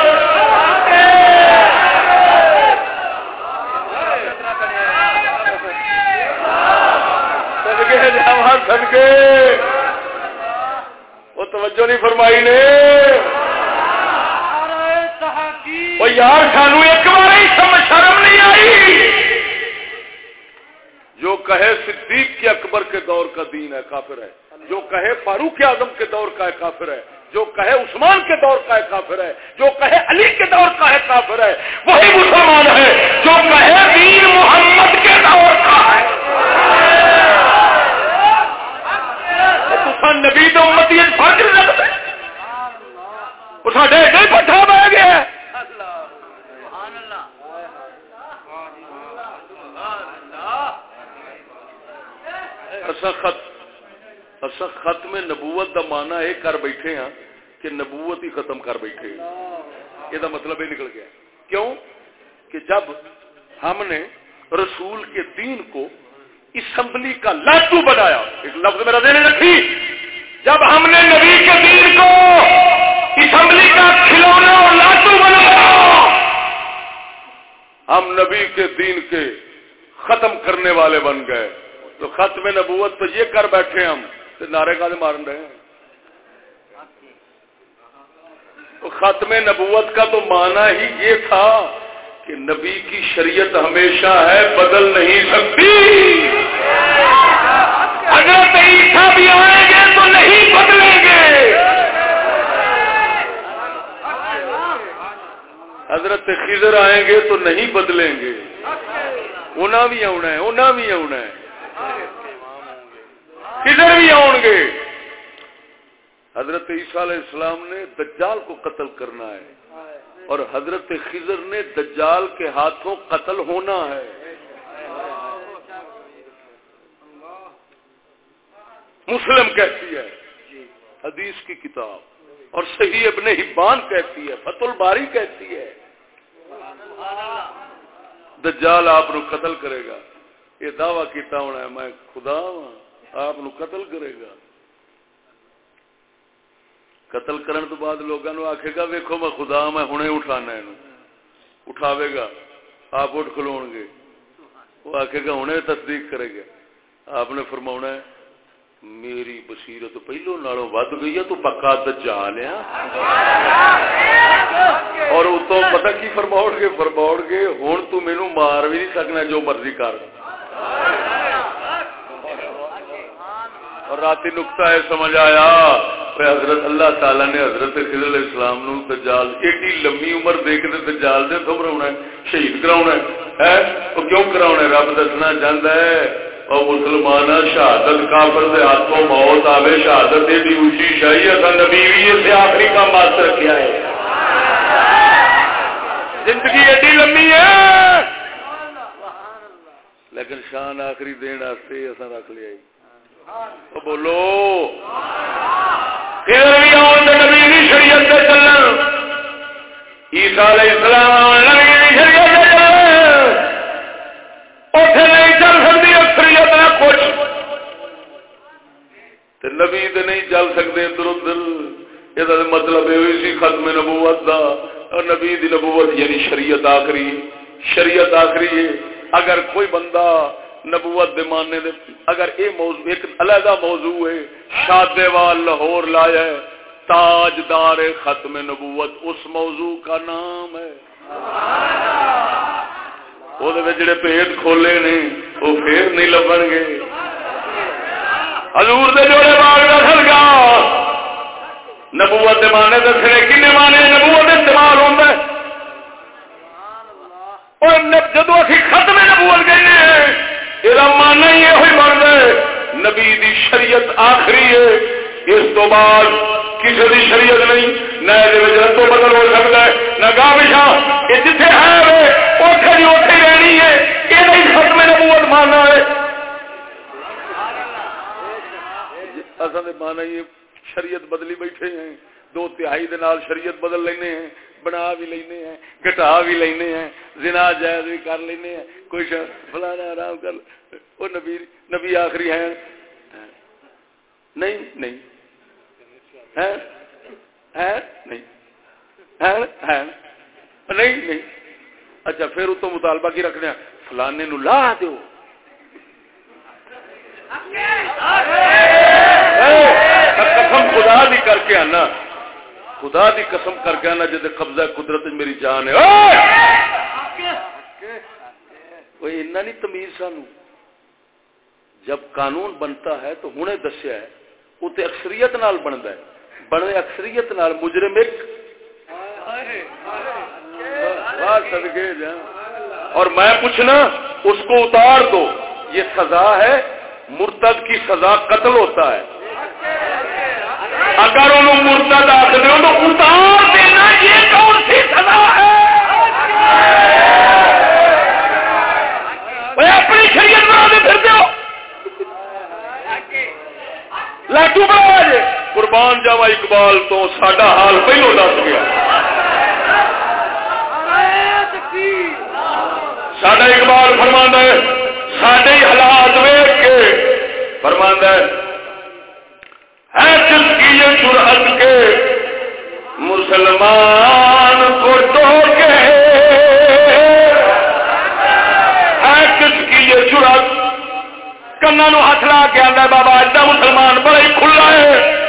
سدکے نہیں فرمائی نے۔ یار سانو ایک بار ہی شرم نہیں آئی۔ جو کہے صدیق کے اکبر کے دور کا دین ہے، کافر ہے۔ جو کہے فاروق اعظم کے دور کا ہے، کافر ہے۔ جو کہے عثمان کے دور کا ہے، کافر ہے۔ جو کہے علی کے دور کا ہے، کافر ہے۔ وہی مسلمان ہے۔ جو کہے دین محمد کے دور کا ہے۔ نبی تو امتی فرق نہیں لگتا۔ ساڈے ایڈے پٹھا بہ گیا۔ خط اصا ختم نبوت دا مانا یہ کر بیٹھے ہاں کہ نبوت ہی ختم کر بیٹھے۔ یہ مطلب یہ نکل گیا۔ کیوں؟ کہ جب ہم نے رسول کے دین کو اسمبلی کا لاٹو بنایا، ایک لفظ میرا دینے رکھی۔ جب ہم نے نبی کے دین کو اسمبلی کا کھلونا اور لاٹو بنایا، ہم نبی کے دین کے ختم کرنے والے بن گئے۔ تو ختم نبوت تو یہ کر بیٹھے ہم نعرے کا مارن رہے ہیں۔ ختم نبوت کا تو مانا ہی یہ تھا کہ نبی کی شریعت ہمیشہ ہے، بدل نہیں سکتی۔ اگر عیسیٰ بھی آئیں نہیں بدلیں گے۔ حضرت خضر آئیں گے تو نہیں بدلیں گے۔ انہیں بھی آنا ہے انہیں بھی آنا ہے۔ کدھر بھی آؤ گے۔ حضرت عیسیٰ علیہ السلام نے دجال کو قتل کرنا ہے اور حضرت خضر نے دجال کے ہاتھوں قتل ہونا ہے۔ مسلم کہتی ہے۔ حدیث کی کتاب۔ اور صحیح ابن حبان کہتی ہے فت الباری کہتی ہے۔ دجال آپ قتل کرے گا۔ یہ دعوی کیتا ہونا ہے، میں خدا ہوں آپ قتل کرے گا۔ قتل کرن تو بعد لوگوں آخے گا ویکو میں خدا ہاں، میں ہنے اٹھانا یہ اٹھاوے گا، آپ اٹھ کھلو گے۔ وہ آخے گا ہنے تصدیق کرے گا آپ نے فرما ہے میری بصیرت پہلو نالوں ود گئی ہے، تو پکا دجا لیا اور اتو پتہ کی فرماؤ گے؟ فرماؤ گے ہوں تو مینو مار بھی نہیں سکنا جو مرضی کر۔ اور رات نقطہ ہے، سمجھ آیا؟ حضرت اللہ تعالی نے حضرت خضر علیہ السلام نو دجال، ایڈی لمبی عمر دے کے دجال دے تو مراؤنا ہے، شہید کراؤنا ہے۔ وہ کیوں کراؤنا ہے؟ رب دسنا چاہتا ہے۔ اور مسلمان شہادت کافر دے ہاتھوں موت آوے، شہادت ایڈی اونچی شاہی اصا نبی بھی اسے آخری کا مات رکھا ہے زندگی ایڈی لمبی ہے۔ لیکن شان آخری دن اصا رکھ لیا بولو۔ نبی شریعت سے چلن۔ عیسا علیہ السلام نبی شریعت سے چلن۔ اکثریت نہ کچھ نبی تو نہیں چل سکتے ادھر ادھر یہ مطلب یہ سی ختم نبوت دا۔ اور نبی دی نبوت یعنی شریعت آخری۔ شریعت آخری ہے۔ اگر کوئی بندہ نبوت دے ماننے دے اگر اے موضوع ایک علیحدہ موضوع ہے۔ شادے وال لاہور لایا ہے۔ تاجدار ختم نبوت۔ اس موضوع کا نام ہے۔ وہ جڑے پیٹ کھولے نے وہ پھر نہیں لبن گے حضور دے جوڑے باغ دخل گا نبوت دے مانے دسنے کنے مانے نبوت استعمال ہوتا ہے اور جدو اسی ختم نبوت گئے یہ مانا ہی یہ بن گئے نبی دی شریعت آخری ہے اس تو بعد کسی دی شریعت نہیں نہ بدل ہو سکتا ہے، نہ یہ جتنے ہے رہنی ہے۔ یہ نہیں ختم نبوت ماننا ہے۔ اصل مانا شریعت بدلی بیٹھے ہیں۔ دو تہائی دے نال شریعت بدل لینے ہیں، بنا بھی لینے ہیں گٹا بھی لینے ہیں، زنا جائز بھی کر لینے ہیں۔ کوئی فلانا آرام کر وہ نبی نبی آخری ہے نہیں نہیں۔ ہے نہیں ہے نہیں نہیں. اچھا پھر اس مطالبہ کی رکھنے فلانے نو لا دو قسم خدا دی کر کے آنا. خدا دی قسم کر کے آنا جد قبضہ قدرت میری جان ہے. کوئی نہیں تمیز سانو. جب قانون بنتا ہے تو ہوں دسیا ہے، وہ تو اکثریت نال بنتا ہے. بنے اکثریت نال مجرم ایک۔ اور میں پوچھنا، اس کو اتار دو۔ یہ سزا ہے، مرتد کی سزا قتل ہوتا ہے۔ اگر انہوں مرتد آخر اتار دینا، یہ کون سی سزا ہے؟ اپنی شریعت بنا دے پھر دو۔ لاٹو بنا جے جی۔ قربان جاوا اقبال تو سڈا حال پہلو دس گیا۔ سڈا اقبال فرما ہے سڈے حالات ویگ کے فرما ہے جس کی یہ کے مسلمان کو تو کے۔ ہے کس کی یہ کنا ہاتھ لا کے آدھا بابا ایسا مسلمان بڑا ہی کھلا ہے۔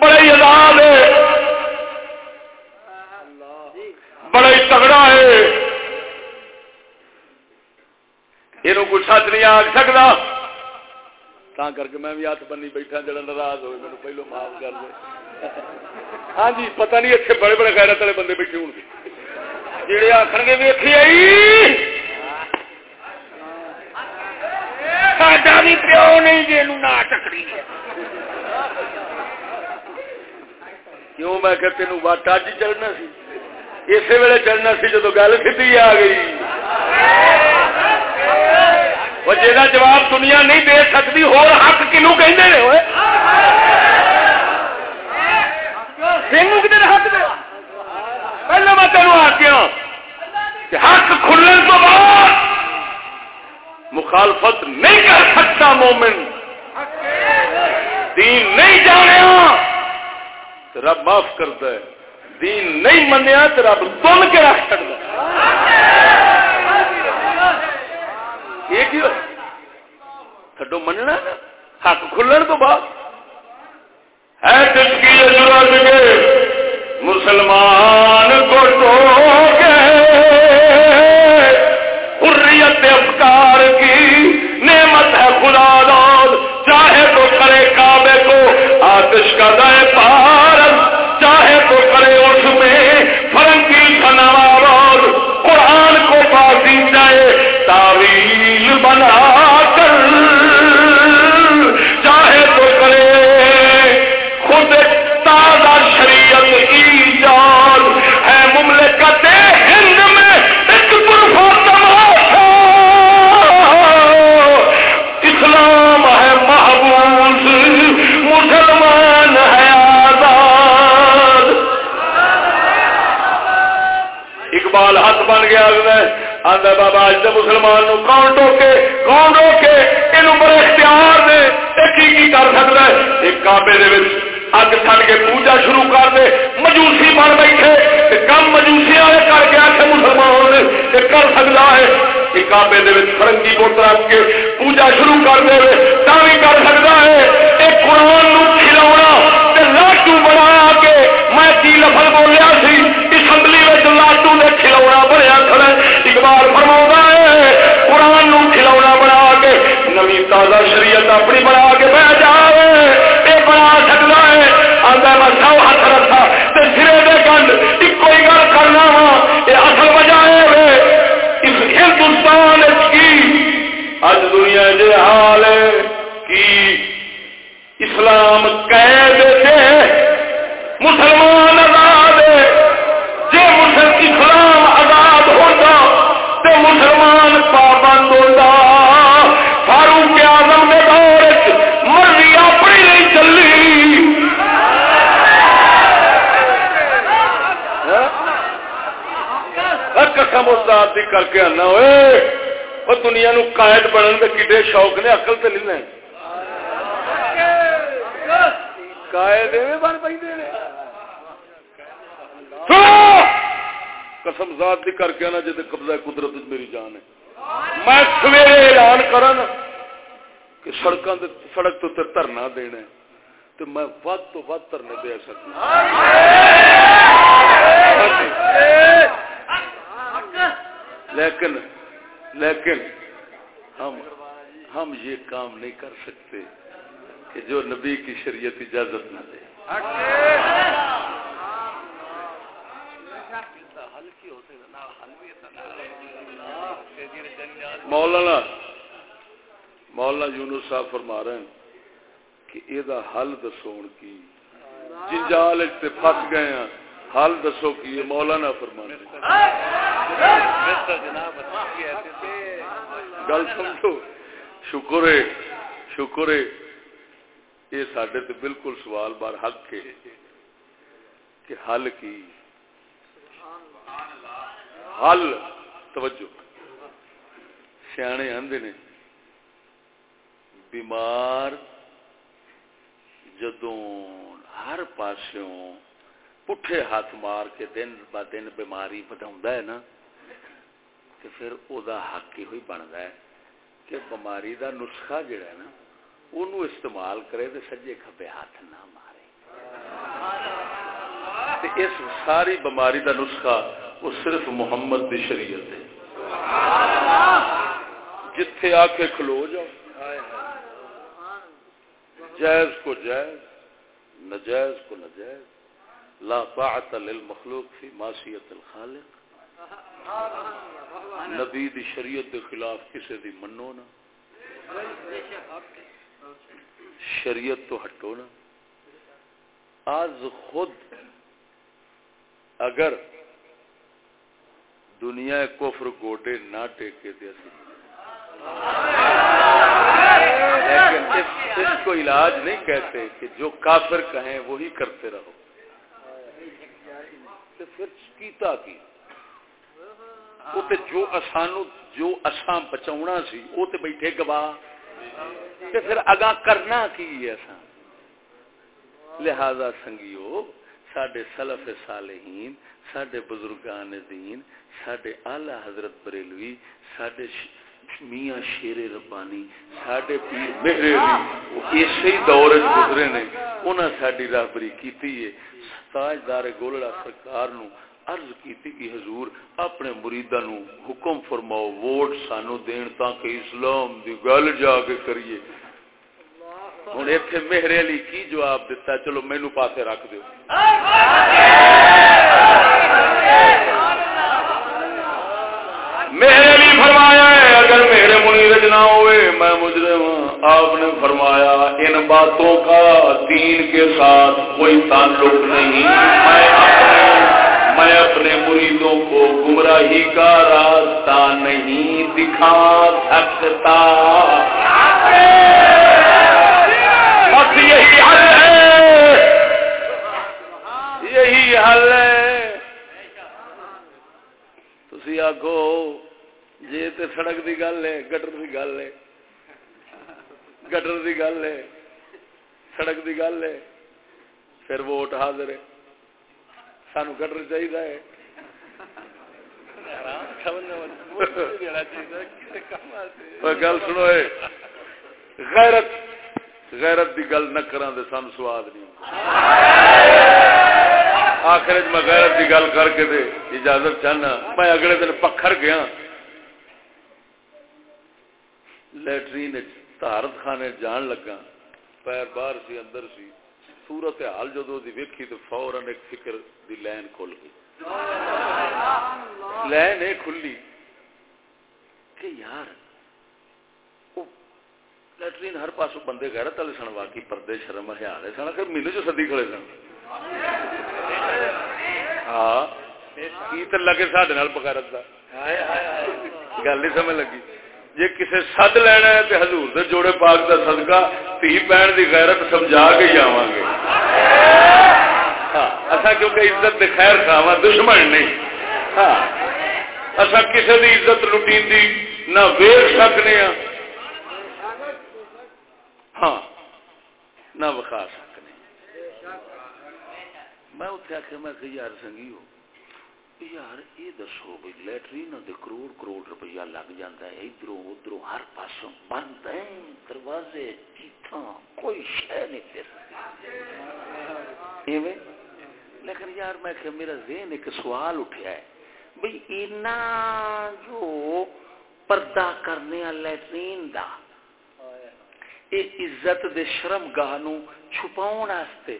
بڑا ہی آزاد ہے۔ بڑا ہی تگڑا ہے۔ یہ کچھ سچ نہیں آ سکتا تا کر کے میں بھی ہاتھ بنی بیٹھا جڑا ناراض ہوئے میرے پہلو معاف کر دے۔ ہاں جی پتہ نہیں اتنے بڑے بڑے غیرت والے بندے بیٹھے ہوں جڑے آخر گے ویکھی آئی۔ ساڈا بھی پیو نہیں جی نہ چکری کیوں میں کہ تینوں وٹ اج چڑھنا سی؟ اسی ویلے چڑھنا سی جدو گل سی آ گئی۔ وہ جا جواب دنیا نہیں دے سکتی ہو حق کنو کہ حق دے؟ پہلے میں تینوں آ گیا حق کھلنے تو بعد مخالفت نہیں کر سکتا مومن۔ دین نہیں جانے تو رب معاف کرتا ہے دین نہیں منیا تو رب تن کے رکھ سکتا یہ تھڈو مننا حق کھلن تو بعد۔ ہے جس کی ضرورت کے مسلمان کو تو حریت افکار کی نعمت آدھا بابا، اج تو مسلمان نو کون ٹوکے، کون روکے؟ یہ بڑے اختیار نے کی کی کر سکتا ہے؟ ایک کابے اگ تھن کے پوجا شروع کر دے، مجوسی بن بیٹھے کم مجوسی والے کر کے آخر مسلمان نے کر سکتا ہے؟ کابے فرنگی بوتل رکھ کے پوجا شروع کر دے تا بھی کر سکتا ہے؟ ایک قرآن کھلونا لاٹو بنا کے، میں کی لفظ بولیا سی؟ اسمبلی میں لاٹو نے کھلونا بنیا کھڑا اقبال فرما ہے، قرآن کھلونا بنا کے نمی تازہ شریعت اپنی بنا کے بہ جائے یہ بنا سکتا ہے آتا میں سو ہاتھ رکھا تو سرے دے گنڈ ایک کوئی گل کرنا وا یہ اصل وجہ ہے ہندوستان کی اج دنیا دے حال کی اسلام قید سے مسلمان پابند ہوتا فاروق آزم کے دور مرضی اپنی نہیں چلی۔ ہاں؟ قسم استاد کر کے آنا ہوئے۔ وہ دنیا نو قائد بننے کے کڈے شوق نے اقل تو نہیں ہاں؟ قسم ذات دی کر کے آنا جی قبضہ قدرت میری جان ہے۔ میں سویرے اعلان کرن کہ سڑکوں سڑک تو تے دھرنا دینا تو میں ود تو ود ترنے دے سکتا لیکن لیکن ہم ہم یہ کام نہیں کر سکتے کہ جو نبی کی شریعت اجازت نہ دے۔ مولانا مولانا یونس صاحب فرما رہے ہیں کہ یہ ہاں، حل دسو کی۔ جنجال پس گئے ہیں حل دسو کی یہ مولانا فرما گل سمجھو؟ شکر ہے شکر ہے۔ یہ سڈے تو بالکل سوال بار حق ہے کہ حل کی۔ حل، توجہ۔ سیانے آدھے نے بیمار جدوں ہر پاسوں پٹھے ہاتھ مار کے دن ب دن بیماری بتا ہے نا تو پھر او دا حق ہی ہوئی بنتا ہے کہ بیماری دا نسخہ جڑا ہے نا انہوں استعمال کرے تو سجے کھبے ہاتھ نہ مارے اس ساری بیماری دا نسخہ وہ صرف محمد دی شریعت ہے اللہ جتھے آ کے کھلو جاؤ۔ جائز کو جائز نجائز کو نجائز۔ لا طاعت للمخلوق فی معصیت الخالق۔ نبی دی شریعت کے خلاف کسی دی منو نا۔ شریعت تو ہٹو نا۔ آج خود اگر دنیا کفر گوڈے نہ ٹیکے دے لیکن اس, اس کو علاج نہیں کہتے کہ جو کافر کہیں وہی کرتے رہو۔ پھر کیتا کی؟ وہ تے جو اسانو جو اساں بچاونا سی وہ تے بیٹھے گواہ۔ تے پھر اگا کرنا کی ہے اساں؟ لہذا سنگیو ساڈے سلف صالحین ساڈے بزرگان دین ساڈے اعلی حضرت بریلوی ساڈے میاں شیر ربانی ساڈے پیر میرے اسی دور گزرے نے۔ انہاں ساڈی راہبری کیتی ہے۔ تاجدار گولڑا سرکار نو عرض کیتی کہ حضور اپنے مریداں نو حکم فرماؤ ووٹ سانو دین تاکہ اسلام دی گل جا کے کریے۔ ہوں اتنے میرے علی کی جواب دیتا چلو مینو پاسے رکھ دو میرے بھی فرمایا ہے اگر میرے منیر نہ ہوئے، میں مجرم ہاں۔ آپ نے فرمایا، ان باتوں کا دین کے ساتھ کوئی تعلق نہیں۔ میں اپنے میں اپنے مریدوں کو گمراہی کا راستہ نہیں دکھا سکتا۔ بس یہی حل ہے۔ یہی حل ہے۔ تھی آگو جی تے سڑک دی گل ہے، گٹر دی گل ہے۔ گٹر دی گل ہے، سڑک دی گل ہے۔ پھر ووٹ حاضر ہے۔ سانو گٹر چاہیے گل سنو غیرت غیرت دی گل نہ کرا دے سان سواد نہیں آخر میں غیرت دی گل کر کے دے اجازت چاہنا। میں اگلے دن پکھر گیا۔ لٹرین تارت خانے جان لگا پیر باہر سی اندر سی۔ صورت حال جدو دی ویکھی تو فورن ایک فکر دی لین کھل گئی۔ لین ایک کھلی۔ کہ یار لٹرین ہر پاس بندے غیرت والے سن واقعی پردے شرم ہیال ہے سن کہ مینو چ سدی کھڑے سن۔ ہاں۔ کی تو لگے سڈے بغیرت کا گل نہیں سمجھ لگی۔ جی کسی سد لینا ہے تو حضور دے جوڑے پاک کا صدقہ، تھی بہن کی غیرت سمجھا کے جا گے۔ ہاں اصا کیونکہ عزت دے خیر خواہ دشمن نہیں۔ ہاں اصا کسی کی عزت لٹی دی نہ ویچ سکنے ہاں۔ ہاں نہ وکھا سکنے۔ میں اتنے آخر میں کہ یار سنگھی ہو یار یہ دسو بھائی لٹرین کروڑ کروڑ روپیہ لگ جاتا ہے ادھر ادھر ہر پاسوں بند ہے دروازے چیتاں کوئی شہ نہیں پھر لیکن یار میں کہ میرا ذہن ایک سوال اٹھیا ہے بھائی اینا جو پردہ کرنے لیٹرین دا یہ عزت دے شرم گاہ نو چھپاؤن واسطے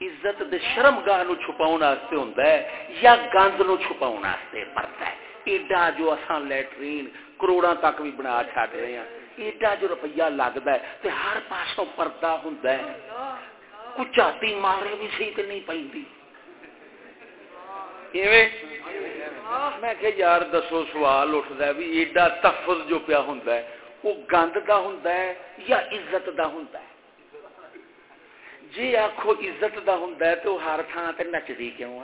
عزت دے شرم گاہ نو چھپاؤن واسطے ہوندا ہے یا گند نو چھپاؤن واسطے پرتا ہے؟ ایڈا جو اساں لیٹرین کروڑاں تک بھی بنا چھڈ رہے ہیں ایڈا جو روپیہ لگدا ہے تے ہر پاسوں پردہ ہوندا ہے۔ کچاتی مارے بھی سی تے نہیں پیندی ایویں؟ میں کہ یار دسو سوال اٹھدا ہے بھی ایڈا تحفظ جو پیا ہوندا ہے، وہ گند دا ہوندا ہے یا عزت دا ہوندا ہے؟ جی آخو عزت دا ہوں تو ہر تھان سے نچدی کیوں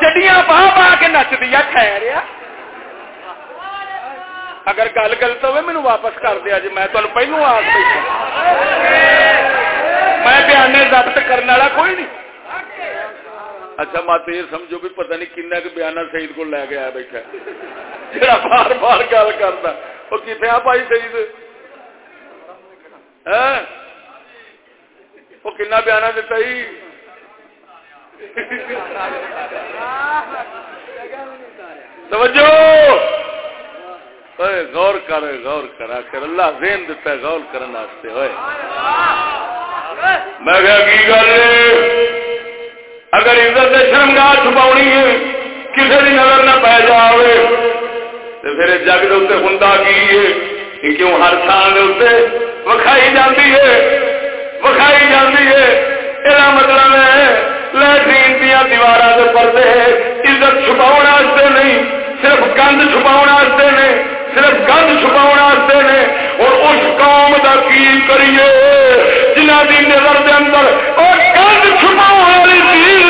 چڈیاں پا پا کے نچدی خیر اگر گل گلت ہوئے مینو واپس کر دیا جی میں تمہیں پہلو آ ہاں۔ میں بیانے ضبط کرنے والا کوئی نہیں۔ اچھا مت یہ سمجھو بھی پتہ نہیں کن بیانہ شہید کو لے کے آیا بیٹھا جا بار بار گل کرتا وہ کتنے آ پائی شہید وہ کنا بیانہ دتا ہی۔ توجہ! غور کر غور کرا کر اللہ ذہن دیتا ہے، غور کرنے ہوئے میں کہا، کی گل اگر عزت شرمگاہ چھپاؤنی ہے کسی کی نظر نہ پی جائے تو پھر جگ دے ہوں کی کیوں ہر تھان دے وکھائی جاتی ہے، وکھائی جاتی ہے۔ یہ مطلب ہے لٹرین دیا دیوار سے پردے عزت چھپا نہیں، صرف گند چھپا نہیں صرف گند چھپا نے۔ اور اس قوم کا کی کریے، جنہ کی نظر کے اندر اور گند چھپا والی چیز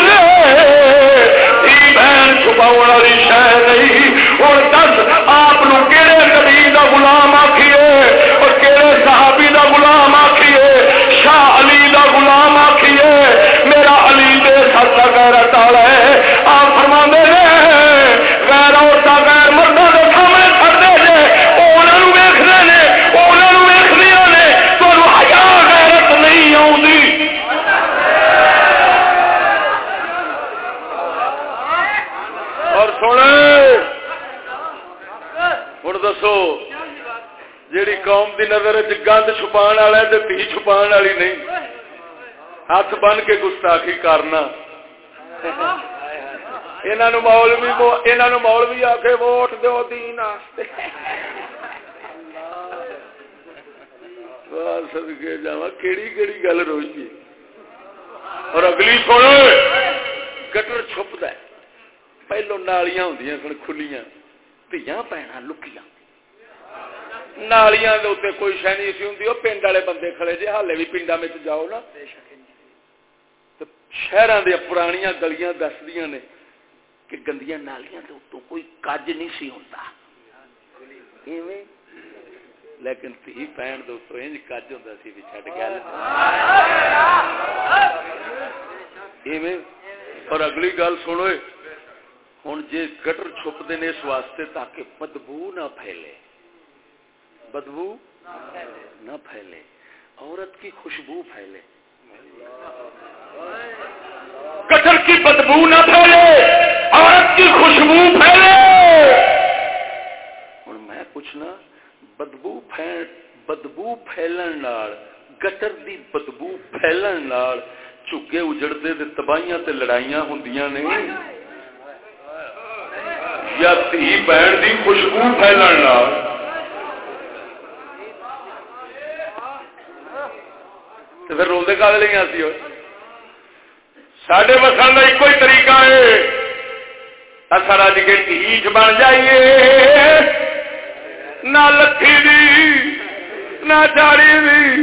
والی دسو، جیڑی قوم دی نظر گند چھپا والا ہے تھی چھپا والی نہیں۔ ہاتھ بن کے گستاخی کرنا۔ مولوی آ کے ووٹ دو دین سدکے جا کہڑی کہڑی گل روئی اور اگلی سن، گٹر چھپ پہلو نالیاں ہوں سن، کھلیاں۔ دیا پینا لکیاں نالیاں کوئی شہ نہیں سی ہوں پنڈ والے بندے کھڑے جی ہالے بھی پنڈا میں جاؤ نا شہر دیا پرانیاں گلیاں دسدیا نے کہ گندیاں نالیاں دے اتوں کوئی کج نہیں سی ہوتا لیکن تھی پہن دے اتوں انج کج ہوتا سی بھی چھٹ گیا اور اگلی گل سنو ہوں جی گٹر چھپتے ہیں اس واسطے تاکہ بدبو نہ پھیلے بدبو نہ پھیلے، عورت کی خوشبو پھیلے۔ گٹر کی بدبو نہ پھیلے، عورت کی خوشبو پھیلے۔ ہوں میں پوچھنا، بدبو بدبو پھیلن گٹر دی بدبو پھیلن چکے اجڑتے تباہیاں تے لڑائیاں ہوں نے۔ یا تھی بہن کی خوشبو پھیلن پھر روزے کا لیں سی سڈے وسن کا ایک ہی طریقہ ہے۔ اصل اج کے ٹھیک بن جائیے۔ نہ لکھی دی، نہ چاڑی دی،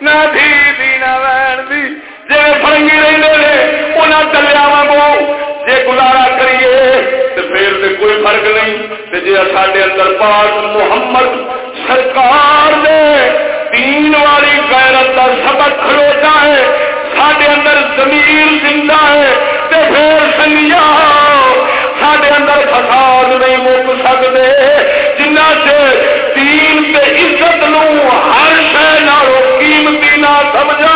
نہ دھی دی، نہ وین دی۔ جی فرنگی رہتے ہیں انہیں چلیا واگو جی گزارا کریے تو پھر تے کوئی فرق نہیں۔ تے جے ساڈے اندر پاک محمد سرکار دے دین والی غیرت کا سبق کھلوتا ہے سڈے اندر زمین زندہ ہے تے پھر سنگیا سڈے اندر فساد نہیں مک سکتے جنہ سے تین تے عزت نو ہر شہ قیمتی نہ سمجھا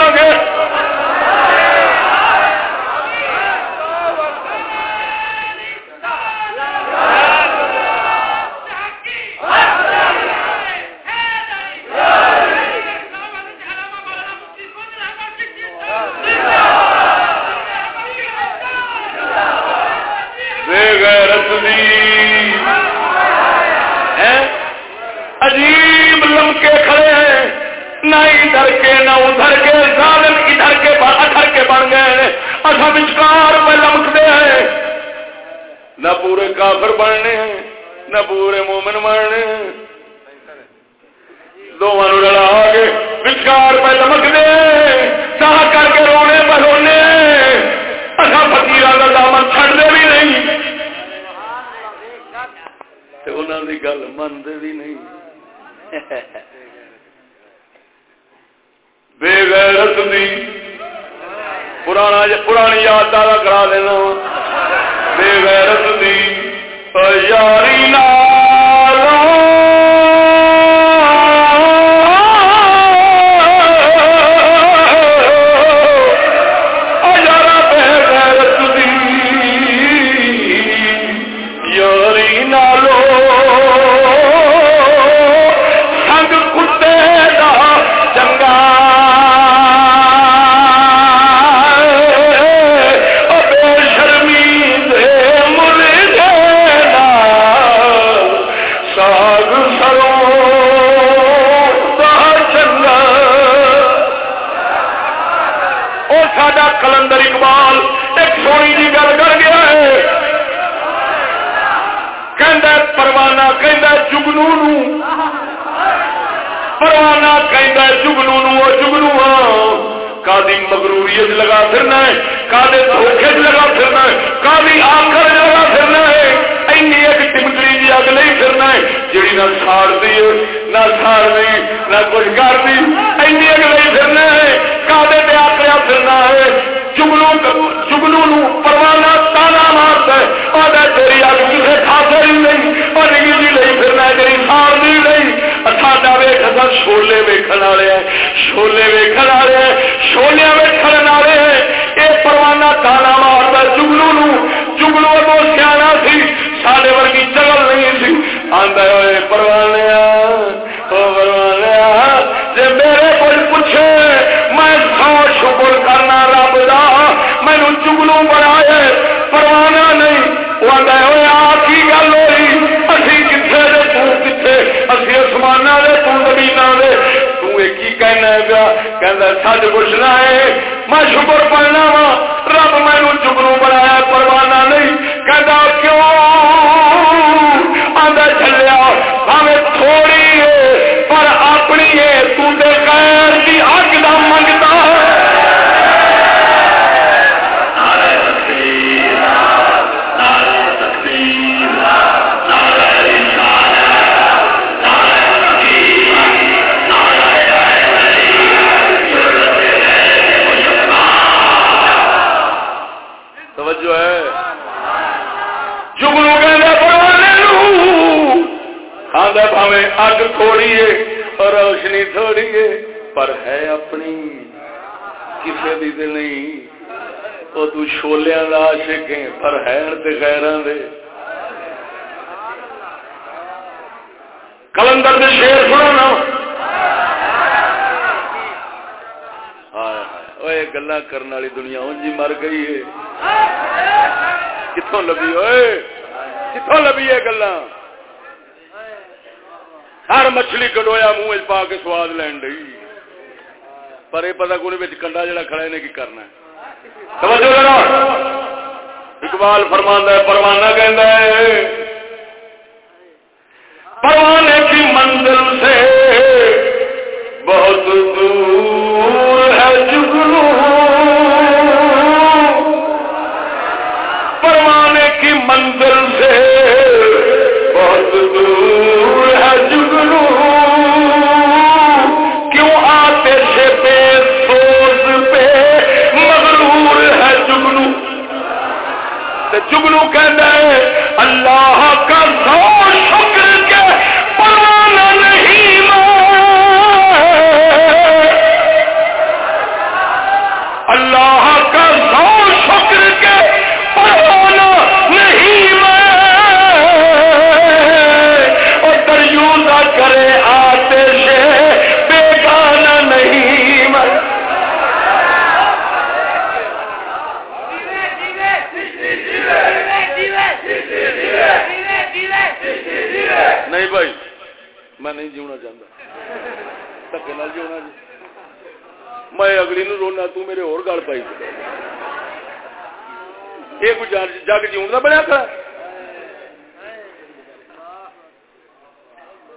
گے عجیب لمکے کھڑے ہیں۔ نہ ادھر کے، نہ ادھر کے۔ ظالم ادھر کے ادھر کے بن گئے اصا بچکار میں لمکتے ہیں۔ نہ پورے کافر بننے ہیں، نہ پورے مومن بننے ہیں۔ دونوں لڑا کے بچکار پہ لمکتے چاہ کر کے رونے پہ رونے اصا فکیر کا دامن چڑھتے بھی نہیں۔ گل منتے بھی نہیں۔ بے غیرت دی۔ پرانا پرانی یاد دارا کرا لینا بے غیرت دی۔ یاری نہ پروانہ کہ جگنو نو جگنو کادی مغروریت لگا پھرنا ہے کادے دھوکھے لگا پھرنا ہے کادی آخر لگا پھرنا ہے اینی ایک جی اگ نہیں پھرنا ہے جیڑی نہ ساڑ دی نہ ساڑ دی نہ کچھ کر دی اینی اگ نہیں پھرنا ہے کادے پہ پھرنا ہے چگلو نو پروانا تانا مارتا ہے اور تیری اگ کسی خاصے ہی نہیں اور ویخ اصل چھولے ویکن والے ہیں چھولے ویکن والے ہیں چھولیا ویکن والے ہیں۔ یہ پروانہ تانا مارتا جگلو نو جگلو تو سیاح سی سارے ورگی چگل نہیں سی۔ آدھا ہوئے پروانے پروانے کہنا پیا کہ سچ پوچھنا ہے، میں شکر پڑنا وا رب میں چگلو بنایا پروانا نہیں کہ کیوں؟ آدھا چلیا ہمیں تھوڑی ہے، پر اپنی ہے، تو دے غیر کی اگ دا من آدھا پاوے اگ تھوڑی ہے روشنی تھوڑی ہے پر ہے اپنی کسی بھی دل نہیں وہ تو چھولیا کا عاشق ہے پر ہے غیران دے کلندر دے شیر سنو گلا کرنے والی دنیا انجی مر گئی ہے کتوں لبی ہوئے کتوں لبی ہے گلا ہر مچھلی کڈویا منہ پا کے سواد لین ڈی پر یہ پتا کو کنڈا جڑا کھڑا نے کی کرنا اقبال فرمانا ہے، پروانہ کہہ ہے پروانے کی منزل سے بہت دور ہے جگلو پروانے کی منزل سے بہت دور چگلو کہنا ہے اللہ کا سو شکر کے پر میں نہیں جیونا چاہتا دکے نال جیونا جی میں اگلی نو رونا تو میرے اور گل پائی یہ کوئی جگ جیون کا بنیا کھڑا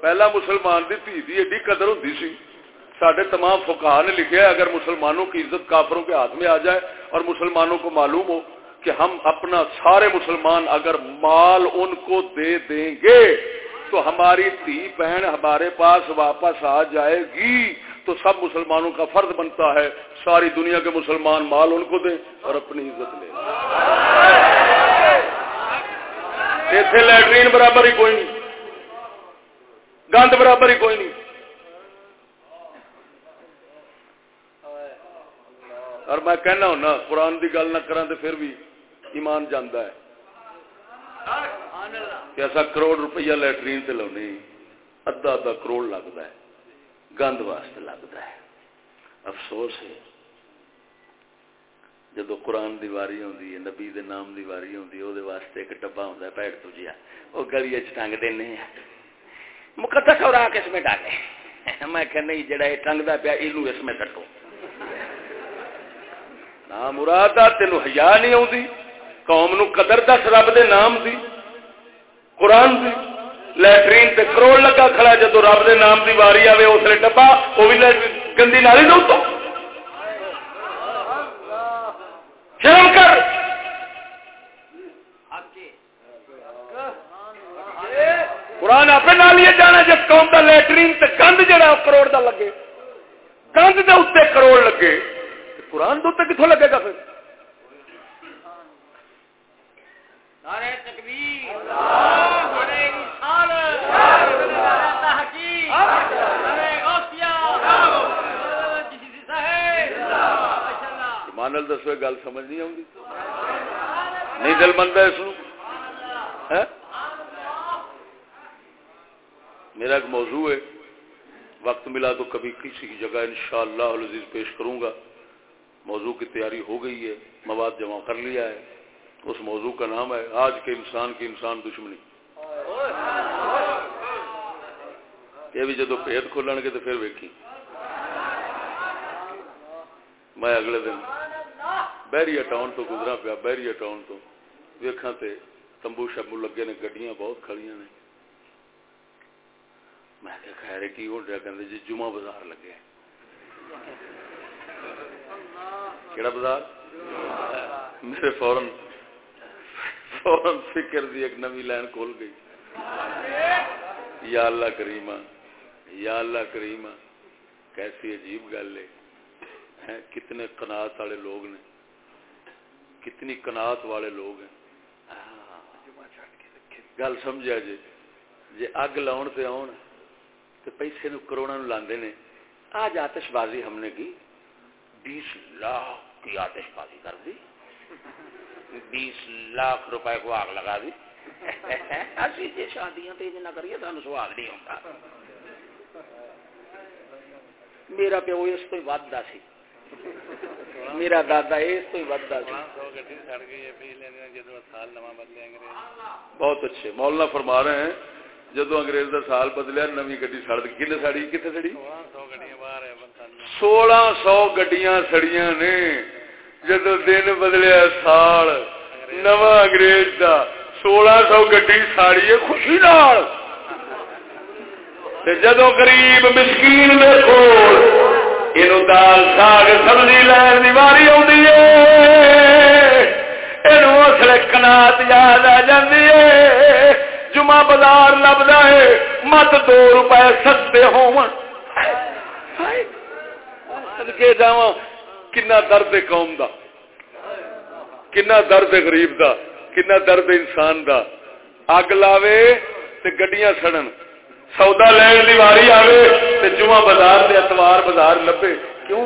پہلا مسلمان دی تھی دی ایڈی قدر ہوتی سی سڈے تمام فکار نے لکھا ہے اگر مسلمانوں کی عزت کافروں کے ہاتھ میں آ جائے اور مسلمانوں کو معلوم ہو کہ ہم اپنا سارے مسلمان اگر مال ان کو دے دیں گے تو ہماری تھی بہن ہمارے پاس واپس آ جائے گی تو سب مسلمانوں کا فرض بنتا ہے۔ ساری دنیا کے مسلمان مال ان کو دیں اور اپنی عزت لیں۔ ایسے لیٹرین برابر ہی کوئی نہیں۔ گند برابر ہی کوئی نہیں۔ اور میں کہنا ہونا، قرآن کی گل نہ کرا تو پھر بھی ایمان جانا ہے۔ کہ ایسا کروڑ روپیہ لیٹرین سے لاؤنی ادھا ادھا کروڑ لگتا ہے۔ گند واسطے لگتا ہے۔ افسوس ہے۔ جدو قرآن دی واری ہوندی ہے، نبی دے نام دی واری ہوندی ہے وہ واسطے ایک ڈبا ہوندا ہے پیٹ تو جیا۔ وہ گلی چ ٹنگ دینے ہیں۔ مقدس اور آ اس میں ڈالے۔ میں کہ نہیں، جڑا یہ ٹنگدا پیا، اینو اس میں کٹو نہ مراد آ، تینو حیا نہیں آوندی۔ قوم نو قدر دس، رب دے نام دی، قرآن دی، لیٹرین تے کروڑ لگا کھڑا جدو رب دے نام دی واری آوے، اس لیے ڈبا، وہ بھی گندی نالی دو تو شرم کر۔ قرآن اپنے نال یہ جانا جس قوم کا لیٹرین تے گند جڑا کروڑ دا لگے۔ گند دے اتنے کروڑ لگے۔ قرآن دے کتوں لگے گا پھر؟ مانل دسو گل سمجھ نہیں آؤں نہیں دل منتا اس میرا ایک موضوع ہے۔ وقت ملا تو کبھی کسی کی جگہ انشاءاللہ العزیز پیش کروں گا۔ موضوع کی تیاری ہو گئی ہے مواد جمع کر لیا ہے۔ اس موضوع کا نام ہے آج کے انسان کی انسان دشمنی۔ یہ بھی جدو پیٹ کھولن گے تو پھر ویکھی۔ میں اگلے دن بحرییا ٹاؤن تو گزرا پیا بحرییا ٹاؤن تو ویکھاں تے تمبو شمبو لگے نے، گڈیاں بہت کھڑیاں نے۔ میں کہ خیر، کی ہو رہا کہ جی جمعہ بازار لگے۔ کہڑا بازار؟ میرے فورن فورن فکر دی ایک نوی لائن کھول گئی۔ یا اللہ کریمہ، یا اللہ کریمہ، کیسی عجیب گل ہے۔ کتنے کنات والے لوگ نے۔ کتنی کنات والے لوگ ہیں۔ گل سمجھا جی جی اگ لاؤن سے آن تو پیسے نو کروڑا نو لاندے نے۔ آج آتش بازی ہم نے کی، بیس لاکھ کی آتش بازی کر دی۔ بیس لاکھ روپے کو آگ لگا دی۔ [LAUGHS] اسی جی شادیاں تو نہ کریے سانو سوال نہیں ہوتا میرا پیو اس تو ودہ سی۔ میرا دادا اس تو ودہ سی۔ بہت اچھے۔ مولانا فرما رہے ہیں جدو انگریز کا سال بدلیا نوی گی سڑ کن سڑی؟ کتنے سڑی سولہ سو گڈیاں سڑیاں نے۔ جدو دن بدلیا سال نو انگریز کا سولہ سو گڈی ساڑی ہے خوشی نال جدو غریب مسکین میں کول یہ دال ساگ سبزی لین کی واری آتی ہے یہ کنات یاد آ جاتی ہے جمعہ بازار لبدا ہے مت دو روپے سستے ہون کے جاواں کنا درد قوم دا کنا درد غریب دا کنا درد انسان دا اگ لاوے تے گڈیاں سڑن سودا لین دی واری آوے تے جمعہ بازار دے اتوار بازار لبے کیوں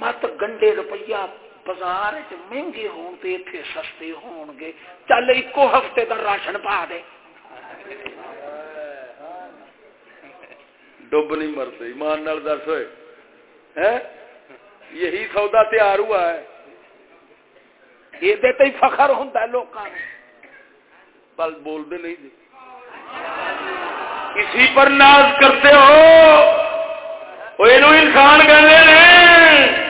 مت گنڈے روپیہ بازار مہنگے ہون تے ایتھے سستے ہون گے چل ایکو ہفتے دا راشن پا دے ڈب نہیں مرتے ایمان نال دس ہوئے ہیں یہی سودا تیار ہوا ہے۔ یہ تے فخر ہوندا ہے لوکاں نوں۔ بول دے نہیں جی۔ اسی پر ناز کرتے ہو، وہ انسان کہتے ہیں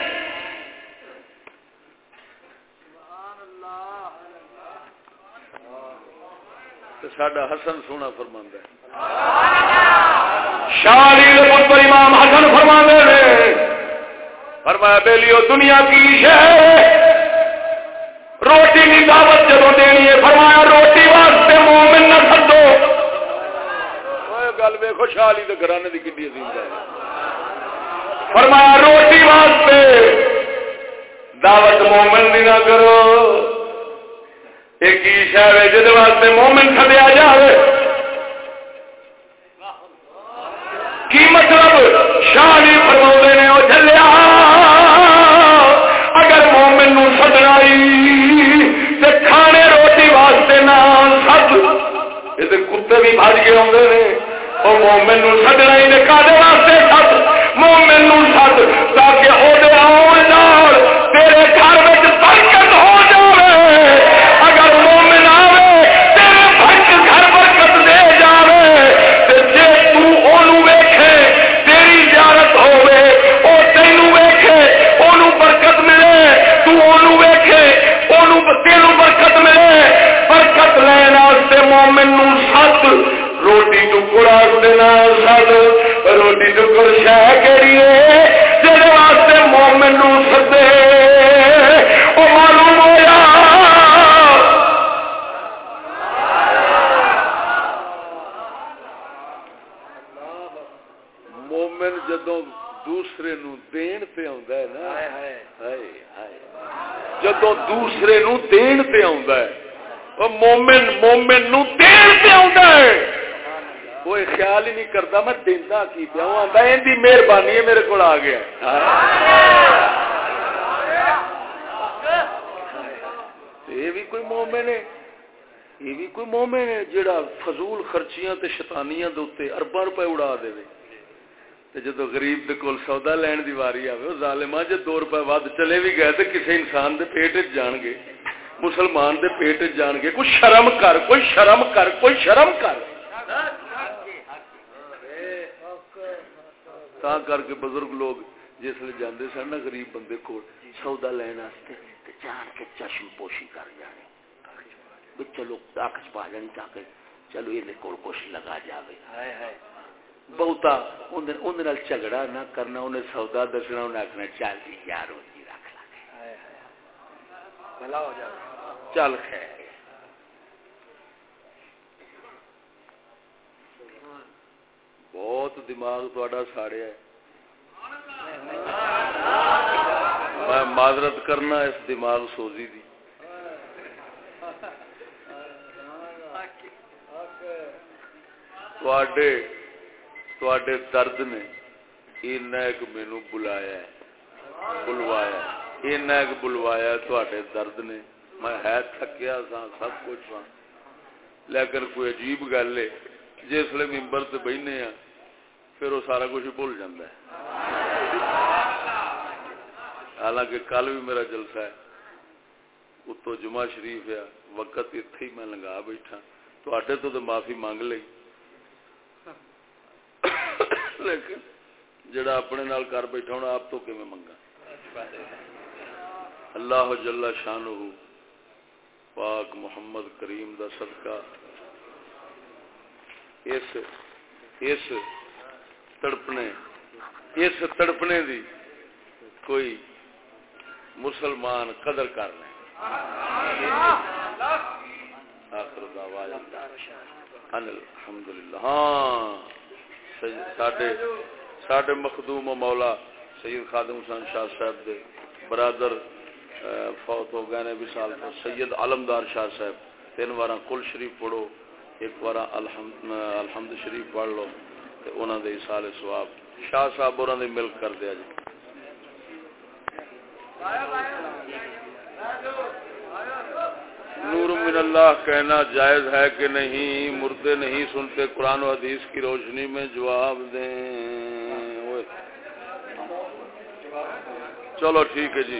ساڈا حسن سونا فرما شالی پر امام حسن فرما نے فرمایا، بیلیو، دنیا کی شہ روٹی کی دعوت جب دینی ہے، فرمایا، روٹی واسطے مومن نہ سدو۔ گل وے خوشحالی تو گھرانے کی کھی عظیم فرمایا، روٹی واسطے دعوت مومن بھی نہ کرو۔ ایک شہر ہے جہد واسطے مومن سدیا جائے کی مطلب؟ شاہی فرما نے وہ چلیا یہ کتے بھی بج کے آدھے نے۔ وہ مومن نو سدنا ہی کھانے واسطے سد مومن نو سد تاکہ وہ آن تیرے گھر میں برکت ہو برکت ملے۔ برکت لین مومن سد روٹی ٹکڑا دینا سد روٹی ٹکڑ شہ کہڑی جہد واسطے مومن سدے۔ وہ معلوم ہوا مومن جدو دوسرے نو دین پہ آ جدو دوسرے نو دین پہ آ مومن مومن نو دین پہ آ کوئی خیال ہی نہیں کرتا میں دینا کی پیا آتا ان مہربانی ہے میرے کو آ گیا۔ یہ بھی کوئی مومن ہے۔ یہ بھی کوئی مومن ہے جڑا فضول خرچیاں تے شیطانیاں دے اوتے ارباں روپے اڑا دے۔ جدو غریب دے کول سودا لین دی واری آوے او ظالما جے 2 روپے ود چلے بھی گئے تے کسے انسان دے پیٹ وچ جان گے۔ مسلمان دے پیٹ جان گے کوئی شرم کر کوئی شرم کر کوئی شرم کر۔ تا کر کے بزرگ لوگ جس لے جاندے سن نا غریب بندے کول سودا لین واسطے تے جان کے چشم پوشی کر جانے۔ چلو اکھ پا جانی تاکہ چلو یہ کول کچھ لگا جاوے۔ ہائے ہائے۔ بہتا جھگڑا نہ کرنا انہیں سودا دسنا انہیں آخنا چل یار روزی رکھ لا چل خیر۔ بہت دماغ تا ساڑیا میں معذرت کرنا اس دماغ سوزی دی۔ تے درد نے ایک مینو بلایا بلوایا ایک بلوایا درد نے۔ میں ہے تھکیا سا، سب کچھ سا۔ لیکن کوئی عجیب گل ہے، جس لیے ممبر سے بہنے ہاں پھر وہ سارا کچھ بھول جاتا ہے۔ حالانکہ کل بھی میرا جلسہ ہے، اتو جمعہ شریف ہے، وقت اتنے ہی میں لگا بیٹھا۔ تو آٹے تو تو معافی مانگ لی لیکن جڑا اپنے نال کر بیٹھا ہونا، آپ تو کیویں منگا؟ اللہ جل شان پاک محمد کریم دا صدقہ اس اس تڑپنے اس تڑپنے دی کوئی مسلمان قدر کر لیں۔ آخر الحمدللہ۔ ہاں سڈے مخدوم مولا سید خادم حسین شاہ صاحب دے برادر فوت ہو گئے نے وصال تو سید علمدار شاہ صاحب، تین بار کل شریف پڑھو، ایک بار الحمد الحمد شریف پڑھ لو تو انہوں دے سال سواب شاہ صاحب انہوں نے ملک کر دیا جی۔ نور من اللہ کہنا جائز ہے کہ نہیں، مردے نہیں سنتے، قرآن و حدیث کی روشنی میں جواب دیں۔ چلو ٹھیک ہے جی۔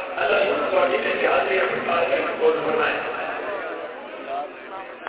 اللہ سبحانہ و تعالی نے حاضری اپنے کار میں فرمائے۔